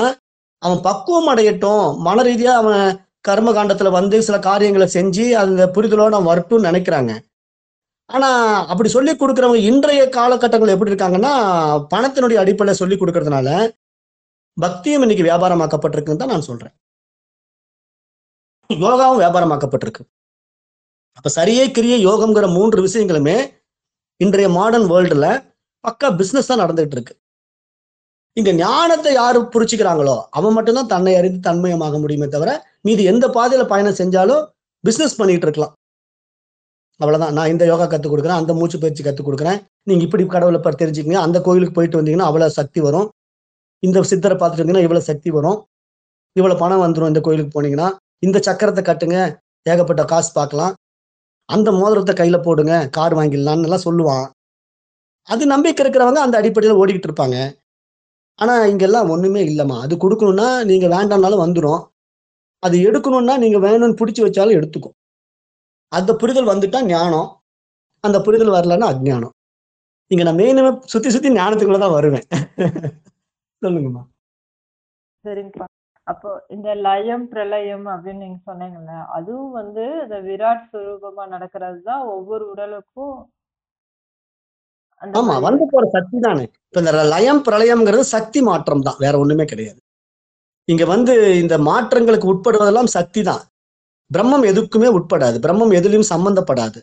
அவன் பக்குவம் அடையட்டும் மன ரீதியா அவன் கர்ம காண்டத்துல வந்து சில காரியங்களை செஞ்சு அந்த புரிதலோட நான் வரட்டும்னு நினைக்கிறாங்க. ஆனா அப்படி சொல்லி கொடுக்குறவங்க இன்றைய காலகட்டங்கள் எப்படி இருக்காங்கன்னா பணத்தினுடைய அடிப்படையில சொல்லி கொடுக்கறதுனால பக்தியும் இன்னைக்கு வியாபாரமாக்கப்பட்டிருக்குன்னு தான் நான் சொல்றேன். யோகாவும் வியாபாரமாக்கப்பட்டிருக்கு. அப்ப சரியே கிரியை யோகம்ங்கிற மூன்று விஷயங்களுமே இன்றைய மாடர்ன் வேர்ல்டுல பக்கா பிசினஸ் தான் நடந்துகிட்டு இருக்கு. இங்க ஞானத்தை யாரு புரிச்சுக்கிறாங்களோ அவன் மட்டும்தான் தன்னை அறிந்து தன்மயமாக முடியுமே தவிர மீதி எந்த பாதையில பயணம் செஞ்சாலும் பிசினஸ் பண்ணிட்டு இருக்கலாம். அவ்வளவுதான். நான் இந்த யோகா கத்துக் கொடுக்குறேன் அந்த மூச்சு பயிற்சி கத்துக் கொடுக்குறேன். நீங்க இப்படி கடவுளை பற்றி தெரிஞ்சுக்கங்க அந்த கோயிலுக்கு போயிட்டு வந்தீங்கன்னா அவ்வளவு சக்தி வரும். இந்த சித்தரை பார்த்துட்டு வந்தீங்கன்னா இவ்வளவு சக்தி வரும். இவ்வளவு பணம் வந்துடும் இந்த கோயிலுக்கு போனீங்கன்னா இந்த சக்கரத்தை கட்டுங்க ஏகப்பட்ட காசு பார்க்கலாம். அந்த மோதிரத்தை கையில போடுங்க கார் வாங்கிடலாம்னு எல்லாம் சொல்லுவான். அது நம்பிக்கை இருக்கிறவங்க அந்த அடிப்படையில் ஓடிக்கிட்டு இருப்பாங்க. ஆனா இங்கெல்லாம் ஒண்ணுமே இல்லைம்மா. அது கொடுக்கணும்னா நீங்க வேண்டாம்னாலும் வந்துடும் அது எடுக்கணும்னா நீங்க வேணும்னு பிடிச்சி வச்சாலும் எடுத்துக்கும். அந்த புரிதல் வந்துட்டா ஞானம். அந்த புரிதல் வரலன்னா அஜ்ஞானம். இங்க நான் மெயினுமே சுத்தி சுத்தி ஞானத்துக்குள்ள தான் வருவேன். சொல்லுங்கம்மா. சரிங்கப்பா. அப்போ இந்த லயம் பிரளயம் அப்படின்னு நீங்க சொன்னீங்கல்ல அதுவும் வந்து இந்த விராட் சுரூபமா நடக்கிறது தான் ஒவ்வொரு உடலுக்கும் ஆமா வந்து போற சக்தி தானே. இப்ப இந்த லயம் பிரளயம்ங்கிறது சக்தி மாற்றம் தான். வேற ஒண்ணுமே கிடையாது. இங்க வந்து இந்த மாற்றங்களுக்கு உட்படுவதெல்லாம் சக்தி தான். பிரம்மம் எதுக்குமே உட்படாது. பிரம்மம் எதுலயும் சம்பந்தப்படாது.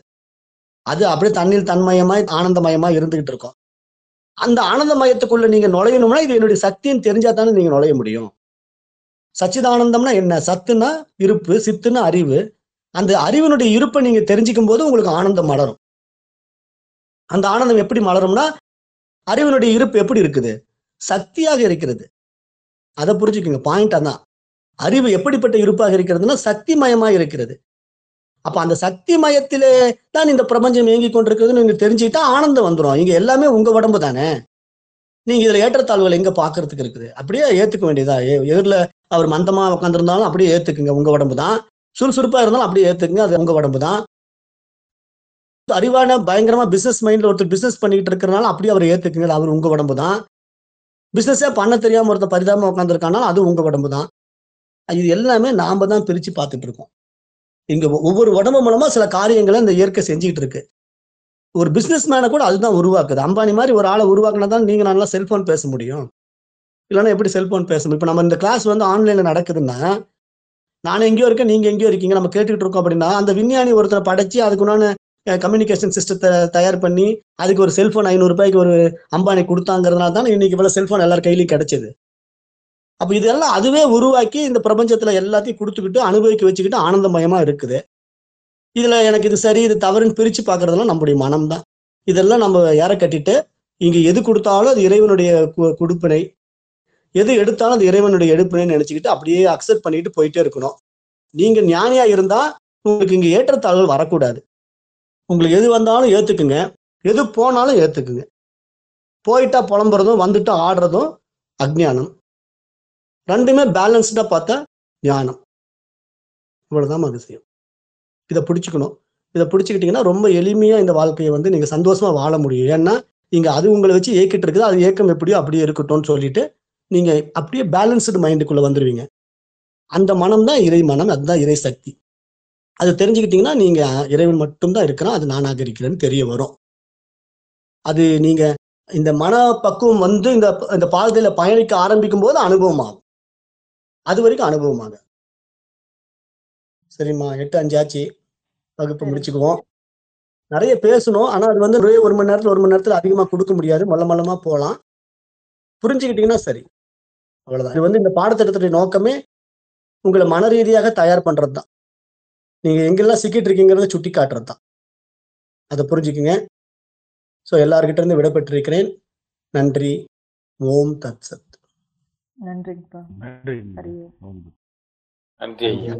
அது அப்படியே தண்ணில் தன்மயமாய் ஆனந்தமயமா இருந்துகிட்டு இருக்கும். அந்த ஆனந்தமயத்துக்குள்ள நீங்க நுழையணும்னா இது என்னுடைய சக்தின்னு தெரிஞ்சா தானே நீங்க நுழைய முடியும். சச்சிதானந்தம்னா என்ன? சத்துனா இருப்பு சித்துனா அறிவு. அந்த அறிவினுடைய இருப்பை நீங்க தெரிஞ்சுக்கும் போது உங்களுக்கு ஆனந்தம் மலரும் அந்த ஆனந்தம் எப்படி மலரும்னா அறிவினுடைய இருப்பு எப்படி இருக்குது? சக்தியாக இருக்கிறது. அதை புரிஞ்சுக்கோங்க பாயிண்ட் அதான். அறிவு எப்படிப்பட்ட இருப்பாக இருக்கிறதுனா சக்தி மயமாக இருக்கிறது. அப்ப அந்த சக்தி மயத்திலே தான் இந்த பிரபஞ்சம் இயங்கி கொண்டிருக்கிறதுன்னு நீங்க தெரிஞ்சுக்கிட்டா ஆனந்தம் வந்துடும் இங்க எல்லாமே உங்க உடம்பு தானே. நீங்க இதுல ஏற்றத்தாழ்வுகள் எங்க பாக்குறதுக்கு இருக்குது? அப்படியே ஏத்துக்க வேண்டியதா? எதிரில் அவர் மந்தமா உட்காந்துருந்தாலும் அப்படியே ஏத்துக்குங்க. உங்க உடம்பு தான். சுறுசுறுப்பா இருந்தாலும் அப்படியே ஏத்துக்குங்க. அது உங்க உடம்பு தான். அறிவான பயங்கரமா பிசினஸ் மைண்ட்ல ஒருத்தர் பிசினஸ் பண்ணிக்கிட்டு இருக்கிறனால அப்படியே அவர் ஏத்துக்குங்க. அவர் உங்க உடம்பு தான் பிசினஸே பண்ண தெரியாம ஒருத்தர் பரிதாபமா உட்காந்துருக்கானாலும் அது உங்க உடம்பு தான் இது எல்லாமே நாம தான் பிரிச்சு பார்த்துட்டு இருக்கோம். இங்க ஒவ்வொரு உடம்பு மூலமா சில காரியங்களை இந்த இயற்கை செஞ்சுக்கிட்டு இருக்கு. ஒரு பிசினஸ் மேனை கூட அதுதான் உருவாக்குது. அம்பானி மாதிரி ஒரு ஆளை உருவாக்குனா தான் நீங்க நல்லா செல்போன் பேச முடியும். இல்லைன்னா எப்படி செல்போன் பேச முடியும்? இப்போ நம்ம இந்த கிளாஸ் வந்து ஆன்லைன்ல நடக்குதுன்னா நான் எங்கேயோ இருக்கேன் நீங்க எங்கேயோ இருக்கீங்க. நம்ம கேட்டுக்கிட்டு இருக்கோம் அப்படின்னா அந்த விஞ்ஞானி ஒருத்தரை படைச்சு அதுக்குண்டான கம்யூனிகேஷன் சிஸ்டத்தை தயார் பண்ணி அதுக்கு ஒரு செல்போன் ஐநூறு ரூபாய்க்கு ஒரு அம்பானி கொடுத்தாங்கிறதுனால தான் இன்னைக்கு இவ்வளவு செல்போன் எல்லார் கையிலையும் கிடைச்சது. அப்போ இதெல்லாம் அதுவே உருவாக்கி இந்த பிரபஞ்சத்துல எல்லாத்தையும் கொடுத்துக்கிட்டு அனுபவிக்க வச்சுக்கிட்டு ஆனந்தமயமா இருக்குது. இதுல எனக்கு இது சரி இது தவறுன்னு பிரிச்சு பார்க்கறதெல்லாம் நம்முடைய மனம் தான். இதெல்லாம் நம்ம ஏற கட்டிட்டு இங்க எது கொடுத்தாலும் அது இறைவனுடைய கு- கொடுப்பினை. எது எடுத்தாலும் அது இறைவனுடைய எடுப்பினைன்னு நினைச்சுக்கிட்டு அப்படியே அக்செப்ட் பண்ணிட்டு போயிட்டே இருக்கணும். நீங்க ஞானியா இருந்தா உங்களுக்கு இங்க ஏற்றத்தாழ்வுகள் வரக்கூடாது. உங்களுக்கு எது வந்தாலும் ஏற்றுக்குங்க எது போனாலும் ஏற்றுக்குங்க போயிட்டா புலம்புறதும் வந்துட்டு ஆடுறதும் அஜ்ஞானம். ரெண்டுமே பேலன்ஸ்டாக பார்த்தா ஞானம். இவ்வளோதான் அதிசயம் இதை பிடிச்சிக்கணும். இதை பிடிச்சிக்கிட்டிங்கன்னா ரொம்ப எளிமையாக இந்த வாழ்க்கையை வந்து நீங்கள் சந்தோஷமாக வாழ முடியும். ஏன்னா இங்கே அது உங்களை வச்சு ஏக்கிட்டு இருக்குது. அது ஏக்கம் எப்படியோ அப்படியே இருக்கட்டும்னு சொல்லிட்டு நீங்கள் அப்படியே பேலன்ஸ்டு மைண்டுக்குள்ளே வந்துடுவீங்க அந்த மனம் தான் இறை மனம் அதுதான் இறை சக்தி. அது தெரிஞ்சுக்கிட்டீங்கன்னா நீங்க இறைவன் மட்டும்தான் இருக்கிறான் அது நானாக இருக்கிறேன்னு தெரிய வரும். அது நீங்க இந்த மன பக்குவம் வந்து இந்த இந்த பாதையில பயணிக்க ஆரம்பிக்கும் போது அனுபவம் ஆகும் அது வரைக்கும் அனுபவமாக சரிம்மா எட்டு அஞ்சு ஆச்சு. வகுப்பு. முடிச்சுக்குவோம். நிறைய பேசணும். ஆனா அது வந்து ஒரே ஒரு மணி நேரத்துல ஒரு மணி நேரத்துல அதிகமா கொடுக்க முடியாது. மொல்ல மொல்லமா போகலாம். புரிஞ்சுக்கிட்டீங்கன்னா சரி. அவ்வளவுதான். இது வந்து இந்த பாடத்திட்டத்துடைய நோக்கமே உங்களை மன ரீதியாக தயார் பண்றது தான் நீங்க எங்கெல்லாம் சிக்கிட்டு இருக்கீங்கிறத சுட்டி காட்டுறது தான். அதை புரிஞ்சுக்குங்க. ஸோ எல்லார்கிட்ட இருந்து விடைபெற்றிருக்கிறேன். நன்றி. ஓம் தத் சத் நன்றி. நன்றி. நன்றி ஐயா.